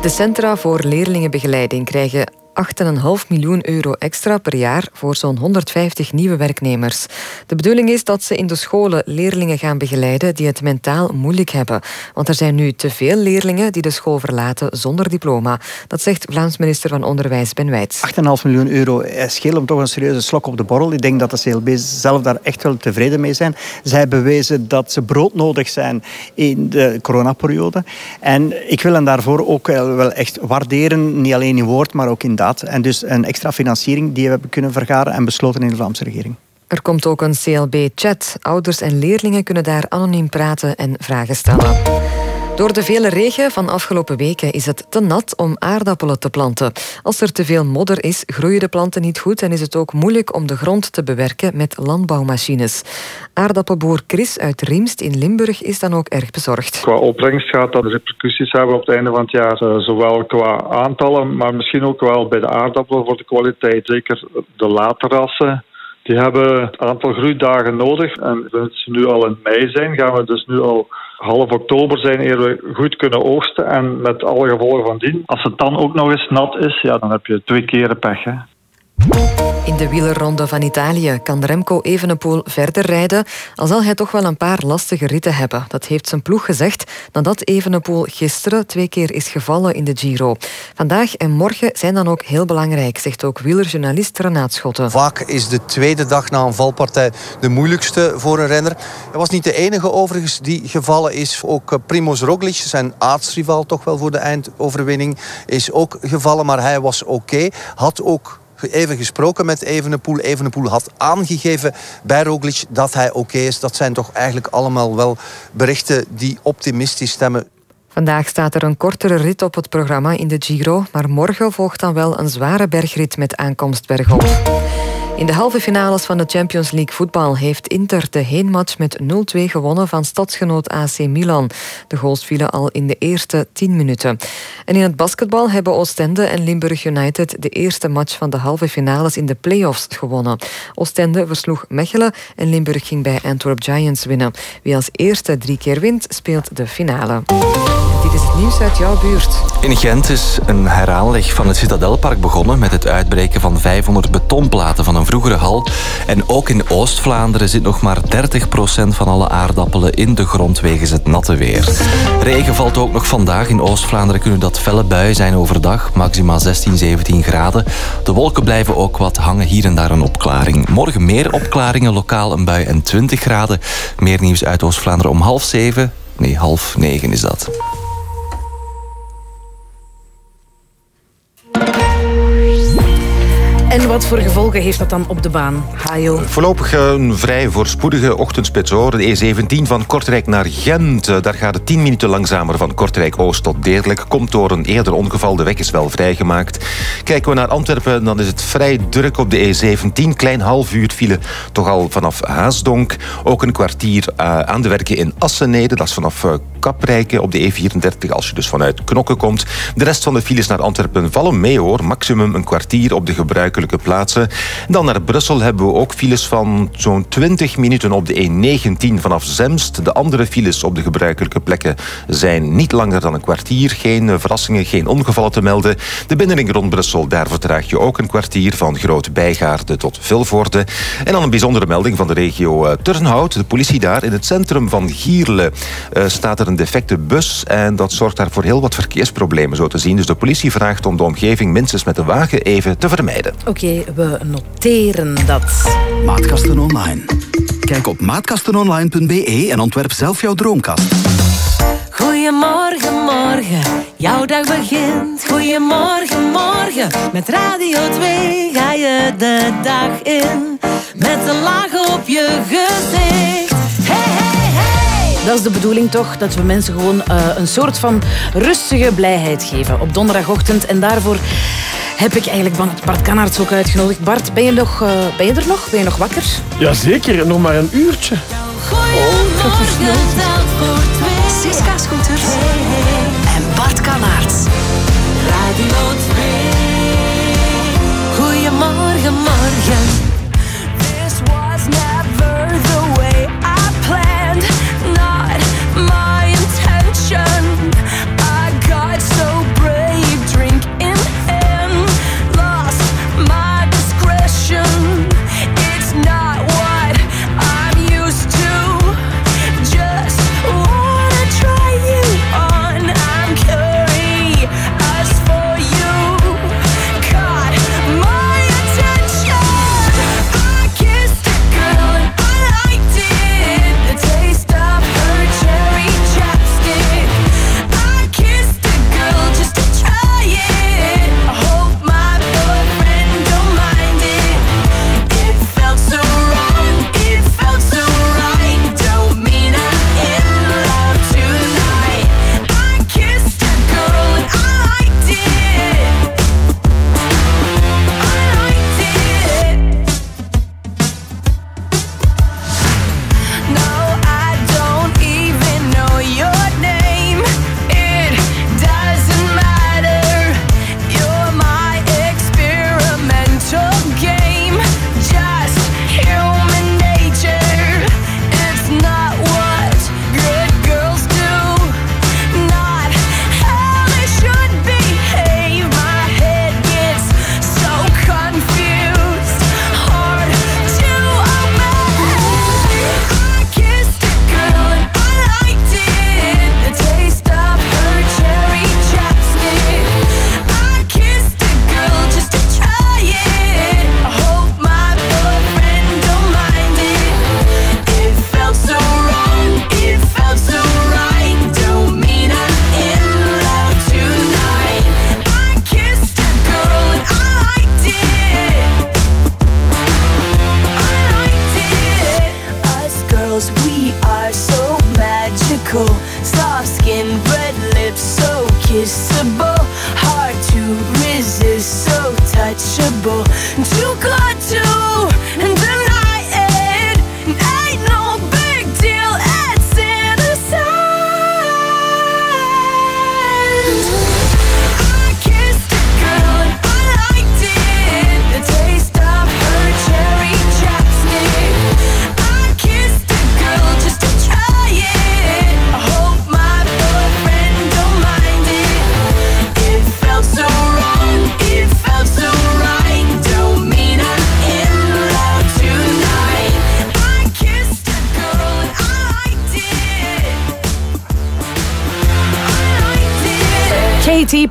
De Centra voor Leerlingenbegeleiding krijgen 8,5 miljoen euro extra per jaar voor zo'n 150 nieuwe werknemers. De bedoeling is dat ze in de scholen leerlingen gaan begeleiden die het mentaal moeilijk hebben. Want er zijn nu te veel leerlingen die de school verlaten zonder diploma. Dat zegt Vlaams minister van Onderwijs Ben Wijts. 8,5 miljoen euro eh, schelen toch een serieuze slok op de borrel. Ik denk dat de CLB zelf daar echt wel tevreden mee zijn. Zij bewezen dat ze broodnodig zijn in de coronaperiode. En ik wil hen daarvoor ook wel wel echt waarderen, niet alleen in woord, maar ook in daad. En dus een extra financiering die we hebben kunnen vergaren en besloten in de Vlaamse regering. Er komt ook een CLB-chat. Ouders en leerlingen kunnen daar anoniem praten en vragen stellen. Door de vele regen van afgelopen weken is het te nat om aardappelen te planten. Als er te veel modder is, groeien de planten niet goed en is het ook moeilijk om de grond te bewerken met landbouwmachines. Aardappelboer Chris uit Riemst in Limburg is dan ook erg bezorgd. Qua opbrengst gaat dat repercussies hebben op het einde van het jaar. Eh, Zowel qua aantallen, maar misschien ook wel bij de aardappelen voor de kwaliteit. Zeker de laterrassen. Die hebben het aantal groeidagen nodig. En we ze nu al in mei zijn, gaan we dus nu al half oktober zijn eer we goed kunnen oogsten. En met alle gevolgen van dien. Als het dan ook nog eens nat is, ja, dan heb je twee keren pech. Hè. In de wielerronde van Italië kan Remco Evenepoel verder rijden, al zal hij toch wel een paar lastige ritten hebben. Dat heeft zijn ploeg gezegd nadat Evenepoel gisteren twee keer is gevallen in de Giro. Vandaag en morgen zijn dan ook heel belangrijk, zegt ook wielerjournalist Renaat Schotten. Vaak is de tweede dag na een valpartij de moeilijkste voor een renner. Hij was niet de enige overigens die gevallen is. Ook eh, Primoz Roglic, zijn aartsrivaal toch wel voor de eindoverwinning, is ook gevallen. Maar hij was oké. Had ook even gesproken met Evenepoel. Evenepoel had aangegeven bij Roglic dat hij oké is. Dat zijn toch eigenlijk allemaal wel berichten die optimistisch stemmen. Vandaag staat er een kortere rit op het programma in de Giro, maar morgen volgt dan wel een zware bergrit met aankomst bergop. In de halve finales van de Champions League voetbal heeft Inter de heenmatch met 0-2 gewonnen van stadsgenoot AC Milan. De goals vielen al in de eerste 10 minuten. En in het basketbal hebben Oostende en Limburg United de eerste match van de halve finales in de play-offs gewonnen. Oostende versloeg Mechelen en Limburg ging bij Antwerp Giants winnen. Wie als eerste drie keer wint, speelt de finale. Dit is het nieuws uit jouw buurt. In Gent is een heraanleg van het Citadelpark begonnen met het uitbreken van 500 betonplaten van een vroegere hal. En ook in Oost-Vlaanderen zit nog maar 30% van alle aardappelen in de grond wegens het natte weer. Regen valt ook nog vandaag. In Oost-Vlaanderen kunnen dat felle buien zijn overdag, maximaal 16, 17 graden. De wolken blijven ook wat hangen, hier en daar een opklaring. Morgen meer opklaringen, lokaal een bui en 20 graden. Meer nieuws uit Oost-Vlaanderen om half zeven. Nee, half negen is dat. En wat voor gevolgen heeft dat dan op de baan, Hajo? Voorlopig een vrij voorspoedige ochtendspits hoor. De E17 van Kortrijk naar Gent. Eh, Daar gaat het 10 minuten langzamer van Kortrijk Oost tot Deerlijk. Komt door een eerder ongeval. De weg is wel vrijgemaakt. Kijken we naar Antwerpen, dan is het vrij druk op de E17. Klein half uur file toch al vanaf Haasdonk. Ook een kwartier eh, aan de werken in Assenede. Dat is vanaf eh, Kaprijke op de E34 als je dus vanuit Knokken komt. De rest van de files naar Antwerpen vallen mee hoor. Maximum een kwartier op de gebruikelijke plaatsen. Dan naar Brussel hebben we ook files van zo'n 20 minuten op de E19 vanaf Zemst. De andere files op de gebruikelijke plekken zijn niet langer dan een kwartier. Geen eh, verrassingen, geen ongevallen te melden. De binnenring rond Brussel, daar vertraag je ook een kwartier van Groot Bijgaarde tot Vilvoorde. En dan een bijzondere melding van de regio eh, Turnhout. De politie daar in het centrum van Gierle eh, staat er een defecte bus en dat zorgt daar voor heel wat verkeersproblemen zo te zien. Dus de politie vraagt om de omgeving minstens met de wagen even te vermijden. Oké, we noteren dat. Maatkasten online. Kijk op maatkastenonline.be en ontwerp zelf jouw droomkast. Goedemorgen, morgen, jouw dag begint. Goedemorgen, morgen, met Radio 2 ga je de dag in. Met een laag op je gezicht. Dat is de bedoeling toch, dat we mensen gewoon eh, een soort van rustige blijheid geven op donderdagochtend. En daarvoor heb ik eigenlijk Bart- Bart Kannaerts ook uitgenodigd. Bart, ben je, nog, eh, ben je er nog? Ben je nog wakker? Jazeker, nog maar een uurtje. Siska Scooters en Bart Kanaerts. Radio 2. Goedemorgen, morgen.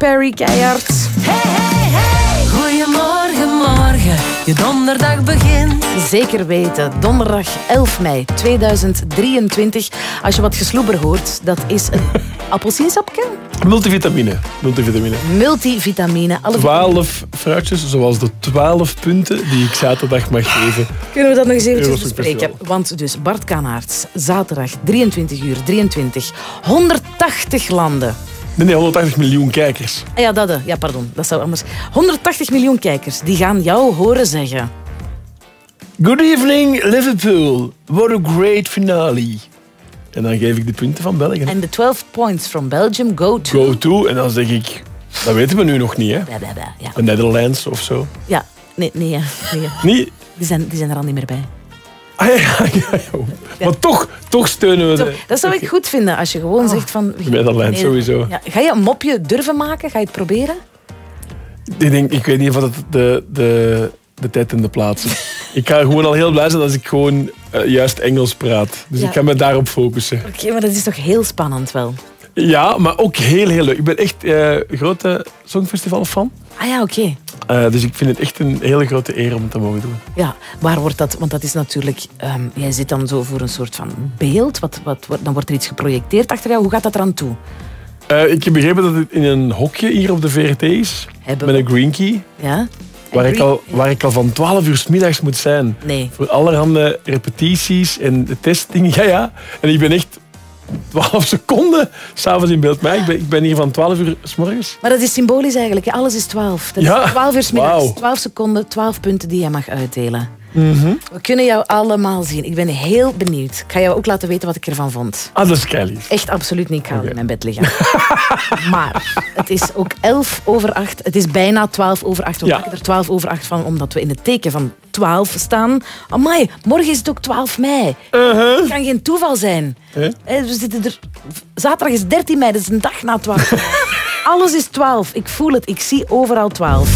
Perry, keihard. Goedemorgen, morgen, je donderdag begint. Zeker weten, donderdag 11 mei 2023. Als je wat gesloeber hoort, dat is een appelsiensapje. Multivitamine. Multivitamine. Multivitamine. Alle 12 fruitjes, zoals de 12 punten die ik zaterdag mag geven. Kunnen we dat nog eens eventjes bespreken? Want dus Bart Kanaerts, zaterdag 23 uur 23, 180 landen. Nee, nee, 180 miljoen kijkers. Ah Ja, dat, eh, ja, pardon, dat zou anders. 180 miljoen kijkers die gaan jou horen zeggen. Good evening, Liverpool. What a great finale. En dan geef ik de punten van België. En de 12 points from Belgium go to. Go to. En dan zeg ik... Dat weten we nu nog niet, hè? Blah, blah, blah, ja. De Netherlands of zo. Ja, nee, nee, ja, nee. Niet? Die, zijn, die zijn er al niet meer bij. Ah, ja, ja, ja, joh. Maar toch, toch steunen we Zo, de... dat zou ik goed vinden als je gewoon zegt van... Netherlands, sowieso. Ja, ga je een mopje durven maken? Ga je het proberen? Ik, denk, ik weet niet of dat de, de, de tijd en de plaats is. ik ga gewoon al heel blij zijn als ik gewoon eh, juist Engels praat. Dus ik ga me daarop focussen. Oké, maar dat is toch heel spannend wel. Ja, maar ook heel, heel leuk. Ik ben echt eh grote Songfestival-fan. Ah ja, oké. Eh, dus ik vind het echt een hele grote eer om het te mogen doen. Ja, waar wordt dat? Want dat is natuurlijk... ehm, jij zit dan zo voor een soort van beeld. Wat, wat, dan wordt er iets geprojecteerd achter jou. Hoe gaat dat eraan toe? Eh, ik heb begrepen dat het in een hokje hier op de VRT is. Hebben met een green key. Ja? Waar ik, al, waar ik al van 12 uur s middags moet zijn. Nee. Voor allerhande repetities en de testdingen. Ja, ja. En ik ben echt 12 seconden s'avonds in beeld. Maar ik ben, ik ben hier van 12 uur s morgens. Maar dat is symbolisch eigenlijk. Alles is 12. Dat Ja. is 12 uur 's middags. Wauw. 12 seconden, 12 punten die jij mag uitdelen. Mhm. We kunnen jou allemaal zien. Ik ben heel benieuwd. Ik ga jou ook laten weten wat ik ervan vond. Ah, dat is keilief. Echt absoluut niet. Ik ga in mijn bed liggen. maar het is ook 11 over 8. Het is bijna 12 over 8. We Ja. maken er 12 over 8 van, omdat we in het teken van 12 staan. Amai, morgen is het ook 12 mei. Het kan geen toeval zijn. Huh? We zitten er... Zaterdag is 13 mei, dat is een dag na 12. Alles is 12. Ik voel het. Ik zie overal 12.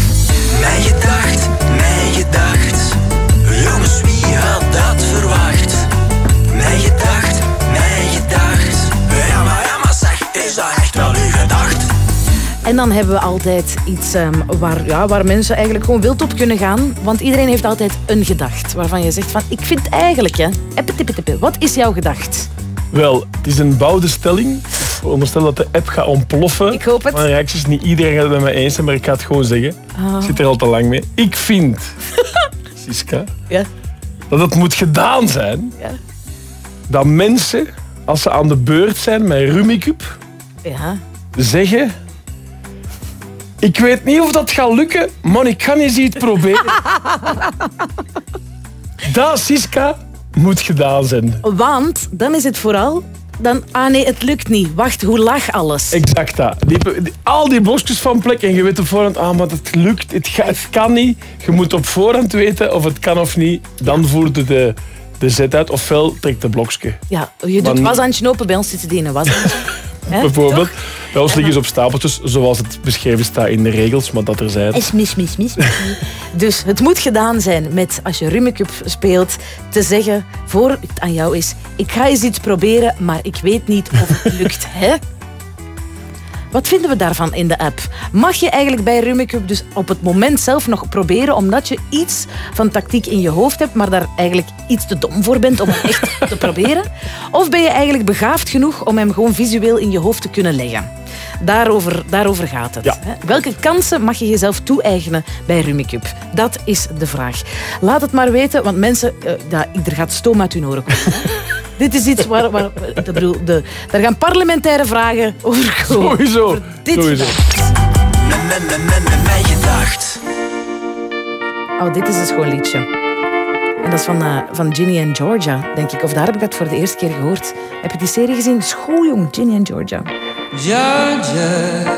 Mij gedacht, mij gedacht. En dan hebben we altijd iets ehm, waar, ja, waar mensen eigenlijk gewoon wild op kunnen gaan. Want iedereen heeft altijd een gedacht. Waarvan je zegt van, ik vind eigenlijk, hè, eppetippeteppe, wat is jouw gedacht? Wel, het is een bouwde stelling. Ik veronderstel dat de app gaat ontploffen. Ik hoop het. Van reacties. Niet iedereen gaat het met mij eens zijn, maar ik ga het gewoon zeggen. Ah. Ik zit er al te lang mee. Ik vind, Siska, Ja. dat het moet gedaan zijn Ja. dat mensen, als ze aan de beurt zijn met Rummikub, Ja. zeggen... Ik weet niet of dat gaat lukken, maar ik kan eens iets proberen. dat, Siska, moet gedaan zijn. Want dan is het vooral, dan, ah nee, het lukt niet. Wacht, hoe lag alles? Exact dat. Die, die- al die blokjes van plek en je weet op voorhand, ah, maar het lukt, het, ga- het kan niet. Je moet op voorhand weten of het kan of niet. Dan voert de, de, zet uit, ofwel trekt de blokje. Ja, je doet Maar- washandje open, bij ons zitten die in een washandje. Hè? Bijvoorbeeld. Bij ons liggen ze op stapeltjes, zoals het beschreven staat in de regels, maar dat er zijn. Is mis, mis, mis, mis. Dus het moet gedaan zijn met, als je Rummikub speelt, te zeggen, voor het aan jou is, ik ga eens iets proberen, maar ik weet niet of het lukt. Hè? Wat vinden we daarvan in de app? Mag je eigenlijk bij Rummikub dus op het moment zelf nog proberen, omdat je iets van tactiek in je hoofd hebt, maar daar eigenlijk iets te dom voor bent om het echt te proberen? Of ben je eigenlijk begaafd genoeg om hem gewoon visueel in je hoofd te kunnen leggen? Daarover, daarover gaat het. Welke kansen mag je jezelf toe-eigenen bij Rummikub? Dat is de vraag. Laat het maar weten, want mensen, ja, er gaat stoom uit hun oren komen. Dit is iets waar... waar ik bedoel, de, daar gaan parlementaire vragen over komen. Sowieso. Over dit Sowieso. Mijn gedacht. Oh, dit is een schoon liedje. En dat is van, eh, van Ginny en Georgia, denk ik. Of daar heb ik dat voor de eerste keer gehoord. Heb je die serie gezien? Schooljong, Ginny en Georgia. Georgia,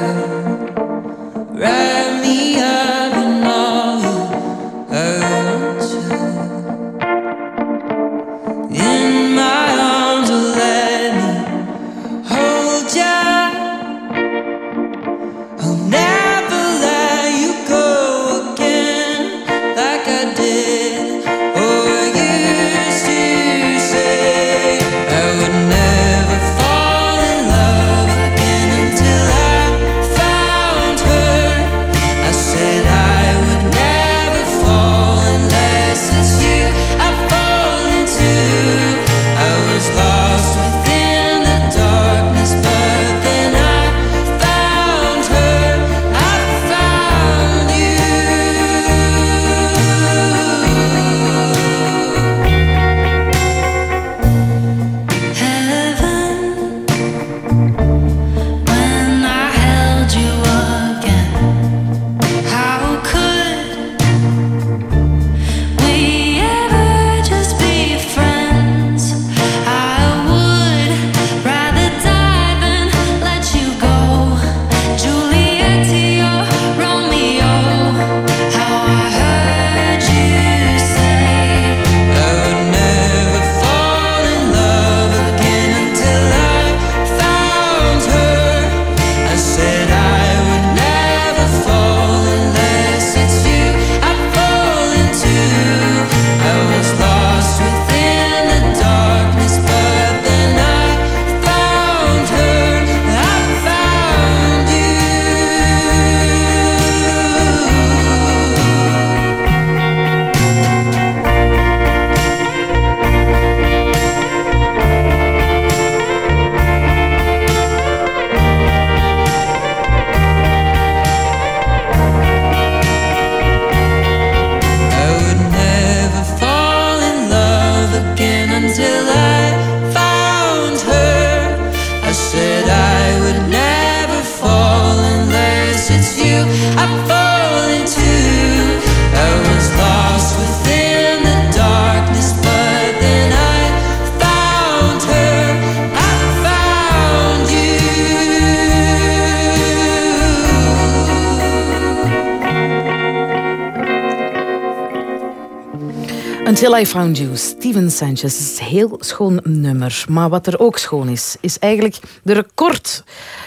Until I Found You, Steven Sanchez. Het is een heel schoon nummer. Maar wat er ook schoon is, is eigenlijk de record.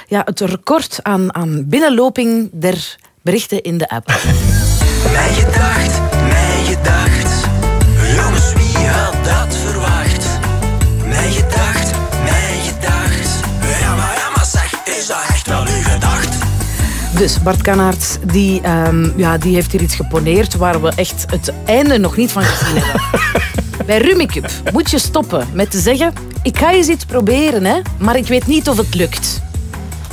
Ja, het record aan, aan binnenloping der berichten in de app. Mijn gedacht, Dus Bart Kanaerts, die, ehm, ja, die heeft hier iets geponeerd waar we echt het einde nog niet van gezien hebben. Bij Rumicup moet je stoppen met te zeggen... Ik ga eens iets proberen, hè, maar ik weet niet of het lukt.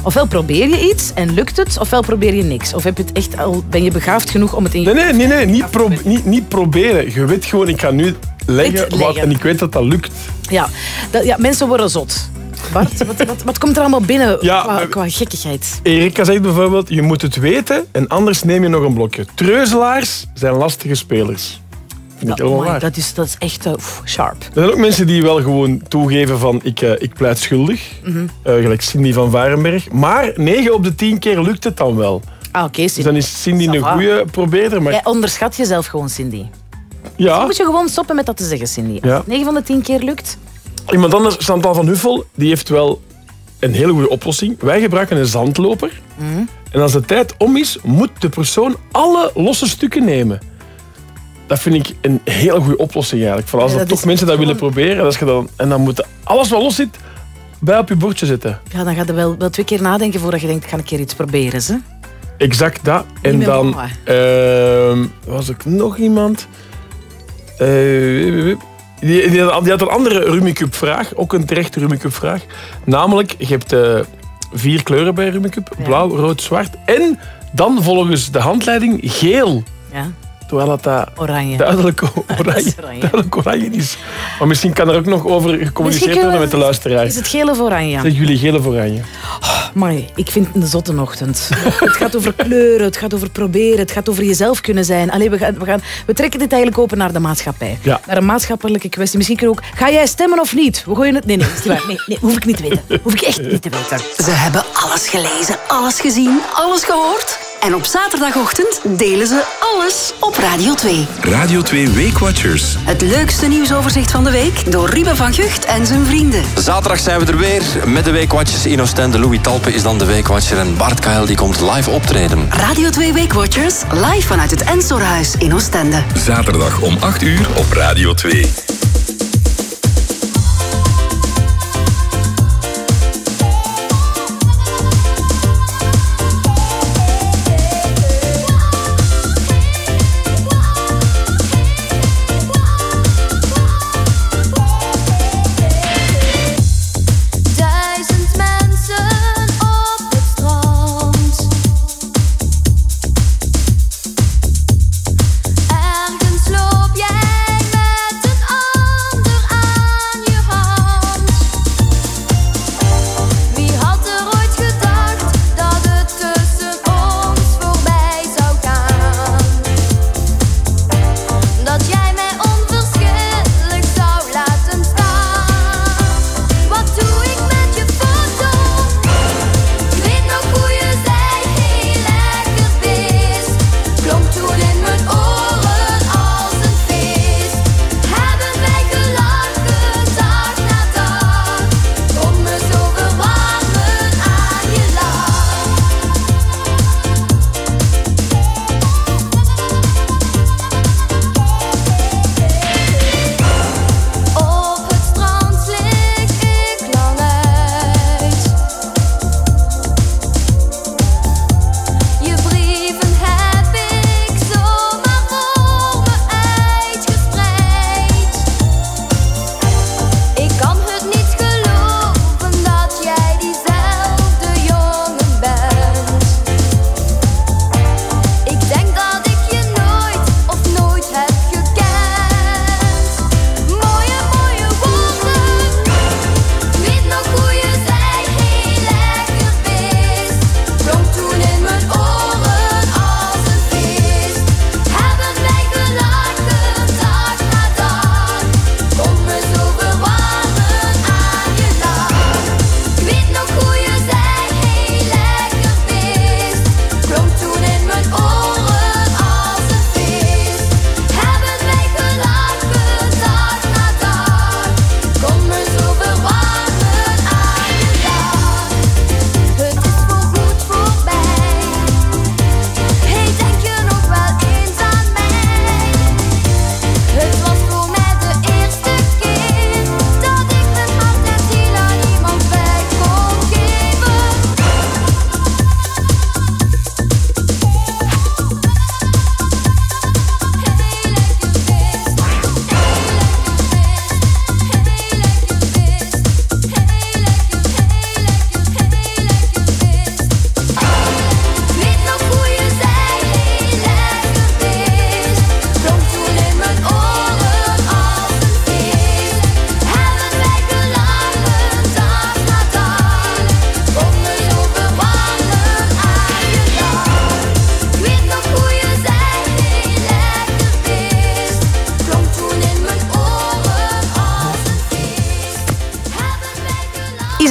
Ofwel probeer je iets en lukt het, ofwel probeer je niks. Of heb je het echt al, ben je begaafd genoeg om het in je... Nee, nee, nee, nee niet, pro- niet, niet proberen. Je weet gewoon, ik ga nu leggen, Wat, en ik weet dat dat lukt. Ja, dat, ja mensen worden zot. Bart, wat, wat, wat komt er allemaal binnen Ja, qua, qua gekkigheid? Erika zegt bijvoorbeeld, je moet het weten en anders neem je nog een blokje. Treuzelaars zijn lastige spelers. Waar. dat, is, dat is echt eh, sharp. Er zijn ook mensen die wel gewoon toegeven van ik, eh, ik pleit schuldig. Eh, gelijk Cindy van Varenberg. Maar 9 op de 10 keer lukt het dan wel. Ah, oké, Dus dan is Cindy een goede probeerder. Maar Jij onderschat jezelf gewoon, Cindy. Ja, Dan moet je gewoon stoppen met dat te zeggen, Cindy. Als Ja. het 9 van de 10 keer lukt, iemand anders, Chantal van Huffel, die heeft wel een hele goede oplossing. Wij gebruiken een zandloper. Mhm. En als de tijd om is, moet de persoon alle losse stukken nemen. Dat vind ik een hele goede oplossing eigenlijk. Van als Ja, dat dat toch mensen dat willen proberen, als je dan, en dan moet alles wat los zit, bij op je bordje zetten. ja, dan ga je wel, wel twee keer nadenken voordat je denkt, ik ga een keer iets proberen. Hè? Exact dat. En dan ehm, was er nog iemand. Eh, die, die, had, een andere Rumicup vraag, ook een terechte Rumicup vraag. Namelijk, je hebt eh, vier kleuren bij Rumicup: blauw, rood, zwart. En dan volgens de handleiding geel. Ja. Terwijl dat, dat Oranje. duidelijk oranje, duidelijk oranje is. Maar misschien kan er ook nog over gecommuniceerd worden met de luisteraar. Is het geel of oranje? Zeg jullie geel of oranje? Maar ik vind het een zotte ochtend. het gaat over kleuren, het gaat over proberen, het gaat over jezelf kunnen zijn. Allee, we, gaan, we, gaan, we trekken dit eigenlijk open naar de maatschappij. Ja. Naar een maatschappelijke kwestie. Misschien kunnen we ook... Ga jij stemmen of niet? We gooien het... Nee, nee, is niet waar. Nee, nee, hoef ik niet te weten. Hoef ik echt niet te weten. Ze hebben alles gelezen, alles gezien, alles gehoord. En op zaterdagochtend delen ze alles op Radio 2. Radio 2 Weekwatchers. Het leukste nieuwsoverzicht van de week door Ruben van Gucht en zijn vrienden. Zaterdag zijn we er weer met de Weekwatchers in Oostende. Louis Talpe is dan de Weekwatcher en Bart Kail die komt live optreden. Radio 2 Weekwatchers, live vanuit het Ensorhuis in Oostende. Zaterdag om 8 uur op Radio 2.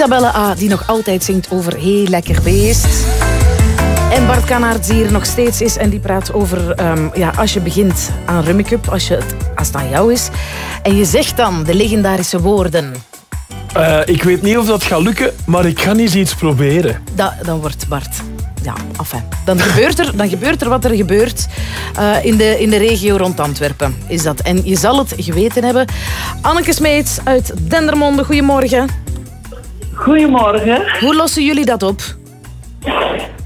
Isabelle A., die nog altijd zingt over heel lekker beest. En Bart Kanaert die er nog steeds is en die praat over ehm, ja, als je begint aan Rummikup, als, je het, als het aan jou is. En je zegt dan de legendarische woorden. Eh, ik weet niet of dat gaat lukken, maar ik ga eens iets proberen. Da, dan wordt Bart... Ja, enfin. Dan gebeurt er, dan gebeurt er wat er gebeurt eh, in, de, in de regio rond Antwerpen. Is dat. En je zal het geweten hebben. Anneke Smeets uit Dendermonde, goedemorgen. Goedemorgen. Hoe lossen jullie dat op?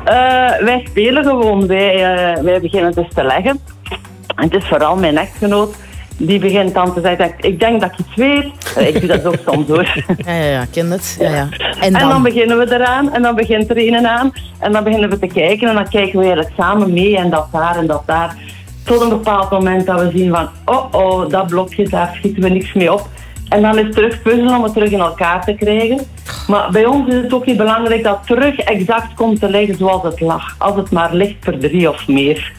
Eh, wij spelen gewoon. Wij, eh, wij beginnen dus te leggen. En het is vooral mijn echtgenoot die begint dan te zeggen, ik denk dat ik iets weet. Eh, ik doe dat ook soms hoor. Ja, ja, ja, ken het. Ja, ja. En dan? beginnen we eraan en dan begint er een aan. En dan beginnen we te kijken en dan kijken we eigenlijk samen mee en dat daar en dat daar. Tot een bepaald moment dat we zien van, oh oh, dat blokje, daar schieten we niks mee op. En dan is het terug puzzelen om het terug in elkaar te krijgen. Maar bij ons is het ook niet belangrijk dat het terug exact komt te liggen zoals het lag. Als het maar ligt per drie of meer.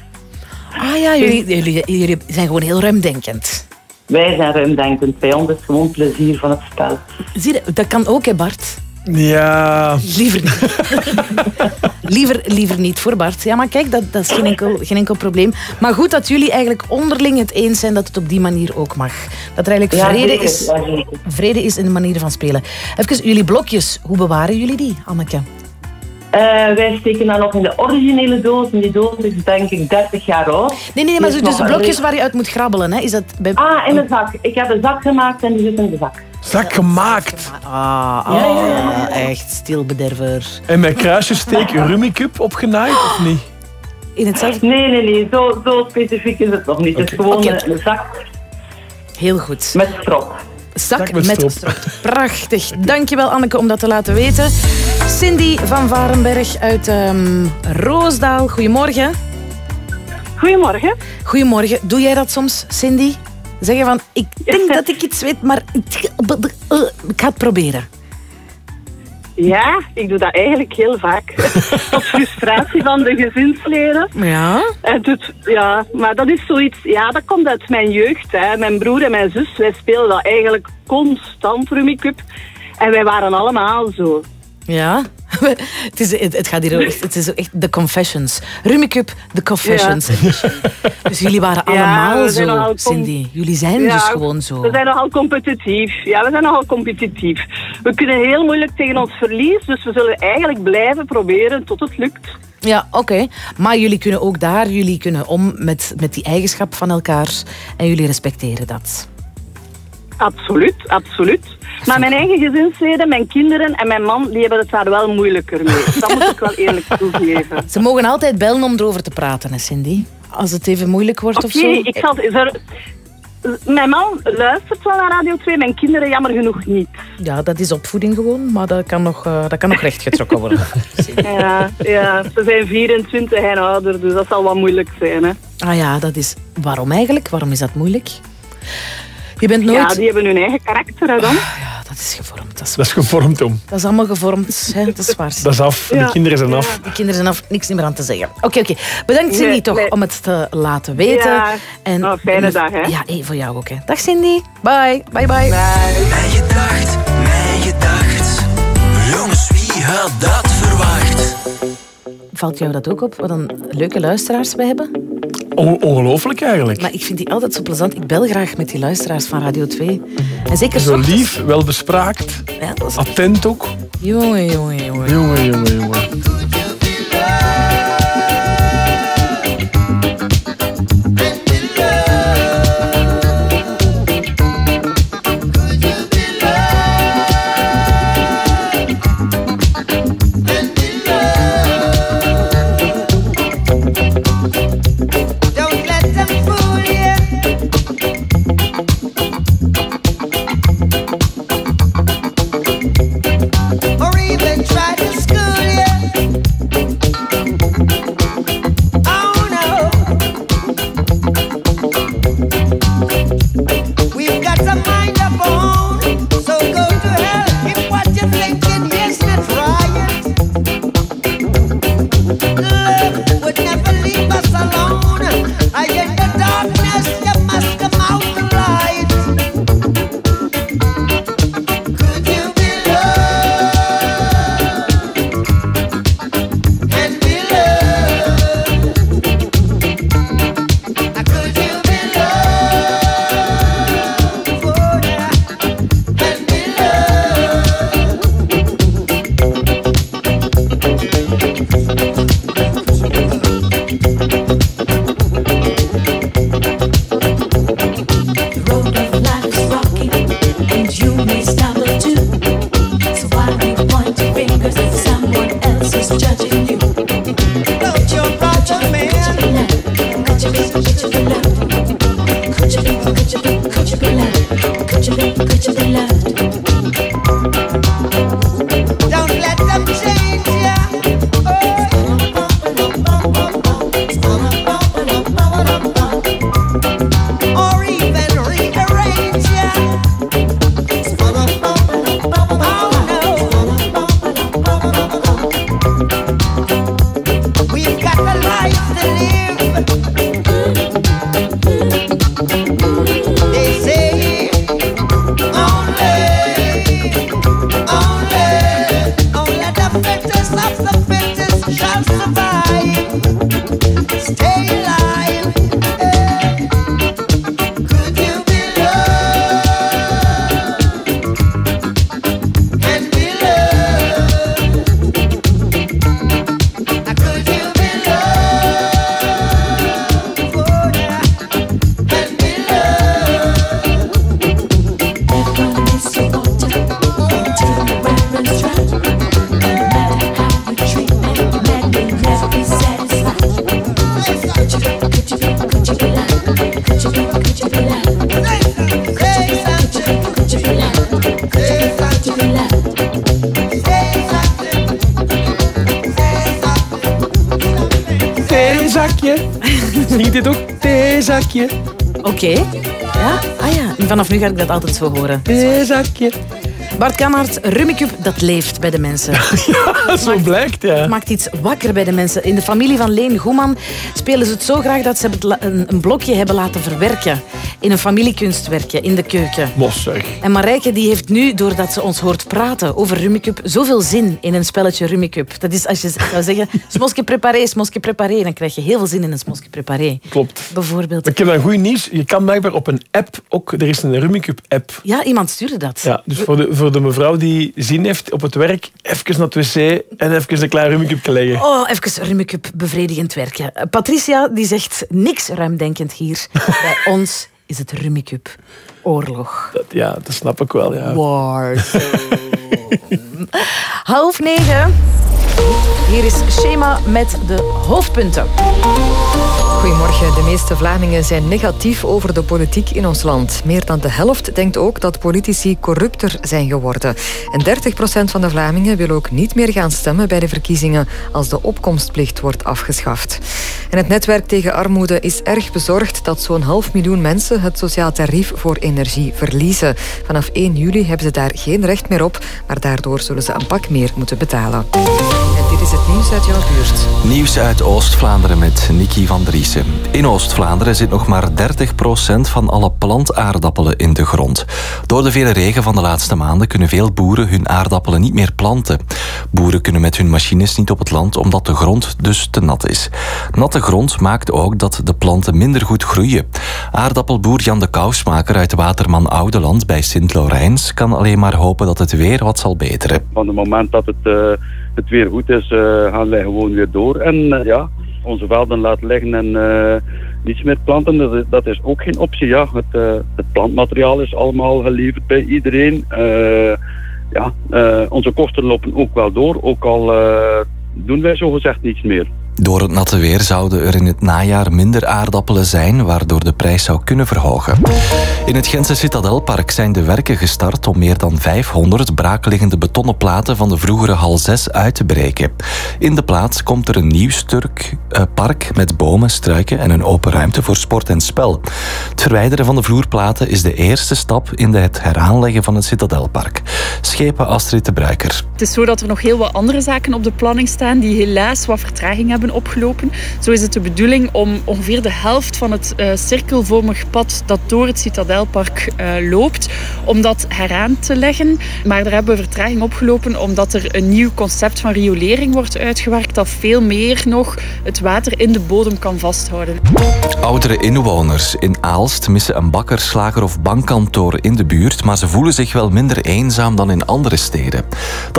Ah ja, jullie, jullie, jullie zijn gewoon heel ruimdenkend. Wij zijn ruimdenkend. Bij ons is het gewoon plezier van het spel. Zie je, dat kan ook, hè Bart? Ja. Liever niet. liever, liever niet voor Bart. Ja, maar kijk, dat, dat is geen enkel, geen enkel probleem. Maar goed dat jullie eigenlijk onderling het eens zijn dat het op die manier ook mag. Dat er eigenlijk Ja, vrede, zeker. is, vrede is in de manier van spelen. Even, jullie blokjes, hoe bewaren jullie die, Anneke? Eh, wij steken dat nog in de originele doos. En die doos is denk ik 30 jaar oud. Nee, nee, nee maar dus nog blokjes waar je uit moet grabbelen, hè? Is dat bij... Ah, in de zak. Ik heb een zak gemaakt en die zit in de zak. Zak gemaakt. Ah, ah, ja, ja. echt stilbederver. En met kruisjessteek rummikup opgenaaid of niet? In hetzelfde? Nee, nee, nee. Zo, zo specifiek is het nog niet. Het is gewoon Oké. een, zak Heel goed. met strop. Zak, met met, strop. strop. Prachtig. Dankjewel Anneke om dat te laten weten. Cindy van Varenberg uit ehm, Roosdaal. Goedemorgen. Goedemorgen. Goedemorgen. Doe jij dat soms, Cindy? Zeggen van, ik denk dat ik iets weet, maar ik ga het proberen. Ja, ik doe dat eigenlijk heel vaak. Tot frustratie van de gezinsleden. Ja? En doet, ja, maar dat is zoiets, ja, dat komt uit mijn jeugd. Hè. Mijn broer en mijn zus, wij spelen dat eigenlijk constant, Rummikub. En wij waren allemaal zo. Ja? het, is, het, het gaat hier echt, het is echt de confessions. Rummikub, de confessions. Dus jullie waren Ja, allemaal zo, Cindy. Jullie zijn Ja, dus gewoon zo. We zijn nogal competitief. Ja, we zijn nogal competitief. We kunnen heel moeilijk tegen ons verlies, dus we zullen eigenlijk blijven proberen tot het lukt. Ja, oké. Maar jullie kunnen ook daar, jullie kunnen om met, met die eigenschap van elkaar en jullie respecteren dat. Absoluut, absoluut. Maar mijn eigen gezinsleden, mijn kinderen en mijn man, die hebben het daar wel moeilijker mee. Dat moet ik wel eerlijk toegeven. Ze mogen altijd bellen om erover te praten, hè, Cindy. Als het even moeilijk wordt of zo. ik zal... er- mijn man luistert wel naar Radio 2, mijn kinderen jammer genoeg niet. Ja, dat is opvoeding gewoon, maar dat kan nog, eh, dat kan nog rechtgetrokken worden. Ja, ja, ze zijn 24 en ouder, dus dat zal wat moeilijk zijn. Hè. Ah ja, dat is... Waarom eigenlijk? Waarom is dat moeilijk? Je bent nooit... Ja, die hebben hun eigen karakter hè, dan. Ja, dat is gevormd. Dat is, Dat is gevormd om. dat is allemaal gevormd. Hè? Dat is waar. Dat is af. De Ja. kinderen zijn af. De kinderen zijn af, niks meer aan te zeggen. Oké, oké. Bedankt Cindy Nee, toch nee. om het te laten weten. Ja. En Oh, fijne dag, hè. Ja, hey, voor jou ook. Hè. Dag Cindy. Bye. Bye, bye. Mijn gedacht, mijn gedacht. Jongens, wie had dat verwacht? Valt jou dat ook op? Wat een leuke luisteraars we hebben. On- ongelooflijk eigenlijk. Maar ik vind die altijd zo plezant. Ik bel graag met die luisteraars van Radio 2. En zeker Zo ochtends. lief, wel bespraakt. Ja, dat is... Attent ook. Jongen, jongen, jongen. Jongen, jongen, jongen. Nu ga ik dat altijd zo horen. Theezakje. Bart Kamhart, Rummikub, dat leeft bij de mensen. Ja, zo blijkt, ja. Het maakt iets wakker bij de mensen. In de familie van Leen Goeman spelen ze het zo graag dat ze een, een blokje hebben laten verwerken. In een familiekunstwerkje in de keuken. Mos zeg. En Marijke die heeft nu, doordat ze ons hoort praten over Rummikub, zoveel zin in een spelletje Rummikub. Dat is als je zou zeggen, smoske préparé, smoske préparé, dan krijg je heel veel zin in een smoske préparé. Klopt. Bijvoorbeeld. Ik heb dan goed nieuws. Je kan blijkbaar op een ook... Er is een Rummikub app. Ja, iemand stuurde dat. Ja, dus voor de, voor de mevrouw die zin heeft op het werk, even naar het wc en even een klein Rummikub leggen. Oh, even Rummikub bevredigend werken. Patricia die zegt niks ruimdenkend hier. Bij ons is het Rummikub oorlog. Dat, ja, dat snap ik wel, ja. Warzone. Half negen. Hier is Schema met de hoofdpunten. Goedemorgen. De meeste Vlamingen zijn negatief over de politiek in ons land. Meer dan de helft denkt ook dat politici corrupter zijn geworden. En 30% van de Vlamingen wil ook niet meer gaan stemmen bij de verkiezingen als de opkomstplicht wordt afgeschaft. En het netwerk tegen armoede is erg bezorgd dat zo'n half miljoen mensen het sociaal tarief voor energie verliezen. Vanaf 1 juli hebben ze daar geen recht meer op, maar daardoor zullen ze een pak meer moeten betalen. Dit is het nieuws uit jouw buurt. Nieuws uit Oost-Vlaanderen met Nicky van Driessen. In Oost-Vlaanderen zit nog maar 30% van alle plantaardappelen in de grond. Door de vele regen van de laatste maanden kunnen veel boeren hun aardappelen niet meer planten. Boeren kunnen met hun machines niet op het land omdat de grond dus te nat is. Natte grond maakt ook dat de planten minder goed groeien. Aardappelboer Jan de Kousmaker uit Waterman Oudeland bij Sint-Laurijns kan alleen maar hopen dat het weer wat zal beteren. Van het moment dat het, eh, het weer goed is, eh, gaan wij gewoon weer door. En eh, ja, onze velden laten liggen en eh, niets meer planten, dat, is- dat is ook geen optie. Ja, het, het plantmateriaal is allemaal geleverd bij iedereen. Ja, onze kosten lopen ook wel door, ook al doen wij zogezegd niets meer. Door het natte weer zouden er in het najaar minder aardappelen zijn, waardoor de prijs zou kunnen verhogen. In het Gentse Citadelpark zijn de werken gestart om meer dan 500 braakliggende betonnen platen van de vroegere hal 6 uit te breken. In de plaats komt er een nieuw stuk eh, park met bomen, struiken en een open ruimte voor sport en spel. Het verwijderen van de vloerplaten is de eerste stap in het heraanleggen van het Citadelpark. Schepen Astrid de Bruiker. Het is zo dat er nog heel wat andere zaken op de planning staan die helaas wat vertraging hebben opgelopen. Zo is het de bedoeling om ongeveer de helft van het eh, cirkelvormig pad dat door het Citadelpark eh, loopt, om dat heraan te leggen. Maar daar hebben we vertraging opgelopen omdat er een nieuw concept van riolering wordt uitgewerkt dat veel meer nog het water in de bodem kan vasthouden. Oudere inwoners in Aalst missen een bakker, slager of bankkantoor in de buurt, maar ze voelen zich wel minder eenzaam dan in andere steden.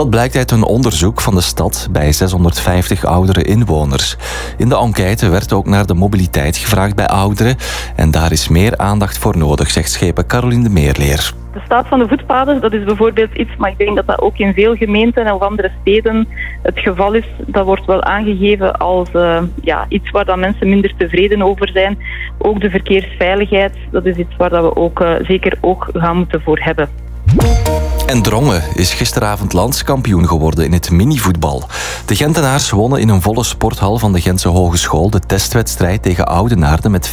Blijkt uit een onderzoek van de stad bij 650 oudere inwoners. In de enquête werd ook naar de mobiliteit gevraagd bij ouderen en daar is meer aandacht voor nodig, zegt schepen Caroline de Meerleer. De staat van de voetpaden, dat is bijvoorbeeld iets, maar ik denk dat dat ook in veel gemeenten of andere steden het geval is. Dat wordt wel aangegeven als eh, ja, iets waar dat mensen minder tevreden over zijn. Ook de verkeersveiligheid, dat is iets waar dat we ook eh, zeker ook gaan moeten voor hebben. En Drongen is gisteravond landskampioen geworden in het minivoetbal. De Gentenaars wonnen in een volle sporthal van de Gentse Hogeschool de testwedstrijd tegen Oudenaarde met 5-4.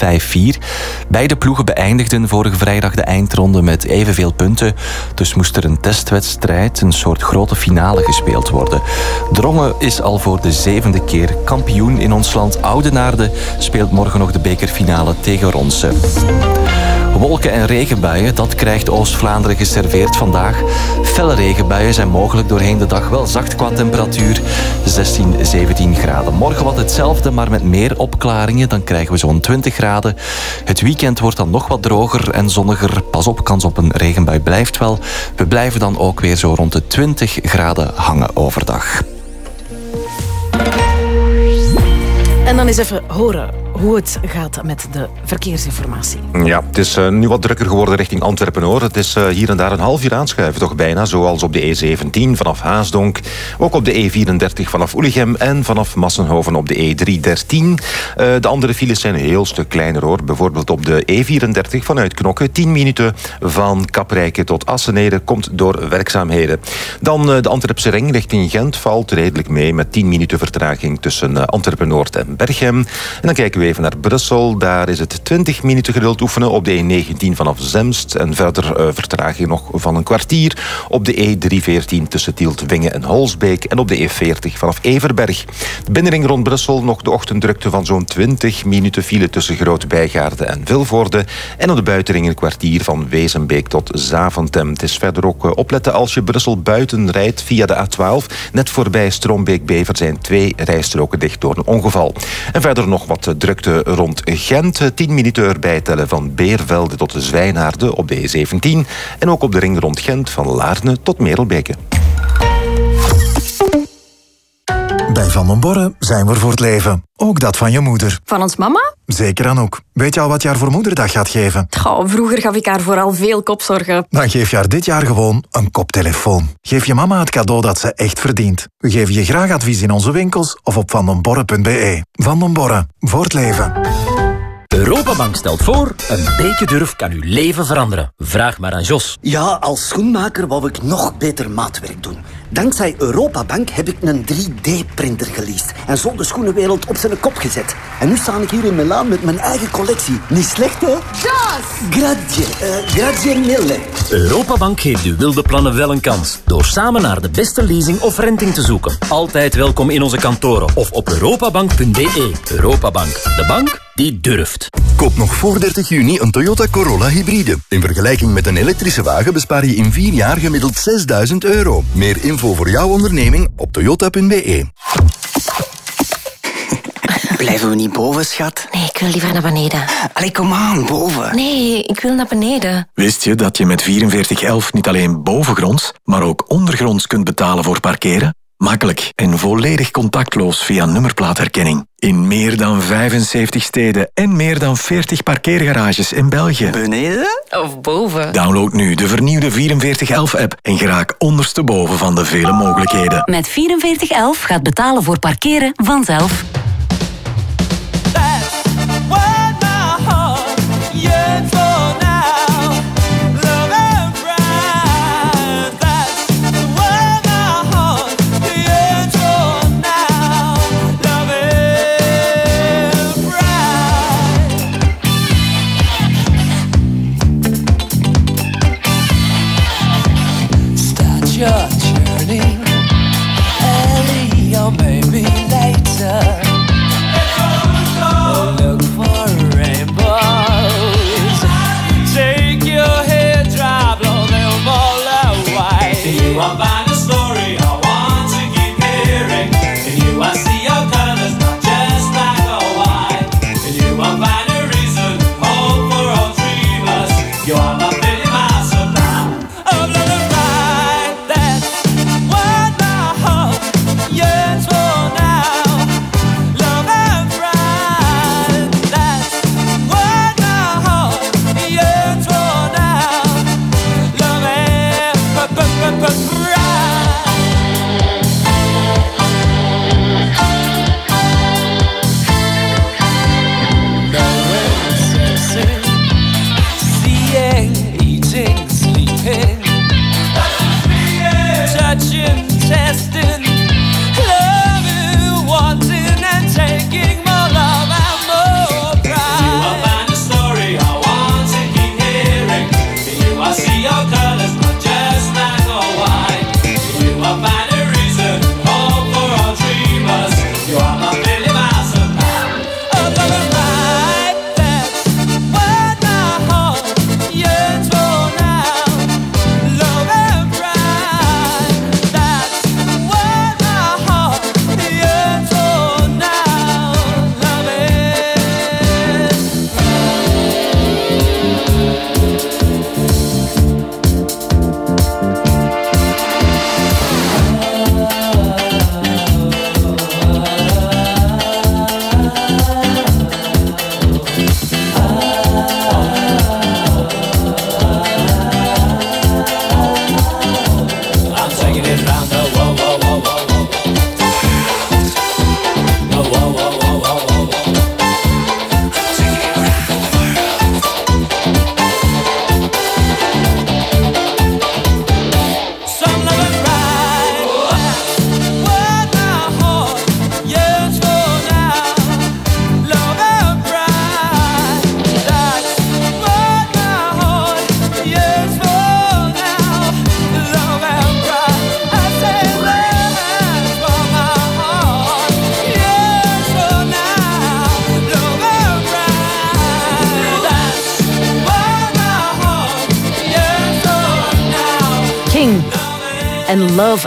Beide ploegen beëindigden vorige vrijdag de eindronde met evenveel punten. Dus moest er een testwedstrijd, een soort grote finale gespeeld worden. Drongen is al voor de zevende keer kampioen in ons land. Oudenaarde speelt morgen nog de bekerfinale tegen Ronsen. Wolken en regenbuien, dat krijgt Oost-Vlaanderen geserveerd vandaag. Felle regenbuien zijn mogelijk doorheen de dag wel zacht qua temperatuur. 16, 17 graden. Morgen wat hetzelfde, maar met meer opklaringen. Dan krijgen we zo'n 20 graden. Het weekend wordt dan nog wat droger en zonniger. Pas op, kans op een regenbui blijft wel. We blijven dan ook weer zo rond de 20 graden hangen overdag. En dan eens even horen hoe het gaat met de verkeersinformatie. Ja, het is eh, nu wat drukker geworden richting Antwerpen hoor. Het is eh, hier en daar een half uur aanschuiven, toch bijna. Zoals op de E17 vanaf Haasdonk. Ook op de E34 vanaf Oelichem en vanaf Massenhoven op de E313. Eh, de andere files zijn een heel stuk kleiner hoor. Bijvoorbeeld op de E34 vanuit Knokke. 10 minuten van Kaprijke tot Assenede komt door werkzaamheden. Dan de Antwerpse ring richting Gent valt redelijk mee met 10 minuten vertraging tussen Antwerpen-Noord en En dan kijken we even naar Brussel. Daar is het 20 minuten geduld oefenen op de E19 vanaf Zemst. En verder eh, vertraging nog van een kwartier op de E314 tussen Tielt-Wingen en Holsbeek. En op de E40 vanaf Everberg. De binnenring rond Brussel nog de ochtenddrukte van zo'n 20 minuten file tussen Grote Bijgaarden en Vilvoorde. En op de buitenring een kwartier van Wezenbeek tot Zaventem. Het is verder ook eh, opletten als je Brussel buiten rijdt via de A12. Net voorbij Stroombeek-Bever zijn twee rijstroken dicht door een ongeval. En verder nog wat eh, drukte rond Gent. 10 minuten erbij tellen van Beervelde tot Zwijnaarden op de E17. En ook op de ring rond Gent van Laarne tot Merelbeke. Bij Van den Borren zijn we voor het leven. Ook dat van je moeder. Van ons mama? Zeker Anouk. Weet je al wat je haar voor moederdag gaat geven? Goh, vroeger gaf ik haar vooral veel kopzorgen. Dan geef je haar dit jaar gewoon een koptelefoon. Geef je mama het cadeau dat ze echt verdient. We geven je graag advies in onze winkels of op vandenborre.be. Van den Borre, voor het leven. Europabank stelt voor, een beetje durf kan uw leven veranderen. Vraag maar aan Jos. Ja, als schoenmaker wou ik nog beter maatwerk doen. Dankzij Europabank heb ik een 3D-printer geleased en zo de schoenenwereld op zijn kop gezet. En nu sta ik hier in Milaan met mijn eigen collectie. Niet slecht, hè? Jos! Grazie, eh, grazie mille. Europabank geeft uw wilde plannen wel een kans. Door samen naar de beste leasing of renting te zoeken. Altijd welkom in onze kantoren of op europabank.be. Europabank, de bank die durft. Koop nog voor 30 juni een Toyota Corolla hybride. In vergelijking met een elektrische wagen bespaar je in 4 jaar gemiddeld 6000 euro. Meer info voor jouw onderneming op toyota.be. Blijven we niet boven, schat? Nee, ik wil liever naar beneden. Allee, kom aan, boven. Nee, ik wil naar beneden. Wist je dat je met 4411 niet alleen bovengronds, maar ook ondergronds kunt betalen voor parkeren? Makkelijk en volledig contactloos via nummerplaatherkenning. In meer dan 75 steden en meer dan 40 parkeergarages in België. Beneden? Of boven. Download nu de vernieuwde 4411-app en geraak ondersteboven van de vele mogelijkheden. Met 4411 gaat betalen voor parkeren vanzelf.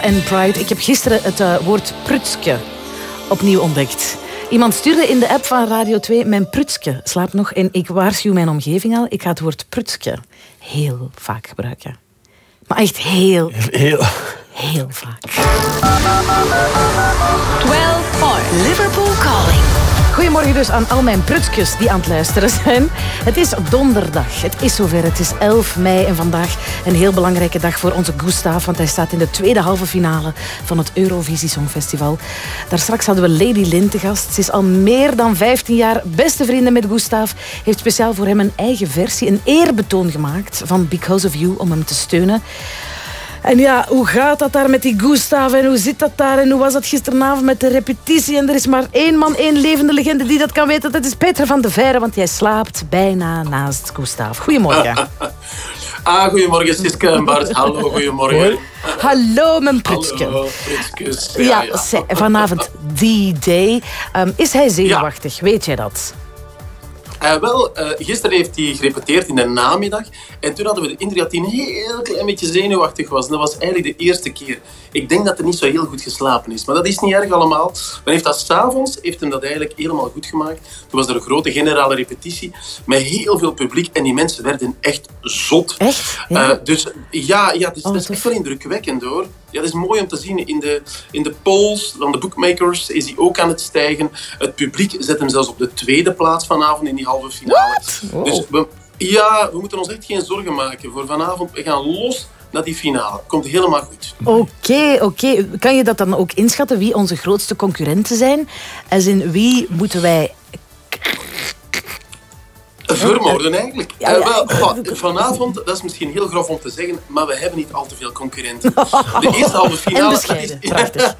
En Pride. Ik heb gisteren het eh, woord prutske opnieuw ontdekt. Iemand stuurde in de app van Radio 2 mijn prutske slaapt nog. En ik waarschuw mijn omgeving al. Ik ga het woord prutske heel vaak gebruiken. Maar echt heel, Heel. heel vaak. 12 point. Liverpool calling. Goedemorgen dus aan al mijn prutskes die aan het luisteren zijn. Het is donderdag. Het is zover. Het is 11 mei en vandaag een heel belangrijke dag voor onze Gustav, want hij staat in de tweede halve finale van het Eurovisie Songfestival. Daar straks hadden we Lady Lynn te gast. Ze is al meer dan 15 jaar beste vrienden met Gustav. Heeft speciaal voor hem een eigen versie, een eerbetoon gemaakt van Because of You om hem te steunen. En ja, hoe gaat dat daar met die Gustav en hoe zit dat daar en hoe was dat gisteravond met de repetitie? En er is maar één man, één levende legende die dat kan weten. Dat is Peter van de Veire, want jij slaapt bijna naast Gustav. Goedemorgen. Ah, goedemorgen Siska en Bart. Hallo, goedemorgen. Hallo, mijn prutske. Hallo. Ja, zij- vanavond D-Day. Ehm, is hij zenuwachtig? Weet jij dat? Eh, wel, eh, gisteren heeft hij gerepeteerd in de namiddag. En toen hadden we de indruk dat een heel klein beetje zenuwachtig was. En dat was eigenlijk de eerste keer. Ik denk dat hij niet zo heel goed geslapen is. Maar dat is niet erg allemaal. Dan heeft dat s'avonds heeft hem dat eigenlijk helemaal goed gemaakt. Toen was er een grote generale repetitie met heel veel publiek. En die mensen werden echt zot. Echt? Ja. dus ja, ja dus Oh, dat is echt wel indrukwekkend hoor. Ja, dat is mooi om te zien. In de, in de polls van de bookmakers is hij ook aan het stijgen. Het publiek zet hem zelfs op de tweede plaats vanavond in die halve finale. Dus we, ja, we moeten ons echt geen zorgen maken voor vanavond. We gaan los naar die finale. Komt helemaal goed. Oké, oké. Kan je dat dan ook inschatten wie onze grootste concurrenten zijn? Als in wie moeten wij... Vermoorden eigenlijk. Ja, Eh, ja. wel, va- vanavond, dat is misschien heel grof om te zeggen, maar we hebben niet al te veel concurrenten. De eerste halve finale... En bescheiden, prachtig.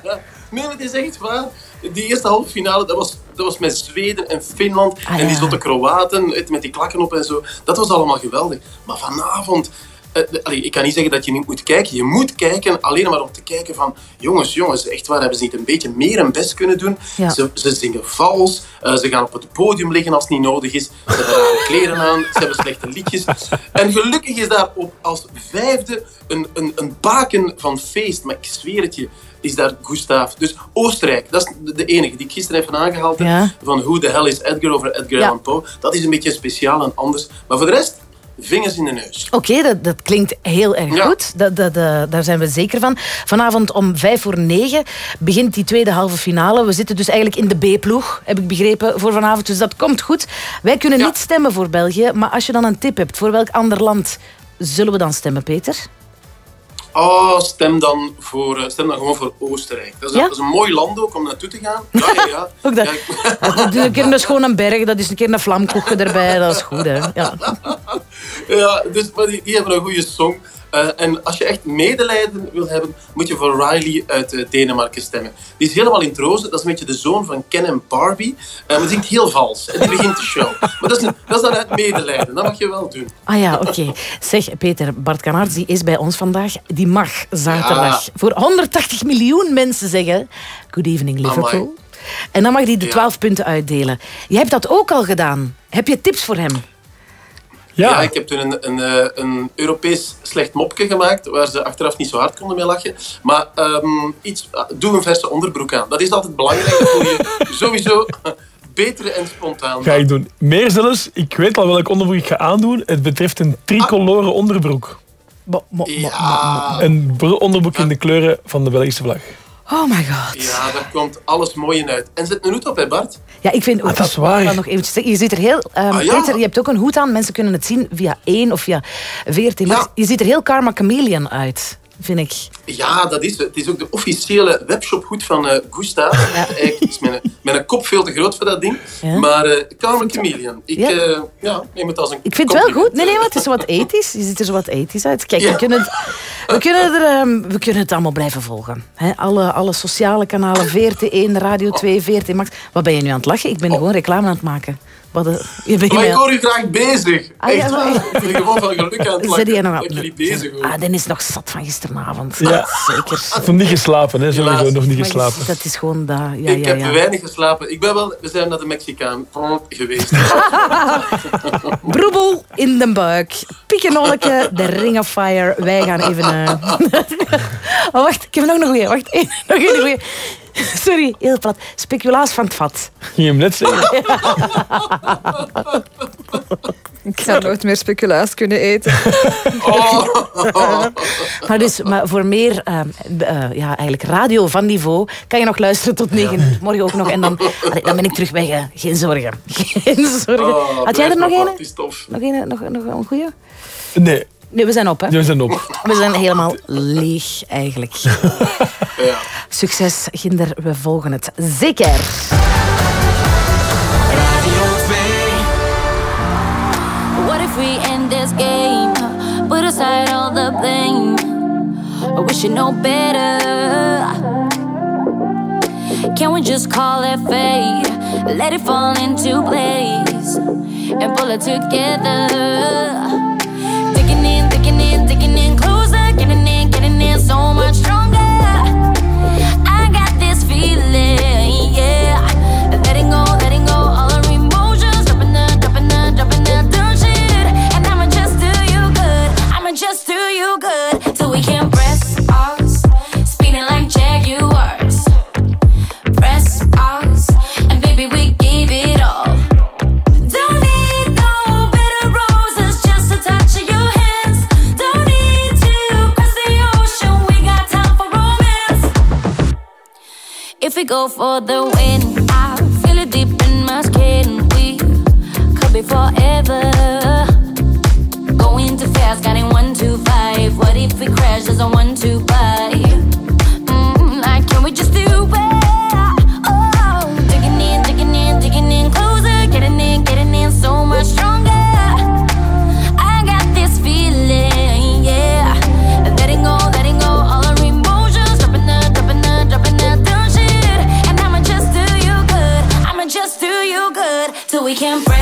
nee, het is echt waar. Die eerste halve finale, dat was, dat was met Zweden en Finland. Ah, en die ja. zotte Kroaten, met die klakken op en zo. Dat was allemaal geweldig. Maar vanavond... eh, allee, ik kan niet zeggen dat je niet moet kijken. Je moet kijken alleen maar om te kijken van... Jongens, jongens, echt waar, hebben ze niet een beetje meer hun best kunnen doen? Ja. Ze, ze zingen vals. eh, ze gaan op het podium liggen als het niet nodig is. Ze hebben rare kleren aan. Ze hebben slechte liedjes. En gelukkig is daar op als vijfde een, een, een baken van feest. Maar ik zweer het je, is daar Gustav. Dus Oostenrijk, dat is de, de enige die ik gisteren even aangehaald heb. Ja. Van hoe de hell is Edgar over Edgar Ja. Allan Poe. Dat is een beetje speciaal en anders. Maar voor de rest, vingers in de neus. Oké, dat, dat klinkt heel erg Ja. goed. Dat, dat, eh, daar zijn we zeker van. Vanavond om vijf voor negen begint die tweede halve finale. We zitten dus eigenlijk in de B-ploeg, heb ik begrepen, voor vanavond. Dus dat komt goed. Wij kunnen niet stemmen voor België, maar als je dan een tip hebt voor welk ander land zullen we dan stemmen, Peter? Oh, stem dan, voor, eh, stem dan gewoon voor Oostenrijk. Dat is, Ja? dat is een mooi land ook om naartoe te gaan. Ja, ja, ja. Ook dat. Ja, ik- een keer een schone berg, dat is een keer een vlamkoeken erbij. Dat is goed, hè? Ja. Ja, dus, maar die, die hebben een goede song. Eh, en als je echt medelijden wil hebben, moet je voor Riley uit eh, Denemarken stemmen. Die is helemaal in het roze. Dat is een beetje de zoon van Ken en Barbie. Eh, maar die zingt heel vals. En die begint de show. Maar dat is, dat is dan uit medelijden. Dat mag je wel doen. Ah ja, oké. Zeg, Peter, Bart Kanaerts die is bij ons vandaag. Die mag zaterdag Ja. voor 180 miljoen mensen zeggen... Good evening, Liverpool. Amai. En dan mag hij de Ja. 12 punten uitdelen. Jij hebt dat ook al gedaan. Heb je tips voor hem? Ja, ik heb toen een, een, eh, een Europees slecht mopje gemaakt, waar ze achteraf niet zo hard konden mee lachen. Maar ehm, iets, ah, doe een verse onderbroek aan. Dat is altijd belangrijk. Voel je sowieso beter en spontaan. Ga ik doen. Meer zelfs, ik weet al welk onderbroek ik ga aandoen. Het betreft een tricolore onderbroek. Ja. Een br- onderbroek in de kleuren van de Belgische vlag. Oh my god. Ja, daar komt alles mooi in uit. En zet een hoed op, hè Bart? Ja, ik vind ook... Ah, dat is waar. Nog eventjes je ziet er heel... ehm, Ah, ja. Peter, je hebt ook een hoed aan. Mensen kunnen het zien via 1 of via 14. Maar Je ziet er heel Karma Chameleon uit, vind ik. Ja, dat is het. Het is ook de officiële webshophoed van eh Gusta. Eigenlijk is mijn, mijn kop veel te groot voor dat ding. Ja. Maar uh, Carmen Chameleon. Ik Ja. eh, ja, neem het als een Ik vind het wel goed. Nee, nee, maar het is wat ethisch. Je ziet er zo wat ethisch uit. Kijk, we, kunnen het, we, kunnen er, ehm, we kunnen het allemaal blijven volgen. Alle, alle sociale kanalen, VRT1, Radio 2, VRT Max. Wat ben je nu aan het lachen? Ik ben gewoon reclame aan het maken. Wat, eh, je bent Maar ik hoor u graag bezig. Ah, ja, Echt maar- waar. Ik ben gewoon van geluk aan het Zit lachen nog dat jullie bezig hoor. Ah, Dan is nog zat van gisteravond. Ja. Zeker. Nog niet geslapen, hè? Sowieso nog niet Maar geslapen. Dat is gewoon dat. Ja, ik ja, heb ja. weinig geslapen. Ik ben wel, we zijn naar de Mexicaan geweest. Broebel in de buik. Pikkenolleke, de Ring of Fire. Wij gaan even... eh, oh, wacht, ik heb nog een goeie. Wacht, één, nog een goeie. Sorry, heel plat. Speculaas van het vat. Ging je hem net zeggen? Ik ga nooit meer speculaas kunnen eten. Maar, dus, maar voor meer eh, eh, ja, eigenlijk radio van niveau kan je nog luisteren tot negen uur. Morgen ook nog. En dan, allee, dan ben ik terug weg. hè. Geen zorgen. Geen zorgen. Oh, Had jij er nog een? Nog een, nog, nog een goeie? Nee, Nee, we zijn op, hè? we zijn op. We zijn helemaal leeg, eigenlijk. Ja. Succes, Ginder. We volgen het. Zeker. What if we end this game? Put aside all the blame. We should know better. Can we just call it fate? Let it fall into place and pull it together. If we go for the win, I feel it deep in my skin. We could be forever. Going too fast, got in one, two, five. What if we crash? There's a one, two, five. Good till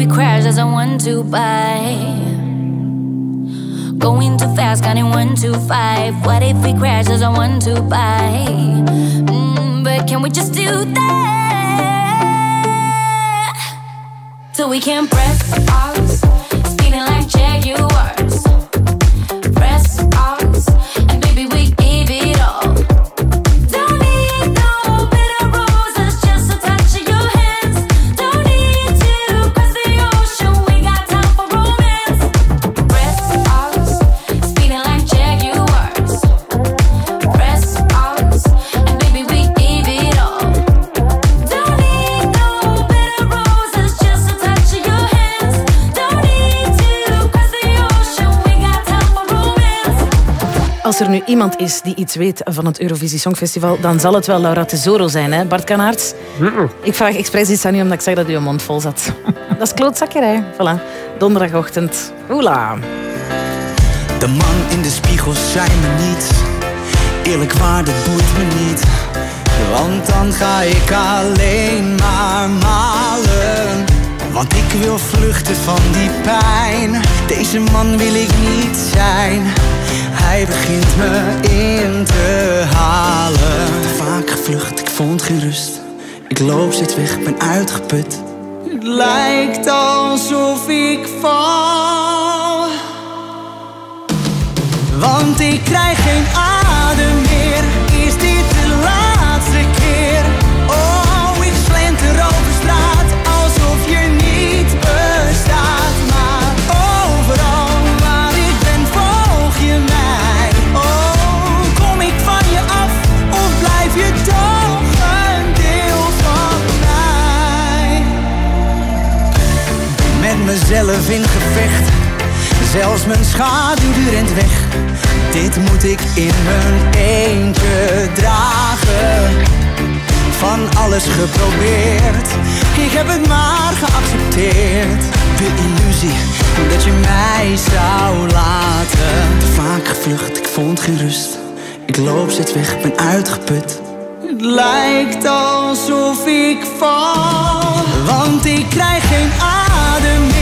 What if we crash? There's a one two five. Going too fast, got it one two five. What if we crash? There's a one two five. Mm, but can we just do that till we can press us, speeding like jaguars. Als er nu iemand is die iets weet van het Eurovisie Songfestival, dan zal het wel Laura Tesoro zijn, hè? Bart Kanaerts. Ik vraag expres iets aan u omdat ik zeg dat uw mond vol zat. Dat is klootzakkerij. Voilà. Donderdagochtend. Oela. De man in de spiegel zei me niets. Eerlijk waar, dat boeit me niet. Want dan ga ik alleen maar malen. Want ik wil vluchten van die pijn. Deze man wil ik niet zijn. Hij begint me in te halen. Vaak gevlucht, ik vond geen rust. Ik loop steeds weg, ben uitgeput. Het lijkt alsof ik val. Want ik krijg geen adem zelf in gevecht. Zelfs mijn schaduw rent weg. Dit moet ik in mijn eentje dragen. Van alles geprobeerd. Ik heb het maar geaccepteerd. De illusie dat je mij zou laten. Te vaak gevlucht, ik vond geen rust. Ik loop steeds weg, ben uitgeput. Het lijkt alsof ik val, want ik krijg geen adem meer.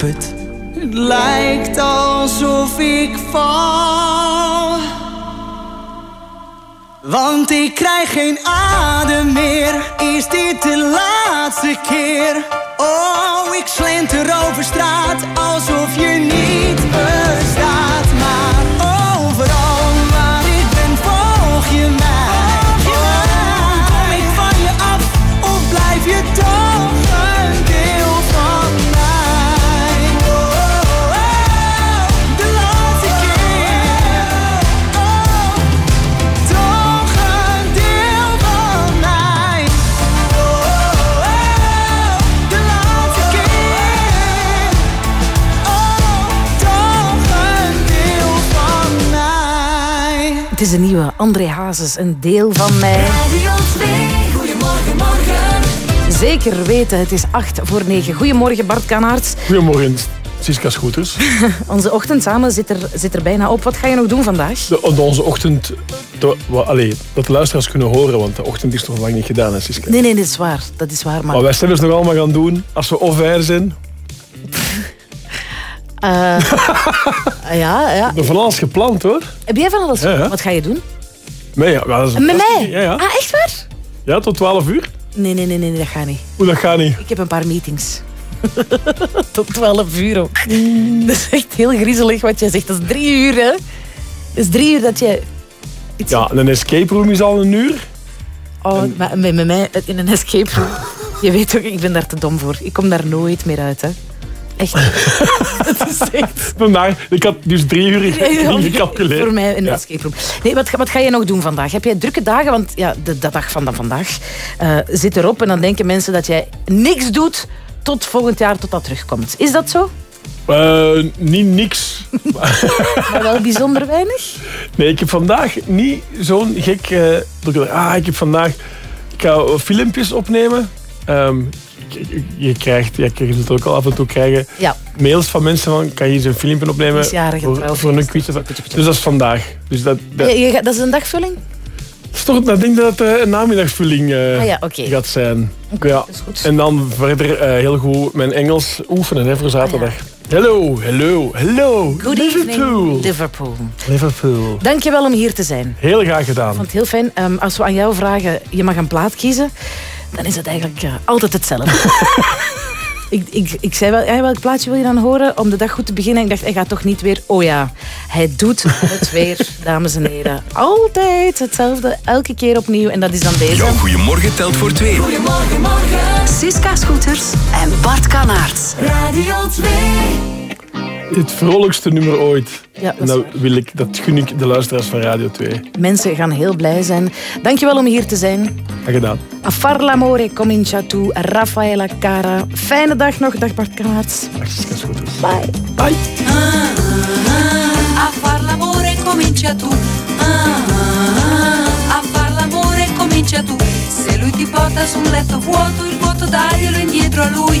Het lijkt alsof ik val. Want ik krijg geen adem meer. Is dit de laatste keer? Oh, ik slenter over straat André Hazes, een deel van mij. Goedemorgen, morgen. Zeker weten, het is 8 voor 9. Goedemorgen Bart Kanaerts. Goedemorgen, Siska Scooters. Onze ochtend samen zit er, zit er bijna op. Wat ga je nog doen vandaag? De, onze ochtend... De, allee, dat de luisteraars kunnen horen, want de ochtend is nog lang niet gedaan, hè, Siska. Nee, nee, dat is waar. Dat is waar, maar... Wat wij zelfs nog allemaal gaan doen, als we off-air zijn. Eh, ja, ja. We hebben van alles gepland, hoor. Heb jij van alles? Ja, ja. Wat ga je doen? Nee, ja, dat is Met mij? Ja, ja. Ah, echt waar? ja, tot 12 uur. Nee, nee, nee, nee, dat gaat niet. Hoe dat gaat niet? Ik heb een paar meetings. Tot 12 uur ook. Dat is echt heel griezelig wat jij zegt. Dat is drie uur, hè? Dat is drie uur dat jij... Iets... Ja, een escape room is al een uur. Oh, maar met, met mij in een escape room. Je weet ook, ik ben daar te dom voor. Ik kom daar nooit meer uit, hè. Echt. dat is echt... Vandaag, ik had dus drie uur ingecalculeerd. Voor mij een Ja. escape room. Nee, wat, ga- wat ga je nog doen vandaag? Heb jij drukke dagen? Want ja, de, de dag van dan vandaag eh, zit erop. En dan denken mensen dat jij niks doet tot volgend jaar, tot dat terugkomt. Is dat zo? Eh, niet niks. Maar wel bijzonder weinig? Nee, ik heb vandaag niet zo'n gek... dat ik dacht, ah, ik heb vandaag... Ik ga filmpjes opnemen. Ehm, je, krijgt, je kunt het ook al af en toe krijgen, Ja. mails van mensen van, kan je eens een filmpje opnemen voor, voor een quiz? of- Dus dat is vandaag. Dus dat, dat, je dat is een dagvulling? toch, ik denk dat het eh, een namiddagvulling eh, Ah ja, gaat zijn. Ja. En dan verder eh, heel goed mijn Engels oefenen hè, voor zaterdag. Hello, hello, hello. Good Liverpool. evening, Liverpool. Liverpool. Dankjewel om hier te zijn. Heel graag gedaan. Ik vond het heel fijn. Ehm, als we aan jou vragen, je mag een plaat kiezen, dan is het eigenlijk eh, altijd hetzelfde. ik, ik, ik zei wel, ja, welk plaatje wil je dan horen om de dag goed te beginnen? En ik dacht, hij gaat toch niet weer... Oh ja, hij doet het weer, dames en heren. Altijd hetzelfde, elke keer opnieuw. En dat is dan deze. Jouw goeiemorgen telt voor twee. Goedemorgen, morgen. Siska Scooters en Bart Kanaerts. Radio 2. Het vrolijkste nummer ooit. Ja, en dat, wil ik, dat gun ik de luisteraars van Radio 2. Mensen gaan heel blij zijn. Dankjewel om hier te zijn. Graag gedaan. A far l'amore comincia tu, Raffaella Cara. Fijne dag nog, dag Bart Kanaerts. Bye. Bye. A far l'amore comincia tu. Ah, ah, ah. a far l'amore comincia tu. Se lui ti porta su un letto vuoto, il vuoto daglielo indietro a lui.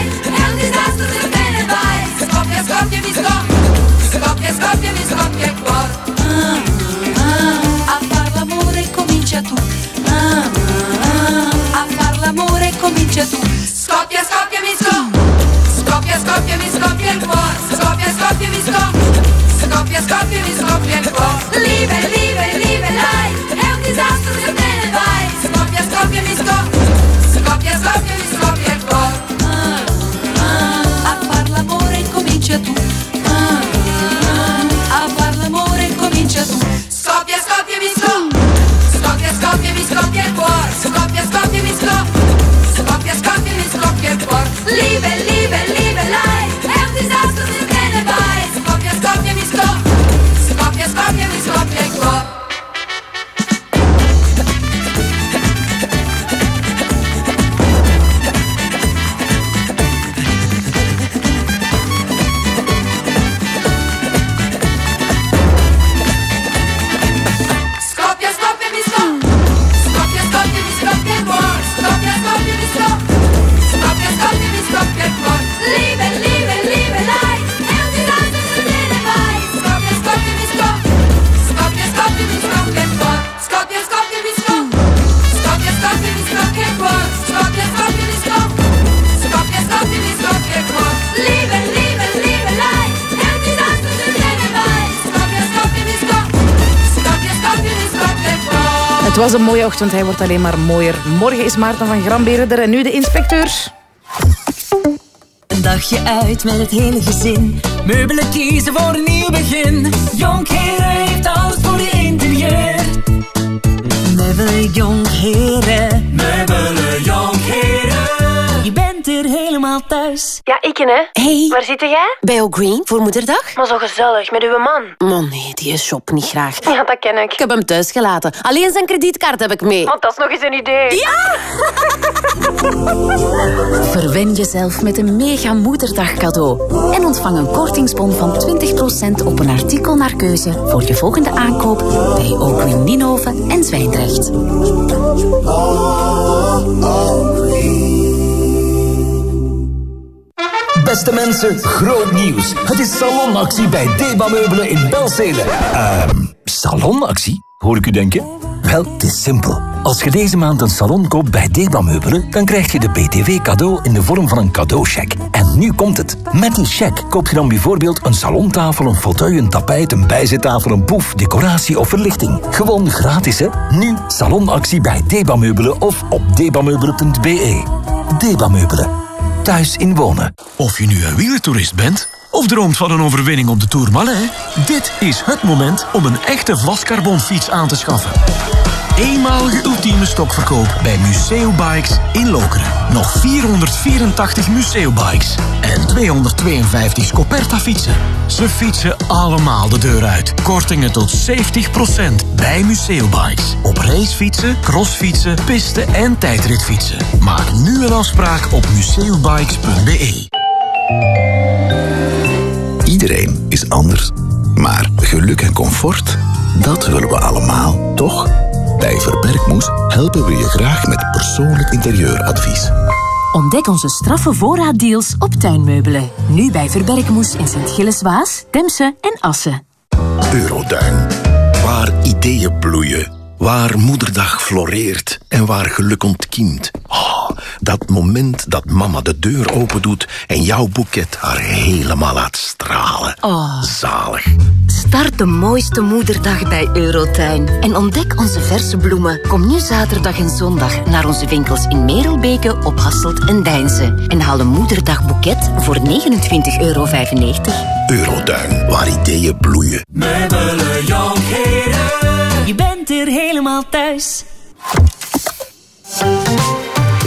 Scoppia, mi scoppia. Scoppia, scoppia, mi scoppia il cuore. A far l'amore comincia tu. A far l'amore comincia tu. Scoppia, scoppia, mi scoppia. Scoppia, scoppia, mi scoppia il cuore. Scoppia, scoppia, mi scoppia. Scoppia, scoppia, mi scoppia il cuore. Live, cuore. Live, was een mooie ochtend, hij wordt alleen maar mooier. Morgen is Maarten van Gramberen er en nu de inspecteur. Een dagje uit met het hele gezin. Meubelen kiezen voor een nieuw begin. Jonkheren heeft alles voor je interieur. Meubelen Jonkheren. Meubelen Jonkheren. Helemaal thuis. Ja, ik hè. Hey. Waar zit jij? Bij O'Green voor moederdag. Maar zo gezellig, met uw man. Man, nee, die shop niet graag. Ja, dat ken ik. Ik heb hem thuis gelaten. Alleen zijn kredietkaart heb ik mee. Want dat is nog eens een idee. Ja! Verwen jezelf met een mega moederdag cadeau. En ontvang een kortingsbon van 20% op een artikel naar keuze voor je volgende aankoop bij O'Green Ninove en Zwijndrecht. Beste mensen, groot nieuws. Het is salonactie bij Deba Meubelen in Belzele. Ehm, salonactie? Hoor ik u denken? Wel, het is simpel. Als je deze maand een salon koopt bij Deba Meubelen, dan krijg je de BTW cadeau in de vorm van een cadeaucheque. En nu komt het. Met die cheque koop je dan bijvoorbeeld een salontafel, een fauteuil, een tapijt, een bijzettafel, een poef, decoratie of verlichting. Gewoon gratis, hè? Nu salonactie bij Deba Meubelen of op debameubelen.be. Deba Meubelen. Thuis in wonen. Of je nu een wielertoerist bent of droomt van een overwinning op de Tourmalet, dit is het moment om een echte vlascarbonfiets aan te schaffen. Eenmalige ultieme stokverkoop bij Museo Bikes in Lokeren. Nog 484 Museo Bikes en 252 Scoperta fietsen. Ze fietsen allemaal de deur uit. Kortingen tot 70% bij Museo Bikes. Op racefietsen, crossfietsen, piste en tijdritfietsen. Maak nu een afspraak op museobikes.be. Iedereen is anders. Maar geluk en comfort, dat willen we allemaal, toch? Bij Verbergmoes helpen we je graag met persoonlijk interieuradvies. Ontdek onze straffe voorraaddeals op tuinmeubelen. Nu bij Verbergmoes in Sint-Gilles-Waas, Temse en Assen. Eurotuin. Waar ideeën bloeien. Waar moederdag floreert en waar geluk ontkiemt. Oh, dat moment dat mama de deur opendoet en jouw boeket haar helemaal laat stralen. Oh. Zalig. Start de mooiste moederdag bij Eurotuin. En ontdek onze verse bloemen. Kom nu zaterdag en zondag naar onze winkels in Merelbeke, op Hasselt en Deinze. En haal een moederdagboeket voor 29,95 euro. Eurotuin, waar ideeën bloeien. Meubelen Jonkheren. Je bent er helemaal thuis.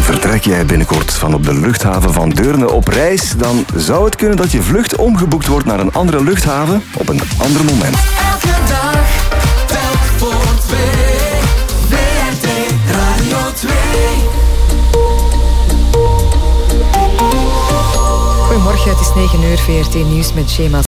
Vertrek jij binnenkort van op de luchthaven van Deurne op reis, dan zou het kunnen dat je vlucht omgeboekt wordt naar een andere luchthaven op een ander moment. Elke dag, telk voor twee. WRT Radio 2. Goedemorgen, het is 9 uur, VRT Nieuws met Shema